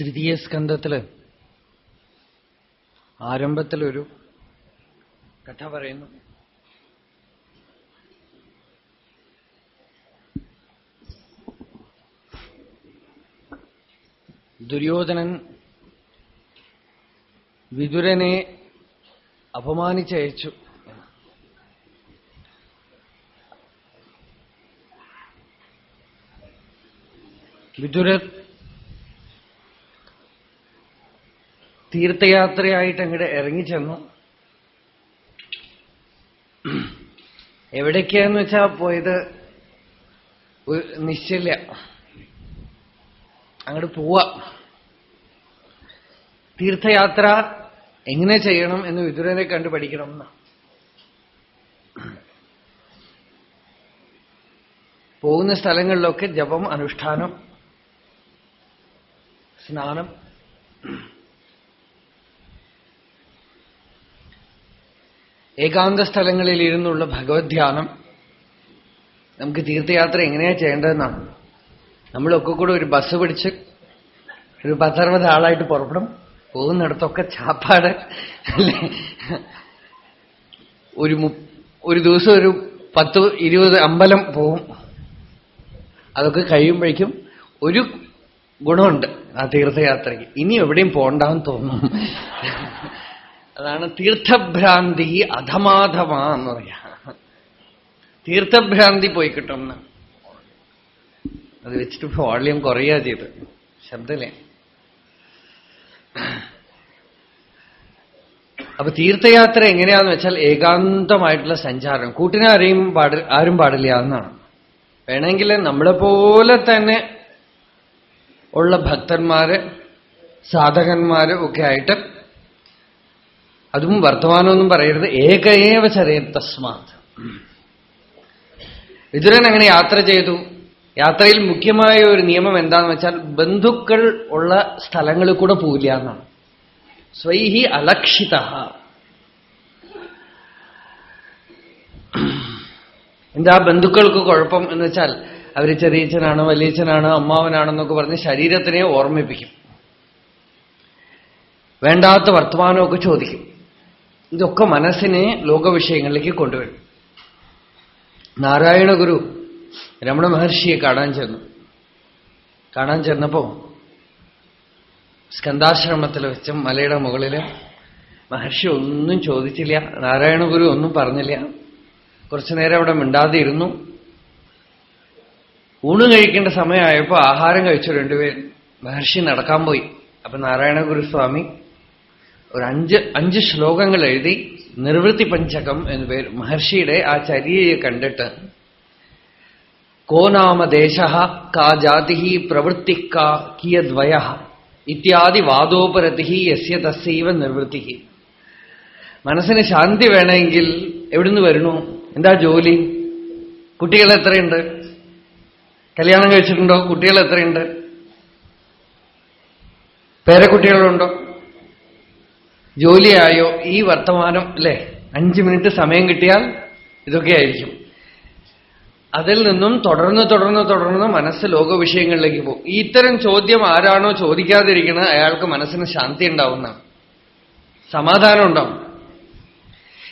തൃതീയ സ്കന്ധത്തിൽ ആരംഭത്തിലൊരു കഥ പറയുന്നു. ദുര്യോധനൻ വിതുരനെ അപമാനിച്ചയച്ചു. വിതുര തീർത്ഥയാത്രയായിട്ട് അങ്ങോട്ട് ഇറങ്ങിച്ചെന്നു. എവിടേക്കാന്ന് വെച്ചാ പോയത് നിശ്ചല അങ്ങോട്ട് പോവാ. തീർത്ഥയാത്ര എങ്ങനെ ചെയ്യണം എന്ന് വിദുരനെ കണ്ടു പഠിക്കണം എന്നാ പോകുന്ന സ്ഥലങ്ങളിലൊക്കെ ജപം അനുഷ്ഠാനം സ്നാനം. ഏകാന്ത സ്ഥലങ്ങളിൽ ഇരുന്നുള്ള ഭഗവത് ധ്യാനം നമുക്ക് തീർത്ഥയാത്ര എങ്ങനെയാ ചെയ്യേണ്ടതെന്നാണ് നമ്മളൊക്കെ കൂടെ ഒരു ബസ് പിടിച്ച് ഒരു പത്തറുപത് ആളായിട്ട് പുറപ്പെടും. പോകുന്നിടത്തൊക്കെ ചാപ്പാട് ഒരു ഒരു ദിവസം ഒരു പത്ത് ഇരുപത് അമ്പലം പോവും അതൊക്കെ കഴിയുമ്പോഴേക്കും ഒരു ഗുണമുണ്ട് ആ തീർത്ഥയാത്രയ്ക്ക്. ഇനി എവിടെയും പോണ്ടാന്ന് തോന്നും. അതാണ് തീർത്ഥഭ്രാന്തി അധമാധമ എന്ന് പറയാ. തീർത്ഥഭ്രാന്തി പോയി കിട്ടും അത് വെച്ചിട്ട് വോളിയം കുറയാ ചെയ്ത്. ശബ്ദല്ലേ? അപ്പൊ തീർത്ഥയാത്ര എങ്ങനെയാന്ന് വെച്ചാൽ ഏകാന്തമായിട്ടുള്ള സഞ്ചാരം. കൂട്ടിനെ ആരെയും പാടി ആരും പാടില്ല എന്നാണ്. വേണമെങ്കിൽ നമ്മളെ പോലെ തന്നെ ഉള്ള ഭക്തന്മാര് സാധകന്മാര് ഒക്കെ ആയിട്ട് അതും വർത്തമാനമൊന്നും പറയരുത്. ഏകയേവ ചെറിയ തസ്മാത് വിതുരൻ അങ്ങനെ യാത്ര ചെയ്തു. യാത്രയിൽ മുഖ്യമായ ഒരു നിയമം എന്താന്ന് വെച്ചാൽ ബന്ധുക്കൾ ഉള്ള സ്ഥലങ്ങളിൽ കൂടെ പോവില്ല എന്നാണ്. സ്വൈഹി അലക്ഷിത എന്താ ബന്ധുക്കൾക്ക് കുഴപ്പം എന്ന് വെച്ചാൽ അവർ ചെറിയച്ഛനാണ് വലിയച്ഛനാണ് അമ്മാവനാണെന്നൊക്കെ പറഞ്ഞ് ശരീരത്തിനെ ഓർമ്മിപ്പിക്കും. വേണ്ടാത്ത വർത്തമാനമൊക്കെ ചോദിക്കും. ഇതൊക്കെ മനസ്സിനെ ലോകവിഷയങ്ങളിലേക്ക് കൊണ്ടുവരും. നാരായണ ഗുരു രമണ മഹർഷിയെ കാണാൻ ചെന്നു. കാണാൻ ചെന്നപ്പോ സ്കന്ധാശ്രമത്തിൽ വെച്ച മലയുടെ മുകളിൽ മഹർഷി ഒന്നും ചോദിച്ചില്ല നാരായണ ഗുരു ഒന്നും പറഞ്ഞില്ല. കുറച്ചു നേരം അവിടെ മിണ്ടാതിരുന്നു. ഊണ് കഴിക്കേണ്ട സമയമായപ്പോ ആഹാരം കഴിച്ചു രണ്ടുപേരും. മഹർഷി നടക്കാൻ പോയി. അപ്പൊ നാരായണ ഗുരുസ്വാമി ഒരു അഞ്ച് അഞ്ച് ശ്ലോകങ്ങൾ എഴുതി നിർവൃത്തി പഞ്ചകം എന്ന് പേര് മഹർഷിയുടെ ആ ചര്യയെ കണ്ടിട്ട് കോ നാമ കാ ജാതി പ്രവൃത്തി കാ കിയദ്വയ ഇത്യാദി വാദോപരതി യസ്യ തസ്സൈവ നിർവൃത്തി. മനസ്സിന് ശാന്തി വേണമെങ്കിൽ എവിടുന്ന് വരണു? എന്താ ജോലി? കുട്ടികൾ എത്രയുണ്ട്? കല്യാണം കഴിച്ചിട്ടുണ്ടോ? കുട്ടികൾ എത്രയുണ്ട്? പേരക്കുട്ടികളുണ്ടോ? ജോലിയായോ ഈ വർത്തമാനം അല്ലേ? അഞ്ചു മിനിറ്റ് സമയം കിട്ടിയാൽ ഇതൊക്കെ ആയിരിക്കും. അതിൽ നിന്നും തുടർന്ന് തുടർന്ന് തുടർന്ന് മനസ്സ് ലോക വിഷയങ്ങളിലേക്ക് പോകും ഇത്തരം ചോദ്യം ആരാണോ ചോദിക്കാതിരിക്കുന്നത് അയാൾക്ക് മനസ്സിന് ശാന്തി ഉണ്ടാവുന്ന സമാധാനം ഉണ്ടാവും.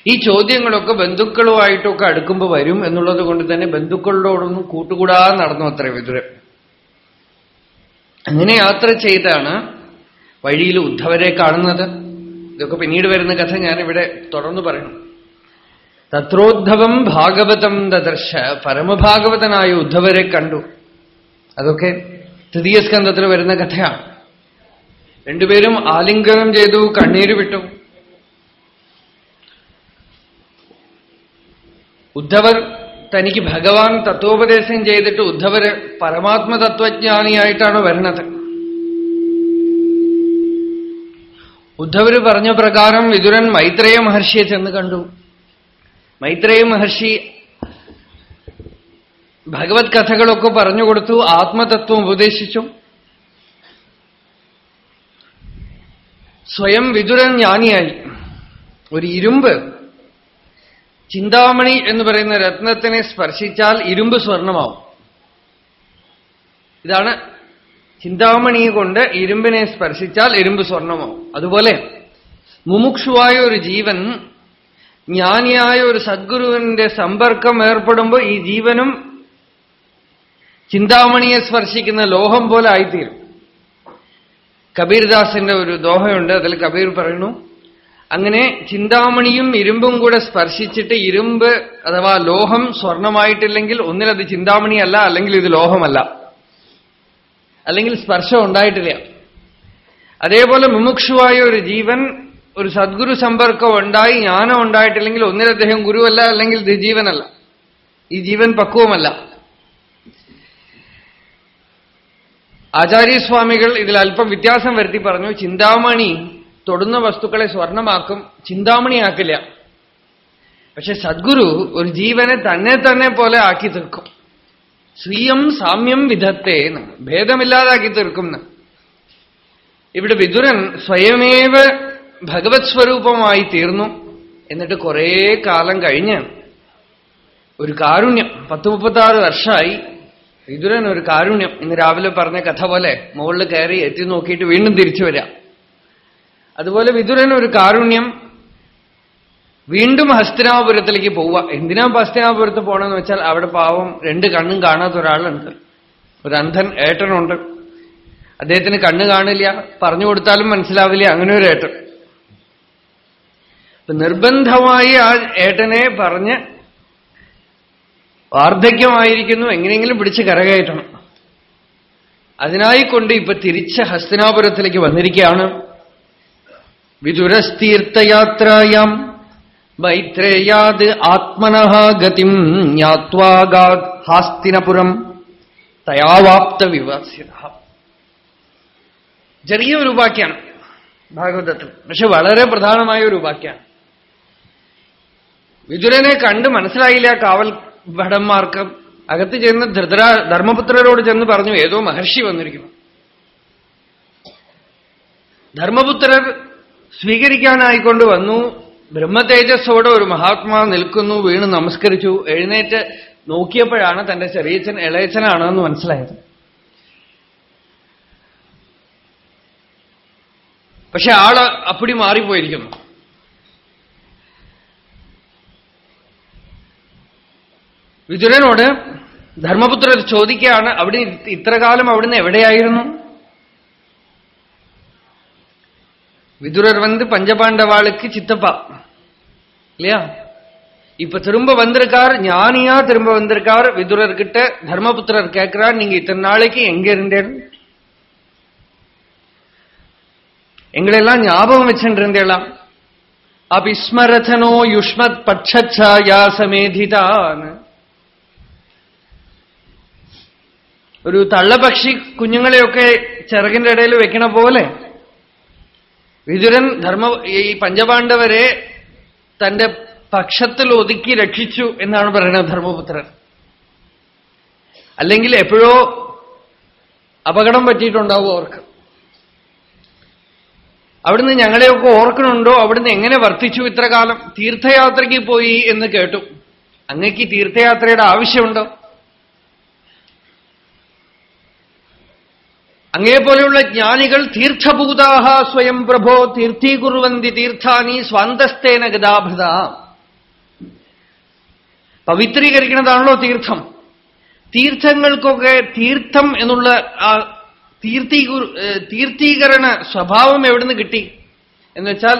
ഈ ചോദ്യങ്ങളൊക്കെ ബന്ധുക്കളുമായിട്ടൊക്കെ അടുക്കുമ്പോൾ വരും എന്നുള്ളത് കൊണ്ട് തന്നെ ബന്ധുക്കളോടൊന്നും കൂട്ടുകൂടാതെ നടന്നു അത്ര വിദുരം അങ്ങനെ യാത്ര ചെയ്താണ് വഴിയിൽ ഉദ്ധവരെ കാണുന്നത്. ഇതൊക്കെ പിന്നീട് വരുന്ന കഥ ഞാനിവിടെ തുടർന്ന് പറയണം. തത്രോദ്ധവം ഭാഗവതം ദദർശ പരമഭാഗവതനായ ഉദ്ധവരെ കണ്ടു. അതൊക്കെ തൃതീയ സ്കന്ധത്തിൽ വരുന്ന കഥയാണ്. രണ്ടുപേരും ആലിംഗനം ചെയ്തു കണ്ണീര് വിട്ടു. ഉദ്ധവർ തനിക്ക് ഭഗവാൻ തത്വോപദേശം ചെയ്തിട്ട് ഉദ്ധവര് പരമാത്മതത്വജ്ഞാനിയായിട്ടാണ് വരുന്നത്. ഉദ്ധവര് പറഞ്ഞ പ്രകാരം വിതുരൻ മൈത്രേയ മഹർഷിയെ ചെന്ന് കണ്ടു. മൈത്രേയ മഹർഷി ഭഗവത് കഥകളൊക്കെ പറഞ്ഞു കൊടുത്തു ആത്മതത്വം ഉപദേശിച്ചു. സ്വയം വിതുരൻ ജ്ഞാനിയായി. ഒരു ഇരുമ്പ് ചിന്താമണി എന്ന് പറയുന്ന രത്നത്തിനെ സ്പർശിച്ചാൽ ഇരുമ്പ് സ്വർണമാവും. ഇതാണ് ചിന്താമണിയെ കൊണ്ട് ഇരുമ്പിനെ സ്പർശിച്ചാൽ ഇരുമ്പ് സ്വർണമാവും. അതുപോലെ മുമുക്ഷുവായ ഒരു ജീവൻ ജ്ഞാനിയായ ഒരു സദ്ഗുരുവിന്റെ സമ്പർക്കം ഏർപ്പെടുമ്പോൾ ഈ ജീവനും ചിന്താമണിയെ സ്പർശിക്കുന്ന ലോഹം പോലെ ആയിത്തീരും. കബീർദാസിന്റെ ഒരു ദോഹയുണ്ട് അതിൽ കബീർ പറയുന്നു അങ്ങനെ ചിന്താമണിയും ഇരുമ്പും കൂടെ സ്പർശിച്ചിട്ട് ഇരുമ്പ് അഥവാ ലോഹം സ്വർണമായിട്ടില്ലെങ്കിൽ ഒന്നിലത് ചിന്താമണിയല്ല അല്ലെങ്കിൽ ഇത് ലോഹമല്ല. അല്ലെങ്കിൽ സ്പർശം ഉണ്ടായിട്ടില്ല. അതേപോലെ മുമുക്ഷുവായ ഒരു ജീവൻ ഒരു സദ്ഗുരു സമ്പർക്കം ഉണ്ടായി ജ്ഞാനം ഉണ്ടായിട്ടില്ലെങ്കിൽ ഒന്നിൽ അദ്ദേഹം ഗുരുവല്ല അല്ലെങ്കിൽ ഇത് ജീവനല്ല ഈ ജീവൻ പക്വമല്ല ആചാര്യസ്വാമികൾ ഇതിൽ അല്പം വ്യത്യാസം വരുത്തി പറഞ്ഞു ചിന്താമണി തൊടുന്ന വസ്തുക്കളെ സ്വർണമാക്കും ചിന്താമണിയാക്കില്ല. പക്ഷെ സദ്ഗുരു ഒരു ജീവനെ തന്നെ തന്നെ പോലെ ആക്കി തീർക്കും. സ്വീയം സാമ്യം വിധത്തെ ഭേദമില്ലാതാക്കി തീർക്കും ഇവിടെ വിദുരൻ സ്വയമേവ ഭഗവത് സ്വരൂപമായി തീർന്നു. എന്നിട്ട് കുറേ കാലം കഴിഞ്ഞ് ഒരു കാരുണ്യം പത്ത് മുപ്പത്താറ് വർഷമായി വിദുരൻ ഒരു കാരുണ്യം. ഇന്ന് രാവിലെ പറഞ്ഞ കഥ പോലെ മുകളിൽ കയറി എത്തി നോക്കിയിട്ട് വീണ്ടും തിരിച്ചു വരാം. അതുപോലെ വിദുരൻ ഒരു കാരുണ്യം വീണ്ടും ഹസ്തിനാപുരത്തിലേക്ക് പോവുക. എന്തിനാ ഹസ്തിനാപുരത്ത് പോകണമെന്ന് വെച്ചാൽ അവിടെ പാവം രണ്ട് കണ്ണും കാണാത്ത ഒരാളുണ്ട്. ഒരു അന്ധൻ ഏട്ടനുണ്ട്. അദ്ദേഹത്തിന് കണ്ണ് കാണില്ല പറഞ്ഞു കൊടുത്താലും മനസ്സിലാവില്ല അങ്ങനെ ഒരു ഏട്ടൻ. നിർബന്ധമായി ആ ഏട്ടനെ പറഞ്ഞ് വാർദ്ധക്യമായിരിക്കുന്നു എങ്ങനെയെങ്കിലും പിടിച്ച് കരകയറ്റണം. അതിനായിക്കൊണ്ട് ഇപ്പൊ തിരിച്ച് ഹസ്തനാപുരത്തിലേക്ക് വന്നിരിക്കുകയാണ്. വിദുരസ്തീർത്ഥയാത്രായാം മൈത്രേയാത് ആത്മനഃ ഗതിം ഹാസ്തിനപുരം തയാവാപ്ത വിവാസ്യത ചെറിയ ഒരു വാക്യാണ് ഭാഗവതത്തിൽ. പക്ഷെ വളരെ പ്രധാനമായ ഒരു വാക്യാണ് വിതുരനെ കണ്ട് മനസ്സിലായില്ല കാവൽ ഭടന്മാർക്ക്. അകത്ത് ചെന്ന് ധൃതര ധർമ്മപുത്രരോട് ചെന്ന് പറഞ്ഞു ഏതോ മഹർഷി വന്നിരിക്കുന്നു. ധർമ്മപുത്രർ സ്വീകരിക്കാനായിക്കൊണ്ട് വന്നു. ബ്രഹ്മതേജസ്സോടെ ഒരു മഹാത്മാ നിൽക്കുന്നു വീണ് നമസ്കരിച്ചു. എഴുന്നേറ്റ് നോക്കിയപ്പോഴാണ് തന്റെ ചെറിയച്ഛൻ ഇളയച്ചനാണെന്ന് മനസ്സിലായത്. പക്ഷെ ആൾ അപ്പടി മാറിപ്പോയിരിക്കുന്നു. വിതുരനോട് ധർമ്മപുത്രർ ചോദിക്കുകയാണ് അവിടെ ഇത്രകാലം അവിടുന്ന് എവിടെയായിരുന്നു? விதுரர் வந்து பஞ்சபாண்டவாளுக்கு சித்தப்பா இல்லையா இப்ப திரும்ப வந்திருக்கார் ஞானியா திரும்ப வந்திருக்கார் விதுரர் கிட்ட தர்மபுத்திரர் கேட்கிறார் நீங்க இத்தனை நாளைக்கு எங்க இருந்தேன் எங்களெல்லாம் ஞாபகம் வச்சுருந்தேலாம் അപിസ്മരഥനോ യുഷ്മത് പക്ഷഛായാസമേധിതാൻ ഒരു തള്ളപക്ഷി കുഞ്ഞുങ്ങളെയൊക്കെ ചിറകിന്റെ ഇടയിൽ വെക്കണ പോലെ വിതുരൻ ധർമ്മ ഈ പഞ്ചപാണ്ഡവരെ തന്റെ പക്ഷത്തിൽ ഒതുക്കി രക്ഷിച്ചു എന്നാണ് പറയുന്നത് ധർമ്മപുത്രൻ. അല്ലെങ്കിൽ എപ്പോഴോ അപകടം പറ്റിയിട്ടുണ്ടാവും അവർക്ക്. അവിടുന്ന് ഞങ്ങളെയൊക്കെ ഓർക്കണുണ്ടോ അവിടുന്ന് എങ്ങനെ വർത്തിച്ചു ഇത്രകാലം? തീർത്ഥയാത്രയ്ക്ക് പോയി എന്ന് കേട്ടു. അങ്ങക്ക് തീർത്ഥയാത്രയുടെ ആവശ്യമുണ്ടോ? അങ്ങേപോലെയുള്ള ജ്ഞാനികൾ തീർത്ഥഭൂതാഹ സ്വയം പ്രഭോ തീർത്ഥീകുറുവന്തി തീർത്ഥാനി സ്വാന്തസ്തേന ഗതാഭൃത പവിത്രീകരിക്കുന്നതാണല്ലോ തീർത്ഥം. തീർത്ഥങ്ങൾക്കൊക്കെ തീർത്ഥം എന്നുള്ള ആ തീർത്ഥീകു തീർത്ഥീകരണ സ്വഭാവം എവിടുന്ന് കിട്ടി? എന്ന് വെച്ചാൽ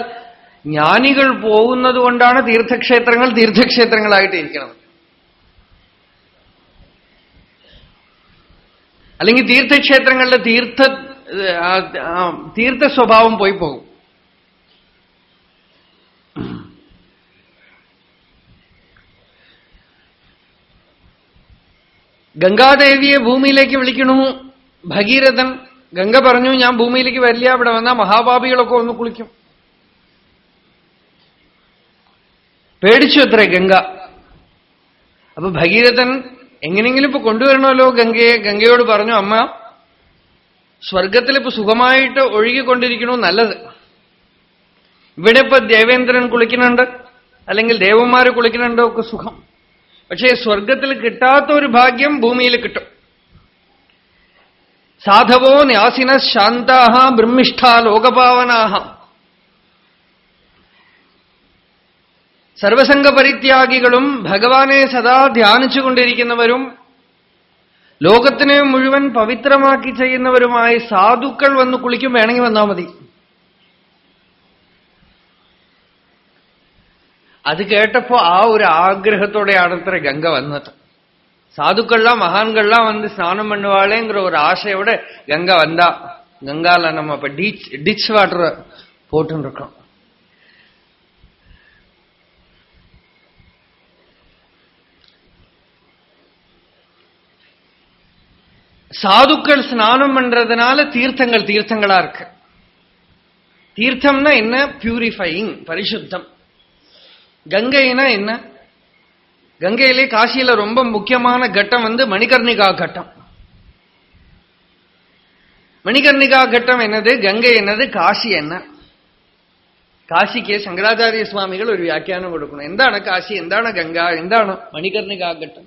ജ്ഞാനികൾ പോകുന്നത് കൊണ്ടാണ് തീർത്ഥക്ഷേത്രങ്ങൾ തീർത്ഥക്ഷേത്രങ്ങളായിട്ട് ഇരിക്കുന്നത്. അല്ലെങ്കിൽ തീർത്ഥക്ഷേത്രങ്ങളിലെ തീർത്ഥ തീർത്ഥ സ്വഭാവം പോയി പോകും. ഗംഗാദേവിയെ ഭൂമിയിലേക്ക് വിളിക്കണു. ഭഗീരഥൻ ഗംഗ പറഞ്ഞു ഞാൻ ഭൂമിയിലേക്ക് വരില്ല അവിടെ വന്നാൽ മഹാപാപികളൊക്കെ ഒന്ന് കുളിക്കും. പേടിച്ചു അത്രേ ഗംഗ. അപ്പൊ ഭഗീരഥൻ എങ്ങനെയെങ്കിലും ഇപ്പൊ കൊണ്ടുവരണമല്ലോ ഗംഗയെ. ഗംഗയോട് പറഞ്ഞു അമ്മ സ്വർഗത്തിൽ ഇപ്പൊ സുഖമായിട്ട് ഒഴുകിക്കൊണ്ടിരിക്കണു നല്ലത്. ഇവിടെ ഇപ്പൊ ദേവേന്ദ്രൻ കുളിക്കുന്നുണ്ട് അല്ലെങ്കിൽ ദേവന്മാർ കുളിക്കുന്നുണ്ടോ ഒക്കെ സുഖം. പക്ഷേ സ്വർഗത്തിൽ കിട്ടാത്ത ഒരു ഭാഗ്യം ഭൂമിയിൽ കിട്ടും. സാധവോ ന്യാസിന ശാന്താഹ ബ്രഹ്മിഷ്ഠ ലോകപാവനാഹ. സർവസംഘ പരിത്യാഗികളും ഭഗവാനെ സദാ ധ്യാനിച്ചുകൊണ്ടിരിക്കുന്നവരും ലോകത്തിനെ മുഴുവൻ പവിത്രമാക്കി ചെയ്യുന്നവരുമായി സാധുക്കൾ വന്ന് കുളിക്കും വേണമെങ്കിൽ വന്നാൽ മതി അത് കേട്ടപ്പോ ആ ഒരു ആഗ്രഹത്തോടെയാണ് ഇത്ര ഗംഗ വന്നത് சாதுக்கள்லாம் மகான்கள்லாம் வந்து ஸ்நானம் பண்ணுவாளேங்கிற ஒரு ஆசையோட கங்கா வந்தா கங்கால நம்ம இப்ப டீச் டிச் வாட்டர் போட்டு சாதுக்கள் ஸ்நானம் பண்றதுனால தீர்த்தங்கள் தீர்த்தங்களா இருக்கு தீர்த்தம்னா என்ன பியூரிஃபையிங் பரிசுத்தம் கங்கைனா என்ன கங்கையிலே காசியில ரொம்ப முக்கியமான கட்டம் வந்து மணிகர்ணிகா கட்டம் மணிகர்ணிகா கட்டம் என்னது கங்கை என்னது காசி என்ன കാശിക്ക് ശങ്കരാചാര്യ സ്വാമികൾ ഒരു വ്യാഖ്യാനം കൊടുക്കണം എന്താണ് കാശി എന്താണ് ഗംഗ എന്താണ് മണികർണികാഘട്ടം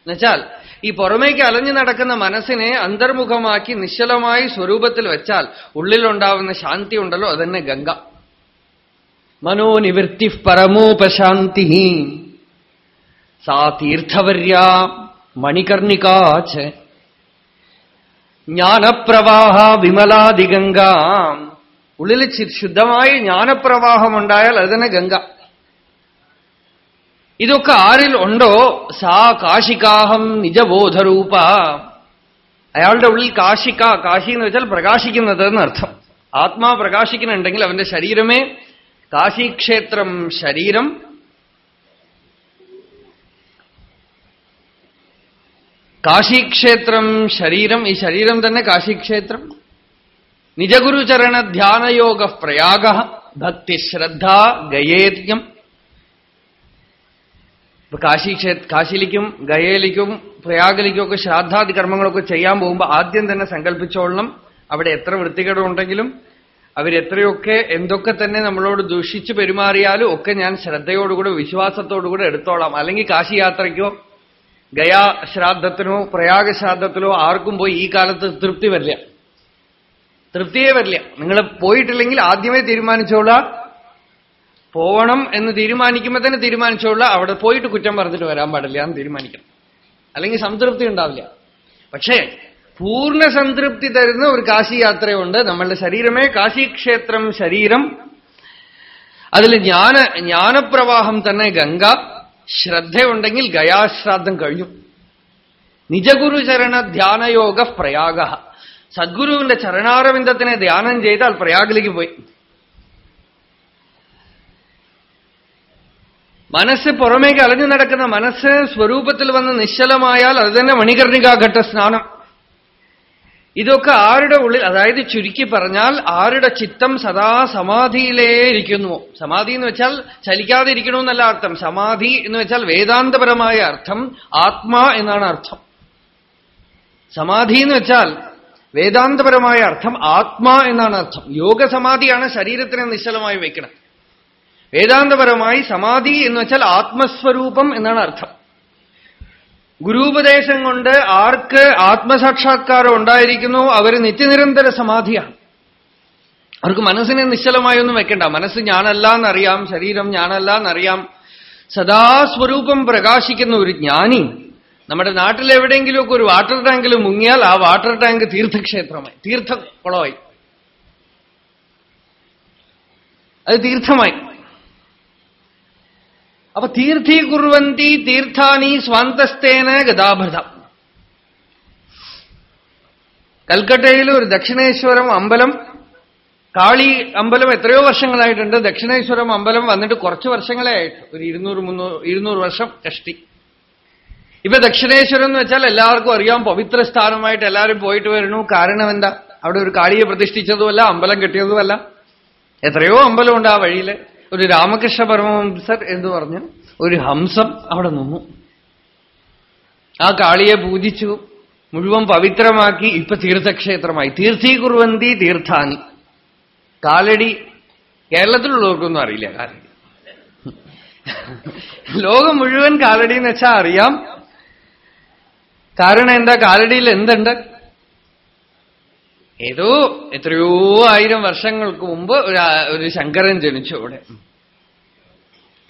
എന്നുവെച്ചാൽ ഈ പുറമേക്ക് അലഞ്ഞു നടക്കുന്ന മനസ്സിനെ അന്തർമുഖമാക്കി നിശ്ചലമായി സ്വരൂപത്തിൽ വെച്ചാൽ ഉള്ളിലുണ്ടാവുന്ന ശാന്തി ഉണ്ടല്ലോ അതന്നെ ഗംഗ. മനോനിവൃത്തി പരമോപശാന്തി. സാ തീർത്ഥവര്യ മണികർണികാച്ച് ജ്ഞാനപ്രവാഹ വിമലാദിഗംഗ. ഉള്ളിൽ ശുദ്ധമായ ജ്ഞാനപ്രവാഹമുണ്ടായാൽ അതിനെ ഗംഗ. ഇതൊക്കെ ആരിൽ ഉണ്ടോ? സാ കാശികാഹം നിജബോധരൂപ. അയാളുടെ ഉള്ളിൽ കാശിക്ക കാശി എന്ന് വെച്ചാൽ പ്രകാശിക്കുന്നത് എന്നർത്ഥം ആത്മാ പ്രകാശിക്കുന്നുണ്ടെങ്കിൽ അവന്റെ ശരീരമേ കാശിക്ഷേത്രം ശരീരം. കാശിക്ഷേത്രം ശരീരം ഈ ശരീരം തന്നെ കാശിക്ഷേത്രം. നിജഗുരുചരണ ധ്യാനയോഗ പ്രയാഗ ഭക്തി ശ്രദ്ധ ഗയേത്യം. ഇപ്പൊ കാശി കാശിയിലേക്കും ഗയയിലേക്കും പ്രയാഗിലേക്കും ഒക്കെ ശ്രാദ്ധാദി കർമ്മങ്ങളൊക്കെ ചെയ്യാൻ പോകുമ്പോൾ ആദ്യം തന്നെ സങ്കല്പിച്ചോളണം. അവിടെ എത്ര വൃത്തികേടുണ്ടെങ്കിലും അവരെത്രയൊക്കെ എന്തൊക്കെ തന്നെ നമ്മളോട് ദൂഷിച്ച് പെരുമാറിയാലും ഒക്കെ ഞാൻ ശ്രദ്ധയോടുകൂടെ വിശ്വാസത്തോടുകൂടെ എടുത്തോളാം. അല്ലെങ്കിൽ കാശി യാത്രയ്ക്കോ ഗയാ ശ്രാദ്ധത്തിനോ പ്രയാഗ ശ്രാദ്ധത്തിലോ ആർക്കും പോയി ഈ കാലത്ത് തൃപ്തി വരില്ല. തൃപ്തിയേ വരില്ല. നിങ്ങൾ പോയിട്ടില്ലെങ്കിൽ ആദ്യമേ തീരുമാനിച്ചോളാം പോവണം എന്ന് തീരുമാനിക്കുമ്പോൾ തന്നെ തീരുമാനിച്ചോളൂ. അവിടെ പോയിട്ട് കുറ്റം പറഞ്ഞിട്ട് വരാൻ പാടില്ല എന്ന് തീരുമാനിക്കണം. അല്ലെങ്കിൽ സംതൃപ്തി ഉണ്ടാവില്ല. പക്ഷേ പൂർണ സംതൃപ്തി തരുന്ന ഒരു കാശി യാത്രയുണ്ട്. നമ്മളുടെ ശരീരമേ കാശിക്ഷേത്രം ശരീരം. അതിൽ ജ്ഞാന ജ്ഞാനപ്രവാഹം തന്നെ ഗംഗ. ശ്രദ്ധയുണ്ടെങ്കിൽ ഗയാശ്രാദ്ധം നിജഗുരു ചരണ ധ്യാനയോഗ പ്രയാഗ. സദ്ഗുരുവിന്റെ ചരണാരവിന്ദത്തിനെ ധ്യാനം ചെയ്താൽ പ്രയാഗിലേക്ക് പോയി. മനസ്സ് പുറമേക്ക് അലഞ്ഞു നടക്കുന്ന മനസ്സ് സ്വരൂപത്തിൽ വന്ന് നിശ്ചലമായാൽ അത് തന്നെ മണികർണികാഘട്ട സ്നാനം. ഇതൊക്കെ ആരുടെ ഉള്ളിൽ അതായത് ചുരുക്കി പറഞ്ഞാൽ ആരുടെ ചിത്തം സദാ സമാധിയിലേ ഇരിക്കുന്നുവോ സമാധി എന്ന് വെച്ചാൽ ചലിക്കാതെ ഇരിക്കണമെന്നല്ല അർത്ഥം. സമാധി എന്ന് വെച്ചാൽ വേദാന്തപരമായ അർത്ഥം ആത്മാ എന്നാണ് അർത്ഥം. സമാധി എന്ന് വെച്ചാൽ വേദാന്തപരമായ അർത്ഥം ആത്മാ എന്നാണ് അർത്ഥം. യോഗ യോഗസമാധിയാണ് ശരീരത്തിനെ നിശ്ചലമായി വയ്ക്കണം വേദാന്തപരമായി സമാധി എന്ന് വെച്ചാൽ ആത്മസ്വരൂപം എന്നാണ് അർത്ഥം. ഗുരുപദേശം കൊണ്ട് ആർക്ക് ആത്മസാക്ഷാത്കാരം ഉണ്ടായിരിക്കുന്നു അവർ നിത്യനിരന്തര സമാധിയാണ്. അവർക്ക് മനസ്സിനെ നിശ്ചലമായൊന്നും വെക്കണ്ട. മനസ്സ് ഞാനല്ല എന്നറിയാം ശരീരം ഞാനല്ല എന്നറിയാം. സദാസ്വരൂപം പ്രകാശിക്കുന്ന ഒരു ജ്ഞാനി നമ്മുടെ നാട്ടിൽ എവിടെയെങ്കിലുമൊക്കെ ഒരു വാട്ടർ ടാങ്കിൽ മുങ്ങിയാൽ ആ വാട്ടർ ടാങ്ക് തീർത്ഥക്ഷേത്രമായി തീർത്ഥ കുളമായി. അത് തീർത്ഥമായി. അപ്പൊ തീർത്ഥീകുർവന്തി തീർത്ഥാനി സ്വാന്തസ്തേന ഗതാഭൃത കൽക്കട്ടയിൽ ഒരു ദക്ഷിണേശ്വരം അമ്പലം കാളി അമ്പലം എത്രയോ വർഷങ്ങളായിട്ടുണ്ട്. ദക്ഷിണേശ്വരം അമ്പലം വന്നിട്ട് കുറച്ച് വർഷങ്ങളെ ആയിട്ട്. ഒരു ഇരുന്നൂറ് മുന്നൂറ് ഇരുന്നൂറ് വർഷം കഷ്ടി. ഇപ്പൊ ദക്ഷിണേശ്വരം എന്ന് വെച്ചാൽ എല്ലാവർക്കും അറിയാം പവിത്ര സ്ഥാനമായിട്ട് എല്ലാവരും പോയിട്ട് വരുന്നു. കാരണം എന്താ? അവിടെ ഒരു കാളിയെ പ്രതിഷ്ഠിച്ചതുമല്ല അമ്പലം കെട്ടിയതുമല്ല. എത്രയോ അമ്പലമുണ്ട് ആ വഴിയിൽ. ഒരു രാമകൃഷ്ണ പരമഹംസർ എന്ന് പറഞ്ഞ് ഒരു ഹംസം അവിടെ നിന്നു. ആ കാളിയെ പൂജിച്ചു. മുഴുവൻ പവിത്രമാക്കി ഇപ്പൊ തീർത്ഥക്ഷേത്രമായി. തീർത്ഥീകുറുവന്തി തീർത്ഥാനി. കാലടി കേരളത്തിലുള്ളവർക്കൊന്നും അറിയില്ല കാലടി. ലോകം മുഴുവൻ കാലടി എന്ന് വെച്ചാൽ അറിയാം. കാരണം എന്താ? കാലടിയിൽ എന്തുണ്ട്? ഏതോ എത്രയോ ആയിരം വർഷങ്ങൾക്ക് മുമ്പ് ഒരു ശങ്കരൻ ജനിച്ചു അവിടെ.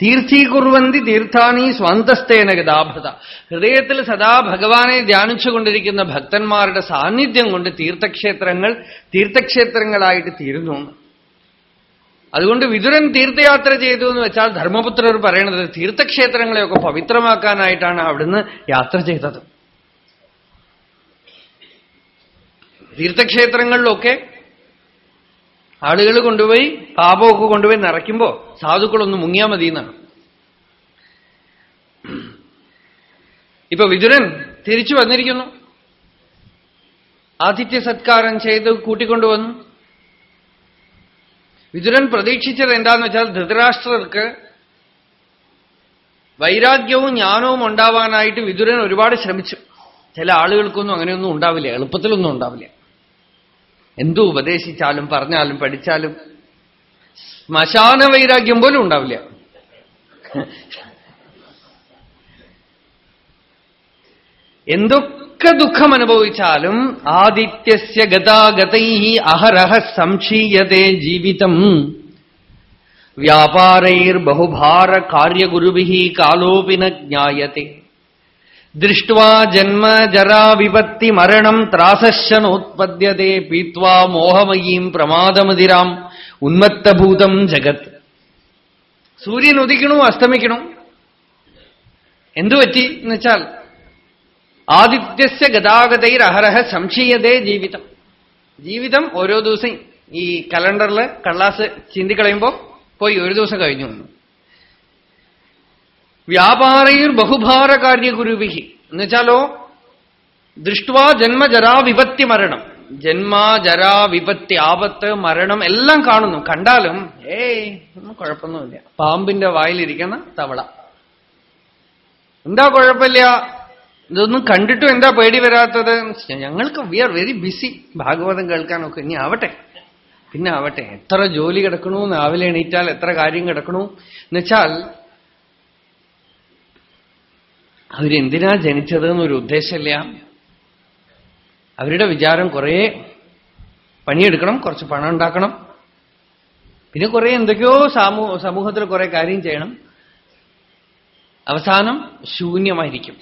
തീർത്ഥീകുർവന്തി തീർത്ഥാനി സ്വാന്തസ്തേന ഗതാഭത ഹൃദയത്തിൽ സദാ ഭഗവാനെ ധ്യാനിച്ചുകൊണ്ടിരിക്കുന്ന ഭക്തന്മാരുടെ സാന്നിധ്യം കൊണ്ട് തീർത്ഥക്ഷേത്രങ്ങൾ തീർത്ഥക്ഷേത്രങ്ങളായിട്ട് തീരുന്നു. അതുകൊണ്ട് വിതുരൻ തീർത്ഥയാത്ര ചെയ്തു എന്ന് വെച്ചാൽ ധർമ്മപുത്രർ പറയണത് തീർത്ഥക്ഷേത്രങ്ങളെയൊക്കെ പവിത്രമാക്കാനായിട്ടാണ് അവിടുന്ന് യാത്ര ചെയ്തത്. തീർത്ഥക്ഷേത്രങ്ങളിലൊക്കെ ആളുകൾ കൊണ്ടുപോയി പാപമൊക്കെ കൊണ്ടുപോയി നിറയ്ക്കുമ്പോ സാധുക്കളൊന്ന് മുങ്ങിയാൽ മതി എന്നാണ് ഇപ്പൊ വിതുരൻ തിരിച്ചു വന്നിരിക്കുന്നു. ആതിഥ്യ സത്കാരം ചെയ്ത് കൂട്ടിക്കൊണ്ടുവന്നു വിതുരൻ പ്രതീക്ഷിച്ചത് എന്താന്ന് വെച്ചാൽ ധൃതരാഷ്ട്രർക്ക് വൈരാഗ്യവും ജ്ഞാനവും ഉണ്ടാവാനായിട്ട് വിതുരൻ ഒരുപാട് ശ്രമിച്ചു. ചില ആളുകൾക്കൊന്നും അങ്ങനെയൊന്നും ഉണ്ടാവില്ല എളുപ്പത്തിലൊന്നും ഉണ്ടാവില്ല. എന്തു ഉപദേശിച്ചാലും പറഞ്ഞാലും പഠിച്ചാലും ശ്മശാന വൈരാഗ്യം പോലും ഉണ്ടാവില്ല. എന്തൊക്കെ ദുഃഖം അനുഭവിച്ചാലും ആദിത്യസ്യ ഗതാഗതൈ അഹരഹ സംക്ഷീയത്തെ ജീവിതം. വ്യാപാരൈർ ബഹുഭാര കാര്യഗുരുവിഹി കാലോപിന ജ്ഞായത്തെ ദൃഷ്ട്വാ ജന്മ ജരാ വിപത്തി മരണം ത്രാസശനോത്പദ്യത്തെ പീത്വാ മോഹമയീം പ്രമാദമതിരാം ഉന്മത്തഭൂതം ജഗത്. സൂര്യൻ ഉദിക്കണു അസ്തമിക്കണു. എന്തു പറ്റി എന്ന് വെച്ചാൽ ആദിത്യസ്യ ഗതാഗതയിൽ അഹരഹ സംശയതേ ജീവിതം. ജീവിതം ഓരോ ദിവസം ഈ കലണ്ടറിൽ കള്ളാസ് ചിന്തിക്കളയുമ്പോ പോയി ഒരു ദിവസം കഴിഞ്ഞു വ്യാപാരയിൽ ബഹുഭാര കാര്യഗുരുവിഹി എന്നുവെച്ചാലോ ദൃഷ്ടുവാ ജന്മ ജരാ വിപത്തി മരണം. ജന്മ ജരാ വിപത്തി ആപത്ത് മരണം എല്ലാം കാണുന്നു. കണ്ടാലും ഏയ് ഒന്നും കുഴപ്പമൊന്നുമില്ല. പാമ്പിന്റെ വായിലിരിക്കുന്ന തവള. എന്താ കുഴപ്പമില്ല? ഇതൊന്നും കണ്ടിട്ടും എന്താ പേടി വരാത്തത്? ഞങ്ങൾക്ക് we are very busy Bhagavatam കേൾക്കാനൊക്കെ ഇനി ആവട്ടെ. പിന്നെ ആവട്ടെ എത്ര ജോലി കിടക്കണു രാവിലെ എണീറ്റാൽ എത്ര കാര്യം കിടക്കണു? എന്നുവെച്ചാൽ അവരെന്തിനാ ജനിച്ചത് എന്നൊരു ഉദ്ദേശമില്ല. അവരുടെ വിചാരം കുറേ പണിയെടുക്കണം കുറച്ച് പണം ഉണ്ടാക്കണം. പിന്നെ കുറെ എന്തൊക്കെയോ സമൂഹ സമൂഹത്തിൽ കുറെ കാര്യം ചെയ്യണം. അവസാനം ശൂന്യമായിരിക്കും.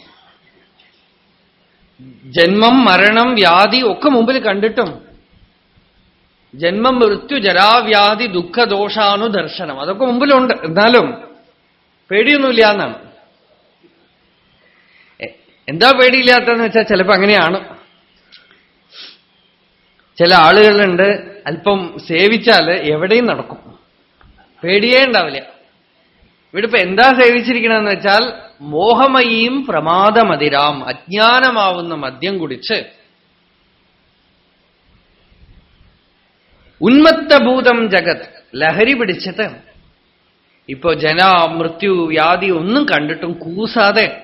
ജന്മം മരണം വ്യാധി ഒക്കെ മുമ്പിൽ കണ്ടിട്ടും ജന്മം മൃത്യു ജരാവ്യാധി ദുഃഖദോഷാനുദർശനം അതൊക്കെ മുമ്പിലുണ്ട്. എന്നാലും പേടിയൊന്നുമില്ല എന്നാണ്. എന്താ പേടിയില്ലാത്തതെന്ന് വെച്ചാൽ ചിലപ്പോൾ അങ്ങനെയാണ്. ചില ആളുകളുണ്ട് അല്പം സേവിച്ചാൽ എവിടെയും നടക്കും. പേടിയേ ഉണ്ടാവില്ല. ഇവിടെ ഇപ്പൊ എന്താ സേവിച്ചിരിക്കണമെന്ന് വെച്ചാൽ മോഹമയീം പ്രമാദമതിരാം അജ്ഞാനമാവുന്ന മദ്യം കുടിച്ച് ഉന്മത്തഭൂതം ജഗത് ലഹരി പിടിച്ചിട്ട് ഇപ്പോ ജന മൃത്യു വ്യാധി ഒന്നും കണ്ടിട്ടും കൂസാതെ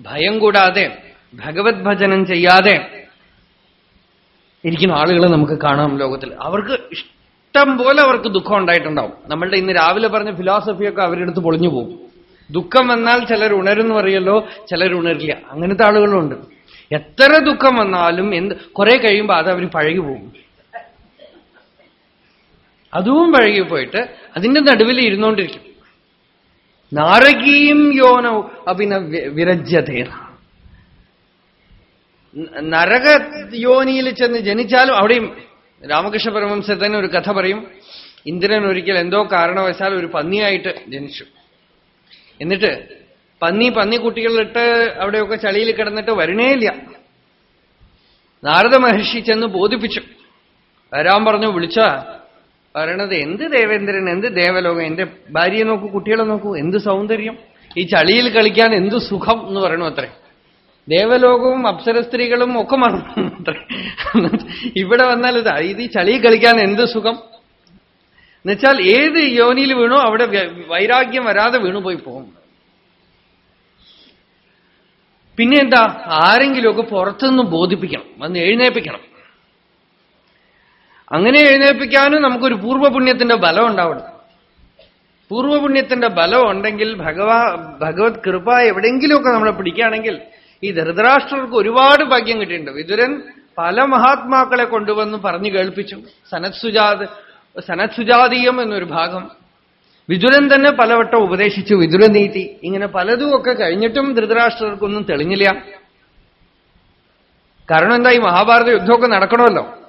ഭയം കൂടാതെ ഭഗവത് ഭജനം ചെയ്യാതെ ഇരിക്കുന്ന ആളുകളെ നമുക്ക് കാണാം ലോകത്തിൽ. അവർക്ക് ഇഷ്ടം പോലെ അവർക്ക് ദുഃഖം ഉണ്ടായിട്ടുണ്ടാവും. നമ്മളുടെ ഇന്ന് രാവിലെ പറഞ്ഞ ഫിലോസഫിയൊക്കെ അവരുടെ അടുത്ത് പൊളിഞ്ഞു പോകും. ദുഃഖം വന്നാൽ ചിലർ ഉണരുന്നു പറയല്ലോ ചിലർ ഉണരില്ല. അങ്ങനത്തെ ആളുകളുണ്ട്. എത്ര ദുഃഖം വന്നാലും എന്ത് കുറെ കഴിയുമ്പോൾ അത് അവർ പഴകി പോകും. അതും പഴകി പോയിട്ട് അതിന്റെ നടുവിൽ ഇരുന്നുകൊണ്ടിരിക്കും നാരകീം യോനോ അഭിന വിരജ്യതേന നരക യോനിയിൽ ചെന്ന് ജനിച്ചാലും അവിടെയും രാമകൃഷ്ണ തന്നെ ഒരു കഥ പറയും. ഇന്ദ്രൻ ഒരിക്കൽ എന്തോ കാരണവശാൽ ഒരു പന്നിയായിട്ട് ജനിച്ചു. എന്നിട്ട് പന്നി പന്നി കുട്ടികളിട്ട് അവിടെയൊക്കെ ചളിയിൽ കിടന്നിട്ട് വരണേയില്ല നാരദ മഹർഷി ചെന്ന് ബോധിപ്പിച്ചു. വരാൻ പറഞ്ഞു വിളിച്ച പറയണത് എന്ത് ദേവേന്ദ്രൻ എന്ത് ദേവലോകം എന്റെ ഭാര്യയെ നോക്കൂ കുട്ടികളെ നോക്കൂ എന്ത് സൗന്ദര്യം? ഈ ചളിയിൽ കളിക്കാൻ എന്ത് സുഖം എന്ന് പറയണു അത്രേ. ദേവലോകവും അപ്സര സ്ത്രീകളും ഒക്കെ മറന്നു ഇവിടെ വന്നാൽ ഇത് ഈ ചളിയിൽ കളിക്കാൻ എന്ത് സുഖം? എന്നുവെച്ചാൽ ഏത് യോനിയിൽ വീണോ അവിടെ വൈരാഗ്യം വരാതെ വീണുപോയി പോകും. പിന്നെ എന്താ? ആരെങ്കിലുമൊക്കെ പുറത്തുനിന്ന് ബോധിപ്പിക്കണം വന്ന് എഴുന്നേപ്പിക്കണം അങ്ങനെ എഴുന്നേൽപ്പിക്കാനും നമുക്കൊരു പൂർവപുണ്യത്തിന്റെ ബലം ഉണ്ടാവണം. പൂർവപുണ്യത്തിന്റെ ബലം ഉണ്ടെങ്കിൽ ഭഗവാ ഭഗവത് കൃപ എവിടെയെങ്കിലുമൊക്കെ നമ്മളെ പിടിക്കുകയാണെങ്കിൽ ഈ ധൃതരാഷ്ട്രർക്ക് ഒരുപാട് ഭാഗ്യം കിട്ടിയിട്ടുണ്ട്. വിതുരൻ പല മഹാത്മാക്കളെ കൊണ്ടുവന്ന് പറഞ്ഞു കേൾപ്പിച്ചു. സനത്സുജാത് സനത്സുജാതീയം എന്നൊരു ഭാഗം. വിതുരൻ തന്നെ പലവട്ടം ഉപദേശിച്ചു വിതുരനീതി ഇങ്ങനെ പലതും കഴിഞ്ഞിട്ടും ധൃതരാഷ്ട്രർക്കൊന്നും തെളിഞ്ഞില്ല. കാരണം എന്താ ഈ മഹാഭാരത യുദ്ധമൊക്കെ നടക്കണമല്ലോ.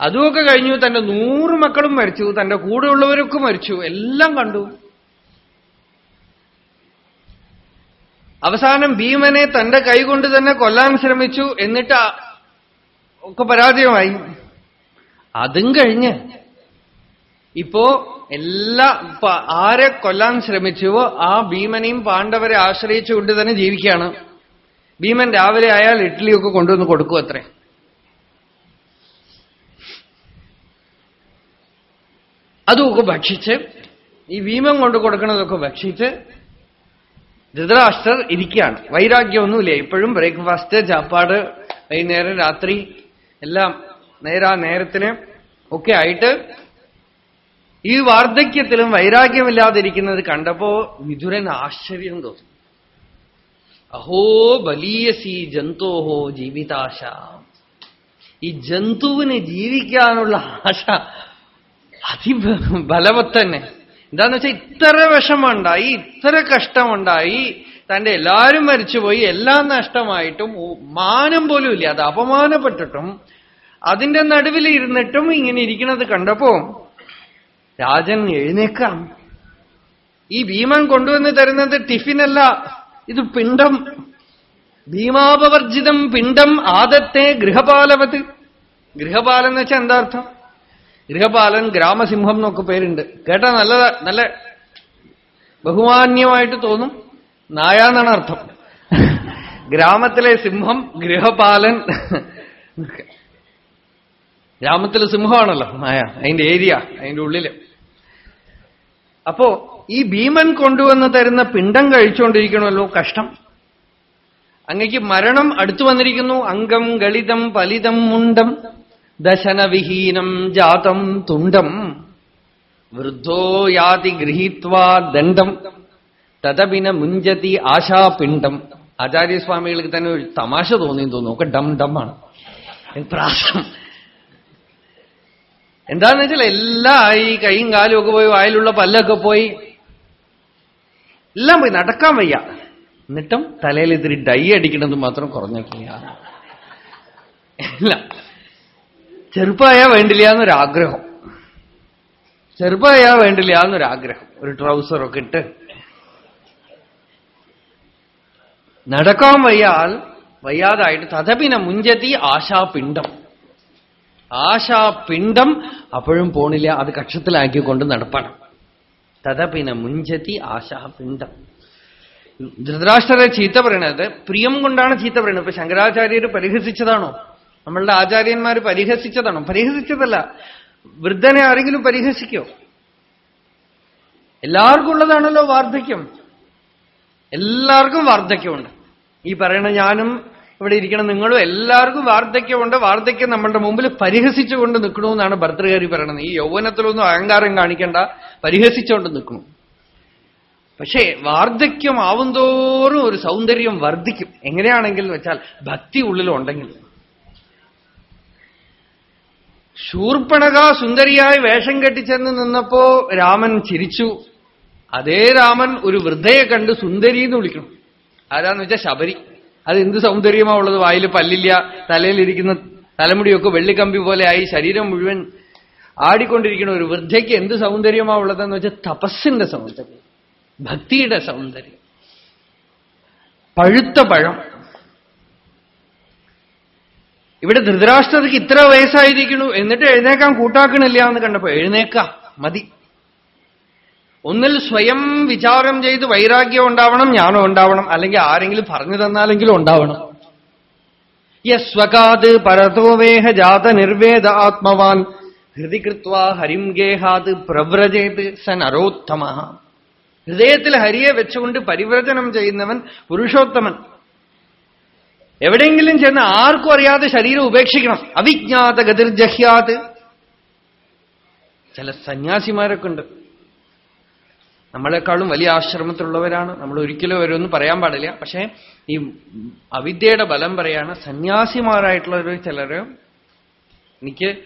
അതുമൊക്കെ കഴിഞ്ഞു തന്റെ നൂറ് മക്കളും മരിച്ചു തന്റെ കൂടെയുള്ളവരൊക്കെ മരിച്ചു എല്ലാം കണ്ടു. അവസാനം ഭീമനെ തന്റെ കൈകൊണ്ട് തന്നെ കൊല്ലാൻ ശ്രമിച്ചു എന്നിട്ട് ഒക്കെ പരാജയമായി. അതും കഴിഞ്ഞ്. ഇപ്പോ എല്ലാ ആരെ കൊല്ലാൻ ശ്രമിച്ചുവോ ആ ഭീമനെയും പാണ്ഡവരെ ആശ്രയിച്ചുകൊണ്ട് തന്നെ ജീവിക്കുകയാണ്. ഭീമൻ രാവിലെ ആയാൽ ഇഡ്ഡലിയൊക്കെ കൊണ്ടുവന്ന് കൊടുക്കും അത്രേ. അതുമൊക്കെ ഭക്ഷിച്ച് ഈ ഭീമം കൊണ്ട് കൊടുക്കുന്നതൊക്കെ ഭക്ഷിച്ച് ധൃതരാഷ്ട്രർ ഇരിക്കുകയാണ്. വൈരാഗ്യമൊന്നുമില്ല. ഇപ്പോഴും ബ്രേക്ക്ഫാസ്റ്റ് ചാപ്പാട് വൈകുന്നേരം രാത്രി എല്ലാം നേരാ നേരത്തിന് ഒക്കെ ആയിട്ട് ഈ വാർദ്ധക്യത്തിലും വൈരാഗ്യമില്ലാതിരിക്കുന്നത് കണ്ടപ്പോ വിതുരൻ ആശ്ചര്യം തോന്നി. അഹോ ബലീയസി ജന്തോഹോ ജീവിതാശ. ഈ ജന്തുവിന് ജീവിക്കാനുള്ള ആശ അതിബലവത്ത് തന്നെ എന്താന്ന് വെച്ചാൽ ഇത്ര വിഷമുണ്ടായി ഇത്ര കഷ്ടമുണ്ടായി തന്റെ എല്ലാരും മരിച്ചുപോയി എല്ലാം നഷ്ടമായിട്ടും മാനം പോലും ഇല്ല. അത് അപമാനപ്പെട്ടിട്ടും അതിന്റെ നടുവിൽ ഇരുന്നിട്ടും ഇങ്ങനെ ഇരിക്കുന്നത് കണ്ടപ്പോ രാജൻ എഴുന്നേക്കാം. ഈ ഭീമൻ കൊണ്ടുവന്ന് തരുന്നത് ടിഫിനല്ല ഇത് പിണ്ടം. ഭീമാപവർജിതം പിണ്ടം ആദത്തെ ഗൃഹപാലവത്. ഗൃഹപാലം എന്ന് വെച്ചാൽ എന്താ അർത്ഥം? ഗൃഹപാലൻ ഗ്രാമസിംഹം എന്നൊക്കെ പേരുണ്ട്. കേട്ടാ നല്ലതാ നല്ല ബഹുമാന്യമായിട്ട് തോന്നും നായ എന്നാണ് അർത്ഥം. ഗ്രാമത്തിലെ സിംഹം ഗൃഹപാലൻ ഗ്രാമത്തിലെ സിംഹമാണല്ലോ നായ അതിന്റെ ഏരിയ അതിന്റെ ഉള്ളിൽ. അപ്പോ ഈ ഭീമൻ കൊണ്ടുവന്ന് തരുന്ന പിണ്ടം കഴിച്ചുകൊണ്ടിരിക്കണമല്ലോ കഷ്ടം. അങ്ങക്ക് മരണം അടുത്തു വന്നിരിക്കുന്നു അംഗം ഗളിതം പലിതം മുണ്ടം. ദശനവിഹീനം ജാതം തുണ്ടം വൃദ്ധോ യാതി ഗൃഹീത്വാ ദണ്ഡം തതപിന മുഞ്ചതി ആശാപിണ്ഡം. ആചാര്യസ്വാമികൾക്ക് തന്നെ ഒരു തമാശ തോന്നി തോന്നുന്നു. ഒക്കെ ഡം ഡമ്മാണ് പ്രാസം എന്താന്ന് വെച്ചാൽ എല്ലാം ആയി കൈയും കാലും ഒക്കെ പോയി വായിലുള്ള പല്ലൊക്കെ പോയി. എല്ലാം പോയി. നടക്കാൻ വയ്യ. എന്നിട്ടും തലയിൽ ഇത്തിരി ഡൈ അടിക്കണത് മാത്രം കുറഞ്ഞിട്ടില്ല ചെറുപ്പമായാ വേണ്ടില്ല എന്നൊരാഗ്രഹം ചെറുപ്പമായാ വേണ്ടില്ല എന്നൊരാഗ്രഹം ഒരു ട്രൗസറൊക്കെ ഇട്ട്. നടക്കാൻ വയ്യാൽ വയ്യാതായിട്ട് തഥപിന മുഞ്ചത്തി ആശാപിണ്ഡം. ആശാപിണ്ഡം അപ്പോഴും പോണില്ല അത് കക്ഷത്തിലാക്കിക്കൊണ്ട് നടപ്പണം. തഥപിന മുഞ്ചത്തി ആശാപിണ്ഡം. ധൃതരാഷ്ട്രരെ ചീത്ത പറയണത് പ്രിയം കൊണ്ടാണ് ചീത്ത പറയുന്നത് ഇപ്പൊ ശങ്കരാചാര്യർ പരിഹസിച്ചതാണോ? നമ്മളുടെ ആചാര്യന്മാർ പരിഹസിച്ചതാണോ. പരിഹസിച്ചതല്ല. വൃദ്ധനെ ആരെങ്കിലും പരിഹസിക്കോ? എല്ലാവർക്കും ഉള്ളതാണല്ലോ വാർദ്ധക്യം. എല്ലാവർക്കും വാർദ്ധക്യമുണ്ട്. ഈ പറയണ ഞാനും ഇവിടെ ഇരിക്കണം നിങ്ങളും എല്ലാവർക്കും വാർദ്ധക്യമുണ്ട്. വാർദ്ധക്യം നമ്മളുടെ മുമ്പിൽ പരിഹസിച്ചുകൊണ്ട് നിൽക്കണമെന്നാണ് ഭർത്തൃകാരി പറയണത്. ഈ യൗവനത്തിലൊന്നും അഹങ്കാരം കാണിക്കേണ്ട. പരിഹസിച്ചുകൊണ്ട് നിൽക്കണം. പക്ഷേ വാർദ്ധക്യം ആവുന്തോറും ഒരു സൗന്ദര്യം വർദ്ധിക്കും. എങ്ങനെയാണെങ്കിൽ വെച്ചാൽ ഭക്തി ഉള്ളിലുണ്ടെങ്കിൽ ശൂർപ്പണക സുന്ദരിയായി വേഷം കെട്ടിച്ചെന്ന് നിന്നപ്പോ രാമൻ ചിരിച്ചു. അതേ രാമൻ ഒരു വൃദ്ധയെ കണ്ട് സുന്ദരി എന്ന് വിളിക്കണം. ആരാന്ന് വെച്ചാൽ ശബരി. അത് എന്ത് സൗന്ദര്യമാ ഉള്ളത്? വായിൽ പല്ലില്ല തലയിലിരിക്കുന്ന തലമുടിയൊക്കെ വെള്ളിക്കമ്പി പോലെ ആയി ശരീരം മുഴുവൻ ആടിക്കൊണ്ടിരിക്കുന്ന ഒരു വൃദ്ധയ്ക്ക് എന്ത് സൗന്ദര്യമാ ഉള്ളതെന്ന് വെച്ചാൽ തപസ്സിന്റെ സൗന്ദര്യം ഭക്തിയുടെ സൗന്ദര്യം. പഴുത്ത പഴം. ഇവിടെ ധൃതരാഷ്ട്രതയ്ക്ക് ഇത്ര വയസ്സായിരിക്കുന്നു. എന്നിട്ട് എഴുന്നേക്കാൻ കൂട്ടാക്കണില്ല എന്ന് കണ്ടപ്പോ എഴുന്നേക്കാം മതി. ഒന്നിൽ സ്വയം വിചാരം ചെയ്ത് വൈരാഗ്യം ഉണ്ടാവണം ഞാനോ ഉണ്ടാവണം അല്ലെങ്കിൽ ആരെങ്കിലും പറഞ്ഞു തന്നാലെങ്കിലും ഉണ്ടാവണം. യസ്വകാത് പരതോവേഹ ജാത നിർവേദ ആത്മവാൻ. ഹൃതി കൃത്വ ഹരിം ഗേഹാത് പ്രവ്രജേത് സൻ അരോത്തമ. ഹൃദയത്തിൽ ഹരിയെ വെച്ചുകൊണ്ട് പരിവ്രജനം ചെയ്യുന്നവൻ പുരുഷോത്തമൻ. എവിടെയെങ്കിലും ചെന്ന് ആർക്കും അറിയാതെ ശരീരം ഉപേക്ഷിക്കണം. അവിജ്ഞാത ഗതിർജഹ്യാത് ചില സന്യാസിമാരൊക്കെ ഉണ്ട്. നമ്മളെക്കാളും വലിയ ആശ്രമത്തിലുള്ളവരാണ്. നമ്മൾ ഒരിക്കലും അവരൊന്നും പറയാൻ പാടില്ല. പക്ഷേ ഈ അവിദ്യയുടെ ബലം പറയാണ് സന്യാസിമാരായിട്ടുള്ളവർ ചിലര് എനിക്ക്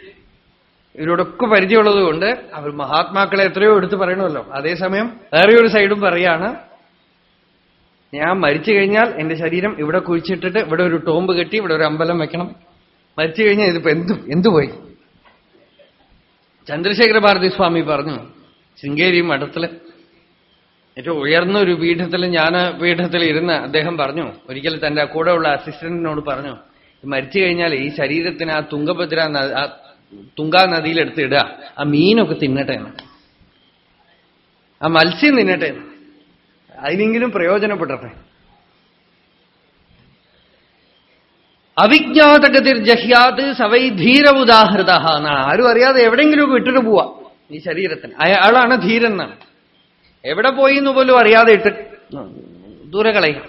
ഇവരോടൊക്കെ പരിചയമുള്ളത് കൊണ്ട് അവർ മഹാത്മാക്കളെ എത്രയോ എടുത്ത് പറയണമല്ലോ. അതേസമയം വേറെ ഒരു സൈഡും പറയാണ്. ഞാൻ മരിച്ചു കഴിഞ്ഞാൽ എന്റെ ശരീരം ഇവിടെ കുഴിച്ചിട്ടിട്ട് ഇവിടെ ഒരു ടോമ്പ് കെട്ടി ഇവിടെ ഒരു അമ്പലം വെക്കണം. മരിച്ചു കഴിഞ്ഞാൽ ഇതിപ്പോ എന്തു എന്തുപോയി ചന്ദ്രശേഖര ഭാരതി സ്വാമി പറഞ്ഞു ശൃംഗേരി മഠത്തിൽ. ഏറ്റവും ഉയർന്ന ഒരു പീഠത്തിൽ ഞാൻ പീഠത്തിൽ ഇരുന്ന് അദ്ദേഹം പറഞ്ഞു ഒരിക്കൽ തന്റെ കൂടെ ഉള്ള അസിസ്റ്റന്റിനോട് പറഞ്ഞു മരിച്ചു കഴിഞ്ഞാൽ ഈ ശരീരത്തിന് ആ തുങ്കഭദ്ര തുങ്കാ നദിയിലെടുത്ത് ഇടുക. ആ മീനൊക്കെ തിന്നട്ടെ ആ മത്സ്യം തിന്നട്ടെ അതിനെങ്കിലും പ്രയോജനപ്പെടട്ടെ അവിജ്ഞാതഗതിർ ജഹ്യാത് സവൈ ധീര ഉദാഹൃത ആരും അറിയാതെ എവിടെയെങ്കിലുമൊക്കെ ഇട്ടിട്ട് പോവാ ഈ ശരീരത്തിന്. അയാളാണ് ധീരൻ എന്നാണ് എവിടെ പോയി എന്ന് പോലും അറിയാതെ ഇട്ട് ദൂരെ കളയും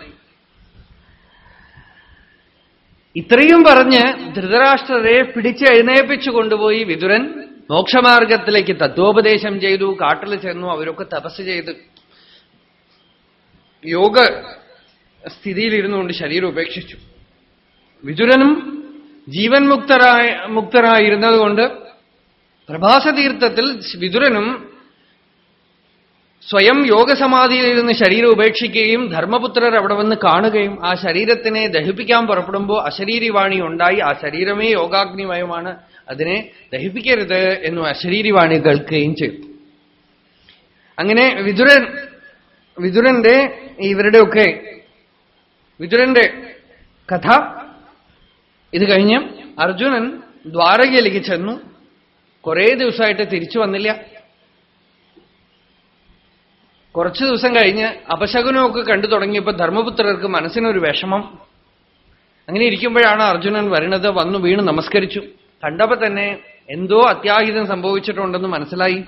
ഇത്രയും പറഞ്ഞ് ധൃതരാഷ്ട്രരെ പിടിച്ച് എഴുന്നേപ്പിച്ചു കൊണ്ടുപോയി വിതുരൻ മോക്ഷമാർഗത്തിലേക്ക് തത്വോപദേശം ചെയ്തു കാട്ടിൽ ചെന്നു അവരൊക്കെ തപസ് ചെയ്ത്. യോഗ സ്ഥിതിയിലിരുന്നുകൊണ്ട് ശരീരം ഉപേക്ഷിച്ചു. വിതുരനും ജീവൻ മുക്തരായ മുക്തരായിരുന്നതുകൊണ്ട് പ്രഭാസതീർത്ഥത്തിൽ വിതുരനും സ്വയം യോഗസമാധിയിലിരുന്ന് ശരീരം ഉപേക്ഷിക്കുകയും ധർമ്മപുത്രർ അവിടെ വന്ന് കാണുകയും ആ ശരീരത്തിനെ ദഹിപ്പിക്കാൻ പുറപ്പെടുമ്പോൾ അശരീരിവാണി ഉണ്ടായി. ആ ശരീരമേ യോഗാഗ്നിമയമാണ്. അതിനെ ദഹിപ്പിക്കരുത് എന്നും അശരീരിവാണി കേൾക്കുകയും ചെയ്തു. അങ്ങനെ വിതുരൻ വിതുരന്റെ ഇവരുടെയൊക്കെ വിതുരന്റെ കഥ. ഇത് കഴിഞ്ഞ് അർജുനൻ ദ്വാരകയിലേക്ക് ചെന്നു. കുറേ ദിവസമായിട്ട് തിരിച്ചു വന്നില്ല. കുറച്ചു ദിവസം കഴിഞ്ഞ് അപശകുനമൊക്കെ കണ്ടു തുടങ്ങിയപ്പോൾ ധർമ്മപുത്രർക്ക് മനസ്സിനൊരു വിഷമം. അങ്ങനെ ഇരിക്കുമ്പോഴാണ് അർജുനൻ വരുന്നത് വന്നു വീണ് നമസ്കരിച്ചു. കണ്ടപ്പോ തന്നെ എന്തോ അത്യാഹിതം സംഭവിച്ചിട്ടുണ്ടെന്ന് മനസ്സിലായി.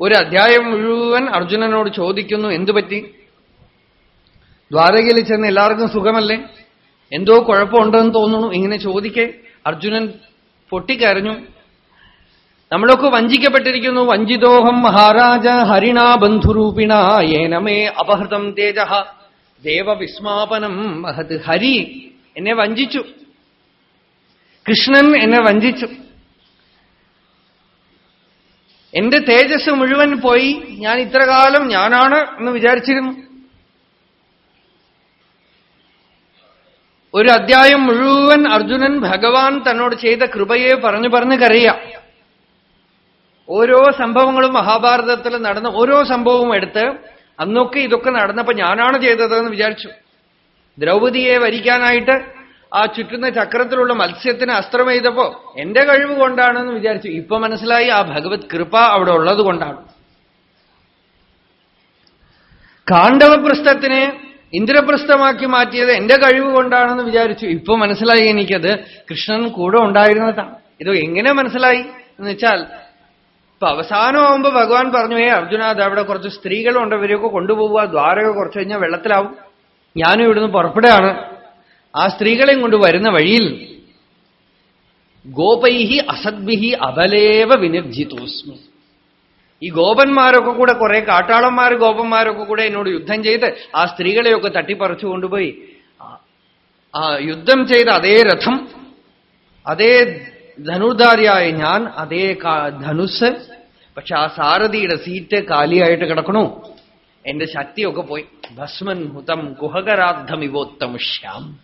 ഒരു അധ്യായം മുഴുവൻ അർജുനനോട് ചോദിക്കുന്നു എന്തു പറ്റി ദ്വാരകയിൽ ചെന്ന് എല്ലാവർക്കും സുഖമല്ലേ? എന്തോ കുഴപ്പമുണ്ടെന്ന് തോന്നുന്നു. ഇങ്ങനെ ചോദിക്കെ. അർജുനൻ പൊട്ടിക്കരഞ്ഞു. നമ്മളൊക്കെ വഞ്ചിക്കപ്പെട്ടിരിക്കുന്നു. വഞ്ചിതോഹം മഹാരാജ ഹരിണ ബന്ധുരൂപിണ ഏനമേ അപഹൃതം തേജ. ദേവവിസ്മാപനം മഹത് ഹരി എന്നെ വഞ്ചിച്ചു. കൃഷ്ണൻ എന്നെ വഞ്ചിച്ചു. എന്റെ തേജസ് മുഴുവൻ പോയി. ഞാൻ ഇത്രകാലം ഞാനാണ് എന്ന് വിചാരിച്ചിരുന്നു. ഒരു അധ്യായം മുഴുവൻ അർജുനൻ ഭഗവാൻ തന്നോട് ചെയ്ത കൃപയെ പറഞ്ഞു പറഞ്ഞു കരയാം. ഓരോ സംഭവങ്ങളും മഹാഭാരതത്തിൽ നടന്ന ഓരോ സംഭവവും എടുത്ത് അന്നൊക്കെ ഇതൊക്കെ നടന്നപ്പോ ഞാനാണ് ചെയ്തതെന്ന് വിചാരിച്ചു. ദ്രൗപതിയെ വരിക്കാനായിട്ട് ആ ചുറ്റുന്ന ചക്രത്തിലുള്ള മത്സ്യത്തിന് അസ്ത്രം എഴുതപ്പോ എന്റെ കഴിവ് കൊണ്ടാണെന്ന് വിചാരിച്ചു. ഇപ്പൊ മനസ്സിലായി ആ ഭഗവത് കൃപ അവിടെ ഉള്ളത് കൊണ്ടാണ്. കാണ്ഡവപൃഷ്ഠത്തിനെ ഇന്ദ്രപ്രസ്ഥമാക്കി മാറ്റിയത് എന്റെ കഴിവ് കൊണ്ടാണെന്ന് വിചാരിച്ചു. ഇപ്പൊ മനസ്സിലായി എനിക്കത്. കൃഷ്ണൻ കൂടെ ഉണ്ടായിരുന്നതാണ്. ഇത് എങ്ങനെ മനസ്സിലായി? എന്ന് വെച്ചാൽ ഇപ്പൊ അവസാനമാകുമ്പോ ഭഗവാൻ പറഞ്ഞു ഏ അർജുന അത് അവിടെ കുറച്ച് സ്ത്രീകളുണ്ട്. ഇവരെയൊക്കെ കൊണ്ടുപോവുക. ദ്വാരക കുറച്ച് കഴിഞ്ഞാൽ വെള്ളത്തിലാവും. ഞാനും ഇവിടുന്ന് പുറപ്പെടുകയാണ്. ആ സ്ത്രീകളെയും കൊണ്ട് വരുന്ന വഴിയിൽ ഗോപൈഹി അസദ്ഭിഹി അബലേവ വിനിർജിതോസ്മി. ഈ ഗോപന്മാരൊക്കെ കൂടെ കുറെ കാട്ടാളന്മാർ ഗോപന്മാരൊക്കെ കൂടെ എന്നോട് യുദ്ധം ചെയ്ത് ആ സ്ത്രീകളെയൊക്കെ തട്ടിപ്പറിച്ചു കൊണ്ടുപോയി. ആ യുദ്ധം ചെയ്ത അതേ രഥം അതേ ധനുർധാരിയായ ഞാൻ അതേ ധനുസ് പക്ഷെ ആ സാരഥിയുടെ സീറ്റ് കാലിയായിട്ട് കിടക്കണു. എന്റെ ശക്തിയൊക്കെ പോയി. ഭസ്മൻ ഹുതം കുഹകരാദ്ധമിവോത്തമുഷ്യാം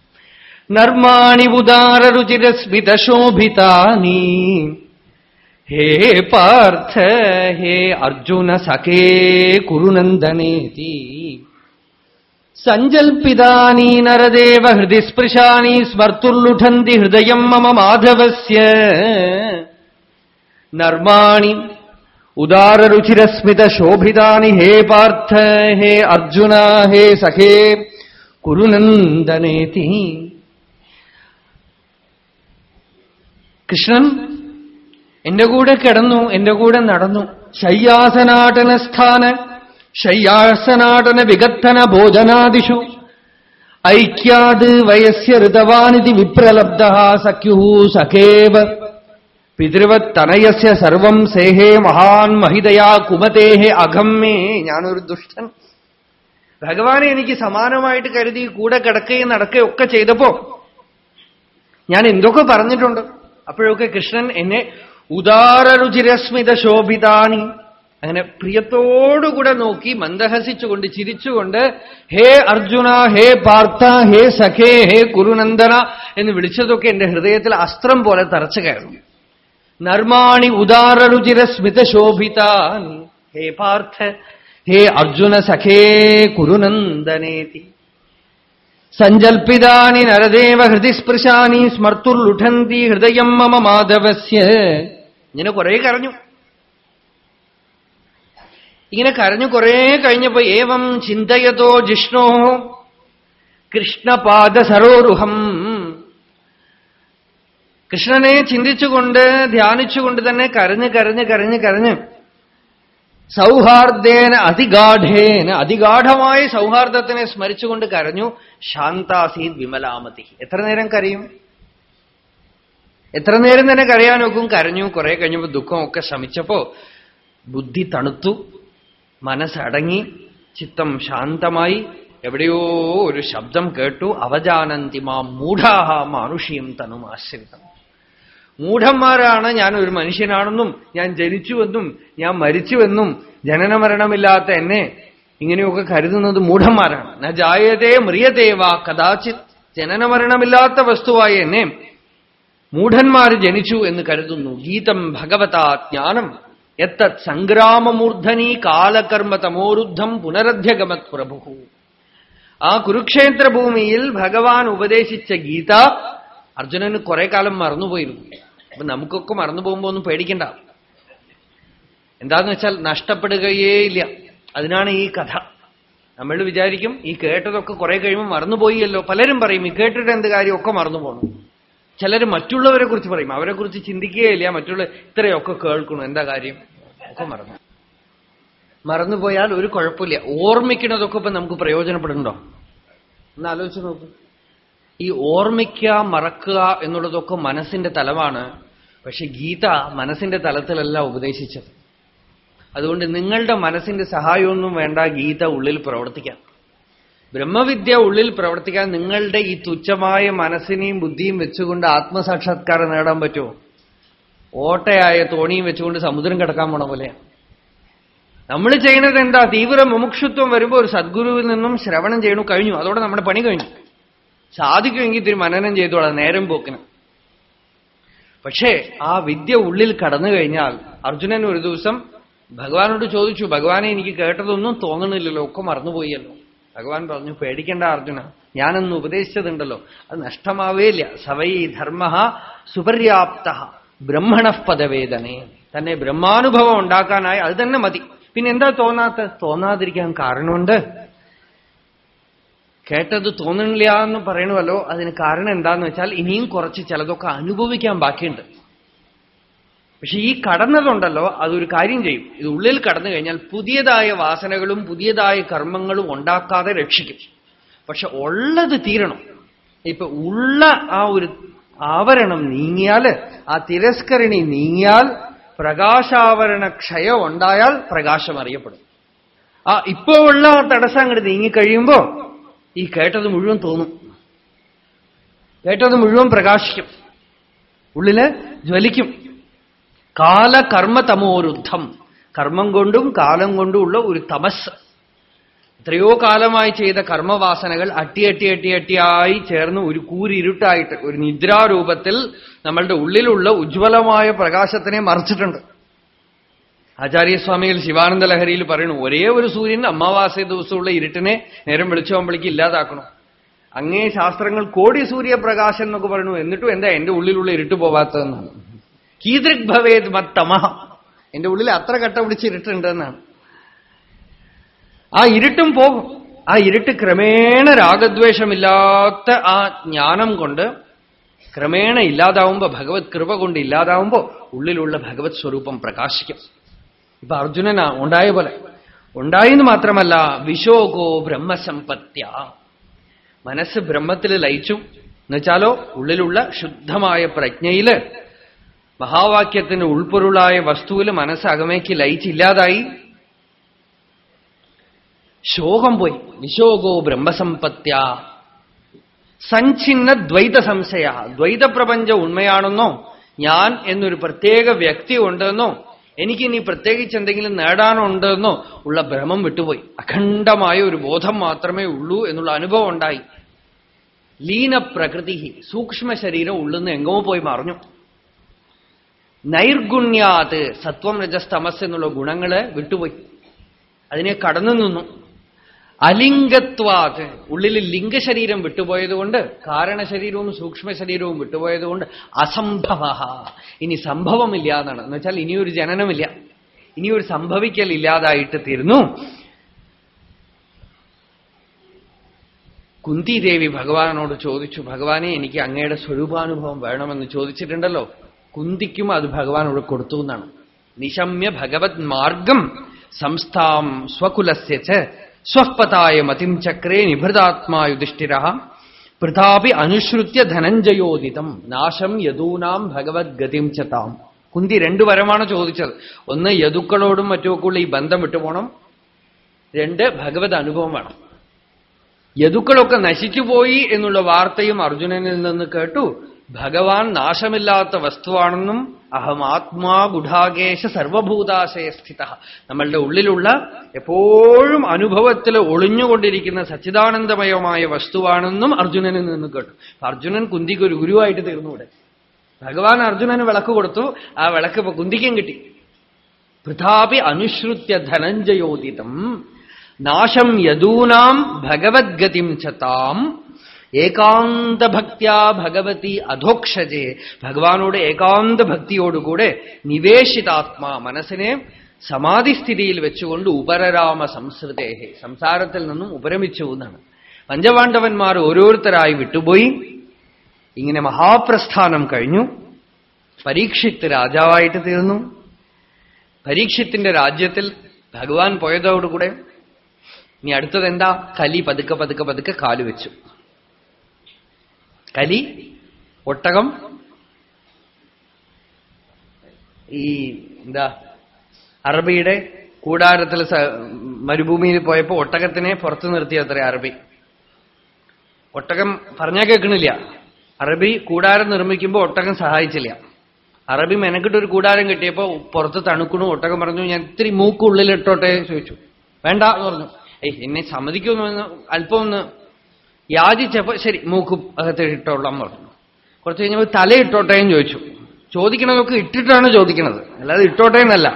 നർമാണി ഉദാരരുചിരസ്മിതശോഭിതാനി. ഹേ പാർത്ഥ ഹേ അർജുന സഖേ കുരുനന്ദനേതി സഞ്ചൽപ്പിതാനീ നരദേവ ഹൃദി സ്പൃശാനി സ്മർത്തുർലുഠന്തി ഹൃദയം മമ മാധവസ്യ. നർമാണി ഉദാരരുചിരസ്മിത ശോഭിതാനി ഹേ പാർത്ഥ ഹേ അർജുന ഹേ സഖേ കുരുനന്ദനേതി കൃഷ്ണൻ എന്റെ കൂടെ കിടന്നു എന്റെ കൂടെ നടന്നു. ശയ്യാസനാടന സ്ഥാന ശയ്യാസനാടന വിഗത്തന ഭോജനാദിഷു. ഐക്യാത് വയസ്യ ഋതവാനിതി വിപ്രലബ്ധ സഖ്യു സഖേവ. പിതൃവത് തനയസ്യ സർവം സേഹേ മഹാൻ മഹിതയാ കുമതേഹേ അഘമ്മേ ഞാനൊരു ദുഷ്ടൻ. ഭഗവാനെ എനിക്ക് സമാനമായിട്ട് കരുതി കൂടെ കിടക്കുകയും നടക്കുകയും ഒക്കെ ചെയ്തപ്പോ ഞാൻ എന്തൊക്കെ പറഞ്ഞിട്ടുണ്ട്? അപ്പോഴൊക്കെ കൃഷ്ണൻ എന്നെ ഉദാരരുചിരസ്മിത ശോഭിതാനി അങ്ങനെ പ്രിയത്തോടുകൂടെ നോക്കി മന്ദഹസിച്ചുകൊണ്ട് ചിരിച്ചുകൊണ്ട് ഹേ അർജുന ഹേ പാർത്ഥ ഹേ സഖേ ഹേ കുരുനന്ദന എന്ന് വിളിച്ചതൊക്കെ എന്റെ ഹൃദയത്തിൽ അസ്ത്രം പോലെ തറച്ചു കയറും. നർമാണി ഉദാരരുചിര ശോഭിതാനി ഹേ പാർത്ഥ ഹേ അർജുന സഖേ കുരുനന്ദനേതി. സഞ്ചൽപ്പിതാനി നരദേവ ഹൃദിസ്പൃശാനി സ്മർത്തുർലുഠന്തി ഹൃദയം മമ മാധവസ്യ. ഇങ്ങനെ കുറെ കരഞ്ഞു. ഇങ്ങനെ കരഞ്ഞു കുറെ കഴിഞ്ഞപ്പോ ഏവം ചിന്തയതോ ജിഷ്ണോ കൃഷ്ണപാദ സരോരുഹം കൃഷ്ണനെ ചിന്തിച്ചുകൊണ്ട് ധ്യാനിച്ചുകൊണ്ട് തന്നെ കരഞ്ഞ് കരഞ്ഞ് കരഞ്ഞ് കരഞ്ഞ് സൗഹാർദ്ദേന അതിഗാഠേന അതിഗാഠമായ സൗഹാർദ്ദത്തിനെ സ്മരിച്ചുകൊണ്ട് കരഞ്ഞു ശാന്താസീത് വിമലാമതി എത്ര നേരം കരയും? എത്ര നേരം തന്നെ കരയാൻ നോക്കും കരഞ്ഞു കുറെ കഴിഞ്ഞപ്പോ ദുഃഖമൊക്കെ ശമിച്ചപ്പോ ബുദ്ധി തണുത്തു മനസ്സടങ്ങി ചിത്തം ശാന്തമായി എവിടെയോ ഒരു ശബ്ദം കേട്ടു അവജാനന്തി മാ മൂഢാഹ മാനുഷ്യം തനുമാശ്രിതം മൂഢന്മാരാണ് ഞാൻ ഒരു മനുഷ്യനാണെന്നും ഞാൻ ജനിച്ചുവെന്നും ഞാൻ മരിച്ചുവെന്നും ജനനമരണമില്ലാത്ത എന്നെ ഇങ്ങനെയൊക്കെ കരുതുന്നത് മൂഢന്മാരാണ്. ന ജായതേ മ്രിയതേവ കഥാചിത്. ജനനമരണമില്ലാത്ത വസ്തുവായി എന്നെ മൂഢന്മാർ ജനിച്ചു എന്ന് കരുതുന്നു. ഗീതം ഭഗവതാ ജ്ഞാനം. എത്തത് സംഗ്രാമമൂർധനി കാലകർമ്മ തമോരുദ്ധം പുനരധ്യഗമത് പ്രഭു ആ കുരുക്ഷേത്ര ഭൂമിയിൽ ഭഗവാൻ ഉപദേശിച്ച ഗീത അർജുനന് കുറെ കാലം മറന്നുപോയിരുന്നു. അപ്പൊ നമുക്കൊക്കെ മറന്നു പോകുമ്പോ ഒന്നും പേടിക്കണ്ട. എന്താന്ന് വെച്ചാൽ നഷ്ടപ്പെടുകയേ ഇല്ല. അതിനാണ് ഈ കഥ. നമ്മൾ വിചാരിക്കും ഈ കേട്ടതൊക്കെ കുറെ കഴിയുമ്പോൾ മറന്നുപോയിയല്ലോ. പലരും പറയും ഈ കേട്ടിട്ട് എന്ത് കാര്യം ഒക്കെ മറന്നു പോകണം ചിലർ മറ്റുള്ളവരെ കുറിച്ച് പറയും. അവരെ കുറിച്ച് ചിന്തിക്കുകയില്ല. മറ്റുള്ള ഇത്രയൊക്കെ കേൾക്കണം എന്താ കാര്യം? ഒക്കെ മറന്നു. മറന്നുപോയാൽ ഒരു കുഴപ്പമില്ല. ഓർമ്മിക്കുന്നതൊക്കെ ഇപ്പൊ നമുക്ക് പ്രയോജനപ്പെടുന്നുണ്ടോ? ഒന്ന് ആലോചിച്ച് നോക്കൂ. ഈ ഓർമ്മിക്കുക മറക്കുക എന്നുള്ളതൊക്കെ മനസ്സിന്റെ തലമാണ്. പക്ഷെ ഗീത മനസ്സിന്റെ തലത്തിലല്ല ഉപദേശിച്ചത്. അതുകൊണ്ട് നിങ്ങളുടെ മനസ്സിന്റെ സഹായമൊന്നും വേണ്ട ഗീത ഉള്ളിൽ പ്രവർത്തിക്കാം. ബ്രഹ്മവിദ്യ ഉള്ളിൽ പ്രവർത്തിക്കാൻ നിങ്ങളുടെ ഈ തുച്ഛമായ മനസ്സിനെയും ബുദ്ധിയും വെച്ചുകൊണ്ട് ആത്മസാക്ഷാത്കാരം നേടാൻ പറ്റുമോ? ഓട്ടയായ തോണിയും വെച്ചുകൊണ്ട് സമുദ്രം കിടക്കാൻ പോണ പോലെയാണ് നമ്മൾ ചെയ്യുന്നത് എന്താ? തീവ്ര മുമുക്ഷുത്വം വരുമ്പോൾ ഒരു സദ്ഗുരുവിൽ നിന്നും ശ്രവണം ചെയ്യണു കഴിഞ്ഞു. അതോടെ നമ്മുടെ പണി കഴിഞ്ഞു. സാധിക്കുമെങ്കിൽ ഇത്തിരി മനനം ചെയ്തോളാം നേരം പോക്കിന്. പക്ഷേ ആ വിദ്യ ഉള്ളിൽ കടന്നു കഴിഞ്ഞാൽ അർജുനൻ ഒരു ദിവസം ഭഗവാനോട് ചോദിച്ചു ഭഗവാനെ എനിക്ക് കേട്ടതൊന്നും തോന്നണില്ലല്ലോ ഒക്കെ മറന്നുപോയല്ലോ ഭഗവാൻ പറഞ്ഞു പേടിക്കേണ്ട അർജുന ഞാനൊന്ന് ഉപദേശിച്ചതുണ്ടല്ലോ. അത് നഷ്ടമാവേയില്ല. സവൈ ധർമ്മ സുപര്യാപ്ത ബ്രഹ്മണ പദവേദനെ. തന്നെ ബ്രഹ്മാനുഭവം ഉണ്ടാക്കാനായി അത് തന്നെ മതി. പിന്നെ എന്താ തോന്നാത്ത തോന്നാതിരിക്കാൻ കാരണമുണ്ട്. കേട്ടത് തോന്നണില്ല എന്ന് പറയണമല്ലോ അതിന് കാരണം എന്താന്ന് വെച്ചാൽ ഇനിയും കുറച്ച് ചിലതൊക്കെ അനുഭവിക്കാൻ ബാക്കിയുണ്ട്. പക്ഷെ ഈ കടന്നതുണ്ടല്ലോ അതൊരു കാര്യം ചെയ്യും. ഇത് ഉള്ളിൽ കടന്നു കഴിഞ്ഞാൽ പുതിയതായ വാസനകളും പുതിയതായ കർമ്മങ്ങളും ഉണ്ടാക്കാതെ രക്ഷിക്കും. പക്ഷെ ഉള്ളത് തീരണം. ഇപ്പൊ ഉള്ള ആ ഒരു ആവരണം നീങ്ങിയാൽ ആ തിരസ്കരണി നീങ്ങിയാൽ പ്രകാശാവരണ ക്ഷയം ഉണ്ടായാൽ പ്രകാശം അറിയപ്പെടും. ആ ഇപ്പോ ഉള്ള ആ തടസ്സം അങ്ങോട്ട് നീങ്ങിക്കഴിയുമ്പോ ഈ കേട്ടത് മുഴുവൻ തോന്നും. കേട്ടത് മുഴുവൻ പ്രകാശിക്കും. ഉള്ളിൽ ജ്വലിക്കും. കാലകർമ്മ തമോരുദ്ധം കർമ്മം കൊണ്ടും കാലം കൊണ്ടും ഉള്ള ഒരു തമസ് എത്രയോ കാലമായി ചെയ്ത കർമ്മവാസനകൾ അട്ടി അട്ടി അട്ടി അട്ടിയായി ചേർന്ന് ഒരു കൂരിരുട്ടായിട്ട് ഒരു നിദ്രാരൂപത്തിൽ നമ്മളുടെ ഉള്ളിലുള്ള ഉജ്ജ്വലമായ പ്രകാശത്തിനെ മറിച്ചിട്ടുണ്ട്. ആചാര്യസ്വാമികൾ ശിവാനന്ദ ലഹരിയിൽ പറയുന്നു ഒരേ ഒരു സൂര്യൻ അമാവാസ ദിവസമുള്ള ഇരുട്ടിനെ നേരം വെളിച്ചമാകുമ്പോഴേക്ക് ഇല്ലാതാക്കണം? അങ്ങേ ശാസ്ത്രങ്ങൾ കോടി സൂര്യപ്രകാശം എന്നൊക്കെ പറയുന്നു. എന്നിട്ടും എന്താ എന്റെ ഉള്ളിലുള്ള ഇരുട്ട് പോവാത്തതെന്നാണ്. കീദൃക് ഭവേത് മത്തമ. എന്റെ ഉള്ളിൽ അത്ര കട്ട പിടിച്ച് ഇരുട്ടുണ്ടെന്നാണ്. ആ ഇരുട്ടും പോകും ആ ഇരുട്ട് ക്രമേണ രാഗദ്വേഷമില്ലാത്ത ആ ജ്ഞാനം കൊണ്ട് ക്രമേണ ഇല്ലാതാവുമ്പോ ഭഗവത് കൃപ കൊണ്ട് ഇല്ലാതാവുമ്പോ ഉള്ളിലുള്ള ഭഗവത് സ്വരൂപം പ്രകാശിക്കും. ഇപ്പൊ അർജുനനാ ഉണ്ടായ പോലെ. ഉണ്ടായെന്ന് മാത്രമല്ല വിശോകോ ബ്രഹ്മസമ്പത്യ. മനസ്സ് ബ്രഹ്മത്തിൽ ലയിച്ചു. എന്നുവെച്ചാലോ ഉള്ളിലുള്ള ശുദ്ധമായ പ്രജ്ഞയിൽ മഹാവാക്യത്തിന്റെ ഉൾപ്പൊരുളായ വസ്തുവിൽ മനസ്സ് അകമേക്ക് ലയിച്ചില്ലാതായി ശോകം പോയി. വിശോകോ ബ്രഹ്മസമ്പത്യ. സഞ്ചിന്ന ദ്വൈത സംശയ ദ്വൈത പ്രപഞ്ചം ഉണ്മയാണെന്നോ ഞാൻ എന്നൊരു പ്രത്യേക വ്യക്തി ഉണ്ടെന്നോ എനിക്ക് എനിക്കിനി പ്രത്യേകിച്ച് എന്തെങ്കിലും നേടാനുണ്ടെന്നോ ഉള്ള ഭ്രമം വിട്ടുപോയി. അഖണ്ഡമായ ഒരു ബോധം മാത്രമേ ഉള്ളൂ എന്നുള്ള അനുഭവം ഉണ്ടായി. ലീന പ്രകൃതി സൂക്ഷ്മ ശരീരം ഉള്ളുന്ന് എങ്ങോ പോയി മറിഞ്ഞു. നൈർഗുണ്യാത് സത്വം രജസ്തമസ് എന്നുള്ള ഗുണങ്ങൾ വിട്ടുപോയി. അതിനെ കടന്നു നിന്നു. അലിംഗത്വാത് ഉള്ളിൽ ലിംഗശരീരം വിട്ടുപോയതുകൊണ്ട് കാരണശരീരവും സൂക്ഷ്മ ശരീരവും വിട്ടുപോയതുകൊണ്ട് അസംഭവ ഇനി സംഭവമില്ല എന്നാണ്. എന്ന് വെച്ചാൽ ഇനിയൊരു ജനനമില്ല. ഇനിയൊരു സംഭവിക്കൽ ഇല്ലാതായിട്ട് തീരുന്നു. കുന്തിദേവി ഭഗവാനോട് ചോദിച്ചു ഭഗവാനെ എനിക്ക് അങ്ങയുടെ സ്വരൂപാനുഭവം വേണമെന്ന് ചോദിച്ചിട്ടുണ്ടല്ലോ. കുന്തിക്കും അത് ഭഗവാനോട് കൊടുത്തു എന്നാണ്. നിശമ്യ ഭഗവത് മാർഗം സംസ്ഥാം സ്വകുലസ്യ സ്വപതായ മതിം ചക്രേ നിഭൃതാത്മാ യുധിഷ്ഠിര പൃഥാപി അനുശ്രുത്യ ധനഞ്ജയോദിതം നാശം യദൂനാം ഭഗവത്ഗതിം ചതാം കുന്തി രണ്ടു വരമാണ് ചോദിച്ചത്. ഒന്ന് യദുക്കളോടും മറ്റുമൊക്കെയുള്ള ഈ ബന്ധം വിട്ടുപോകണം രണ്ട് ഭഗവത് അനുഭവം വേണം. യദുക്കളൊക്കെ നശിച്ചുപോയി എന്നുള്ള വാർത്തയും അർജുനനിൽ നിന്ന് കേട്ടു. ഭഗവാൻ നാശമില്ലാത്ത വസ്തുവാണെന്നും അഹം ആത്മാ ഗുഢാകേശ സർവഭൂതാശയസ്ഥിത നമ്മളുടെ ഉള്ളിലുള്ള എപ്പോഴും അനുഭവത്തിൽ ഒളിഞ്ഞുകൊണ്ടിരിക്കുന്ന സച്ചിദാനന്ദമയമായ വസ്തുവാണെന്നും അർജുനനിൽ നിന്ന് കേട്ടു. അർജുനൻ കുന്തിക്ക് ഒരു ഗുരുവായിട്ട് തീർന്നുകൂടെ ഭഗവാൻ അർജുനന് വിളക്ക് കൊടുത്തു. ആ വിളക്ക് ഇപ്പൊ കുന്തിക്കും കിട്ടി. പൃഥാപി അനുശ്രുത്യ ധനഞ്ജയോദിതം. നാശം യദൂനാം ഭഗവത്ഗതിം ചതാം ഏകാന്ത ഭക്തിയാ ഭഗവതി അധോക്ഷജെ. ഭഗവാനോട് ഏകാന്ത ഭക്തിയോടുകൂടെ നിവേശിതാത്മാ മനസ്സിനെ സമാധിസ്ഥിതിയിൽ വെച്ചുകൊണ്ട് ഉപരരാമ സംസ്കൃതേഹെ സംസാരത്തിൽ നിന്നും ഉപരമിച്ചു എന്നാണ്. പഞ്ചപാണ്ഡവന്മാർ ഓരോരുത്തരായി വിട്ടുപോയി. ഇങ്ങനെ മഹാപ്രസ്ഥാനം കഴിഞ്ഞു. പരീക്ഷിത്ത് രാജാവായിട്ട് തീർന്നു. പരീക്ഷിത്തിന്റെ രാജ്യത്തിൽ ഭഗവാൻ പോയതോടുകൂടെ ഇനി അടുത്തത് എന്താ കലി പതുക്കെ പതുക്കെ പതുക്കെ കാൽ വെച്ചു കലി ഒട്ടകം ഈ എന്താ അറബിയുടെ കൂടാരത്തിൽ മരുഭൂമിയിൽ പോയപ്പോ ഒട്ടകത്തിനെ പുറത്തു നിർത്തിയത്ര അറബി. ഒട്ടകം പറഞ്ഞാൽ കേൾക്കണില്ല. അറബി കൂടാരം നിർമ്മിക്കുമ്പോൾ ഒട്ടകം സഹായിച്ചില്ല. അറബി മെനക്കിട്ടൊരു കൂടാരം കിട്ടിയപ്പോ പുറത്ത് തണുക്കണു ഒട്ടകം പറഞ്ഞു ഞാൻ ഇത്തിരി മൂക്കുള്ളിലിട്ടോട്ടെ? ചോദിച്ചു. വേണ്ട എന്ന് പറഞ്ഞു. ഏയ് എന്നെ സമ്മതിക്കുമെന്ന് അല്പം ഒന്ന് യാചിച്ചപ്പോ ശരി മൂക്ക് അകത്ത് ഇട്ടോളാം പറഞ്ഞു. കുറച്ച് കഴിഞ്ഞപ്പോൾ തല ഇട്ടോട്ടേന്ന് ചോദിച്ചു. ചോദിക്കണതൊക്കെ ഇട്ടിട്ടാണ് ചോദിക്കണത്. അല്ലാതെ ഇട്ടോട്ടെ എന്നല്ല.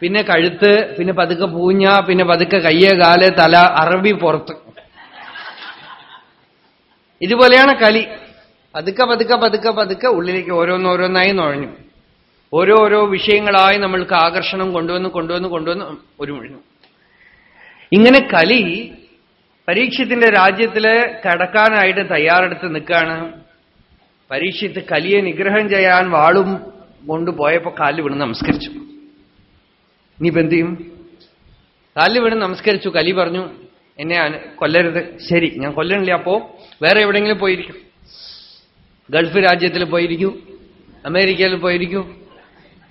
പിന്നെ കഴുത്ത് പിന്നെ പതുക്കെ പൂഞ്ഞ പിന്നെ പതുക്കെ കയ്യ് കാൽ തല അറബി പുറത്ത്. ഇതുപോലെയാണ് കളി. പതുക്കെ പതുക്കെ പതുക്കെ പതുക്കെ ഉള്ളിലേക്ക് ഓരോന്നോരോന്നായി നുഴഞ്ഞു. ഓരോ ഓരോ വിഷയങ്ങളായി നമ്മൾക്ക് ആകർഷണം കൊണ്ടുവന്ന് കൊണ്ടുവന്ന് കൊണ്ടുവന്ന് ഒരു മുഴുവൻ ഇങ്ങനെ കലി പരീക്ഷത്തിന്റെ രാജ്യത്തിൽ കടക്കാനായിട്ട് തയ്യാറെടുത്ത് നിൽക്കുകയാണ്. പരീക്ഷത്ത് കലിയെ നിഗ്രഹം ചെയ്യാൻ വാളും കൊണ്ടുപോയപ്പോ കാലിൽ വീണ് നമസ്കരിച്ചു. ഇനിയിപ്പോ എന്ത് ചെയ്യും? കാലിൽ വീണ് നമസ്കരിച്ചു. കലി പറഞ്ഞു എന്നെ കൊല്ലരുത്. ശരി ഞാൻ കൊല്ലണില്ല. അപ്പോ വേറെ എവിടെയെങ്കിലും പോയിരിക്കും. ഗൾഫ് രാജ്യത്തിൽ പോയിരിക്കൂ. അമേരിക്കയിൽ പോയിരിക്കൂ.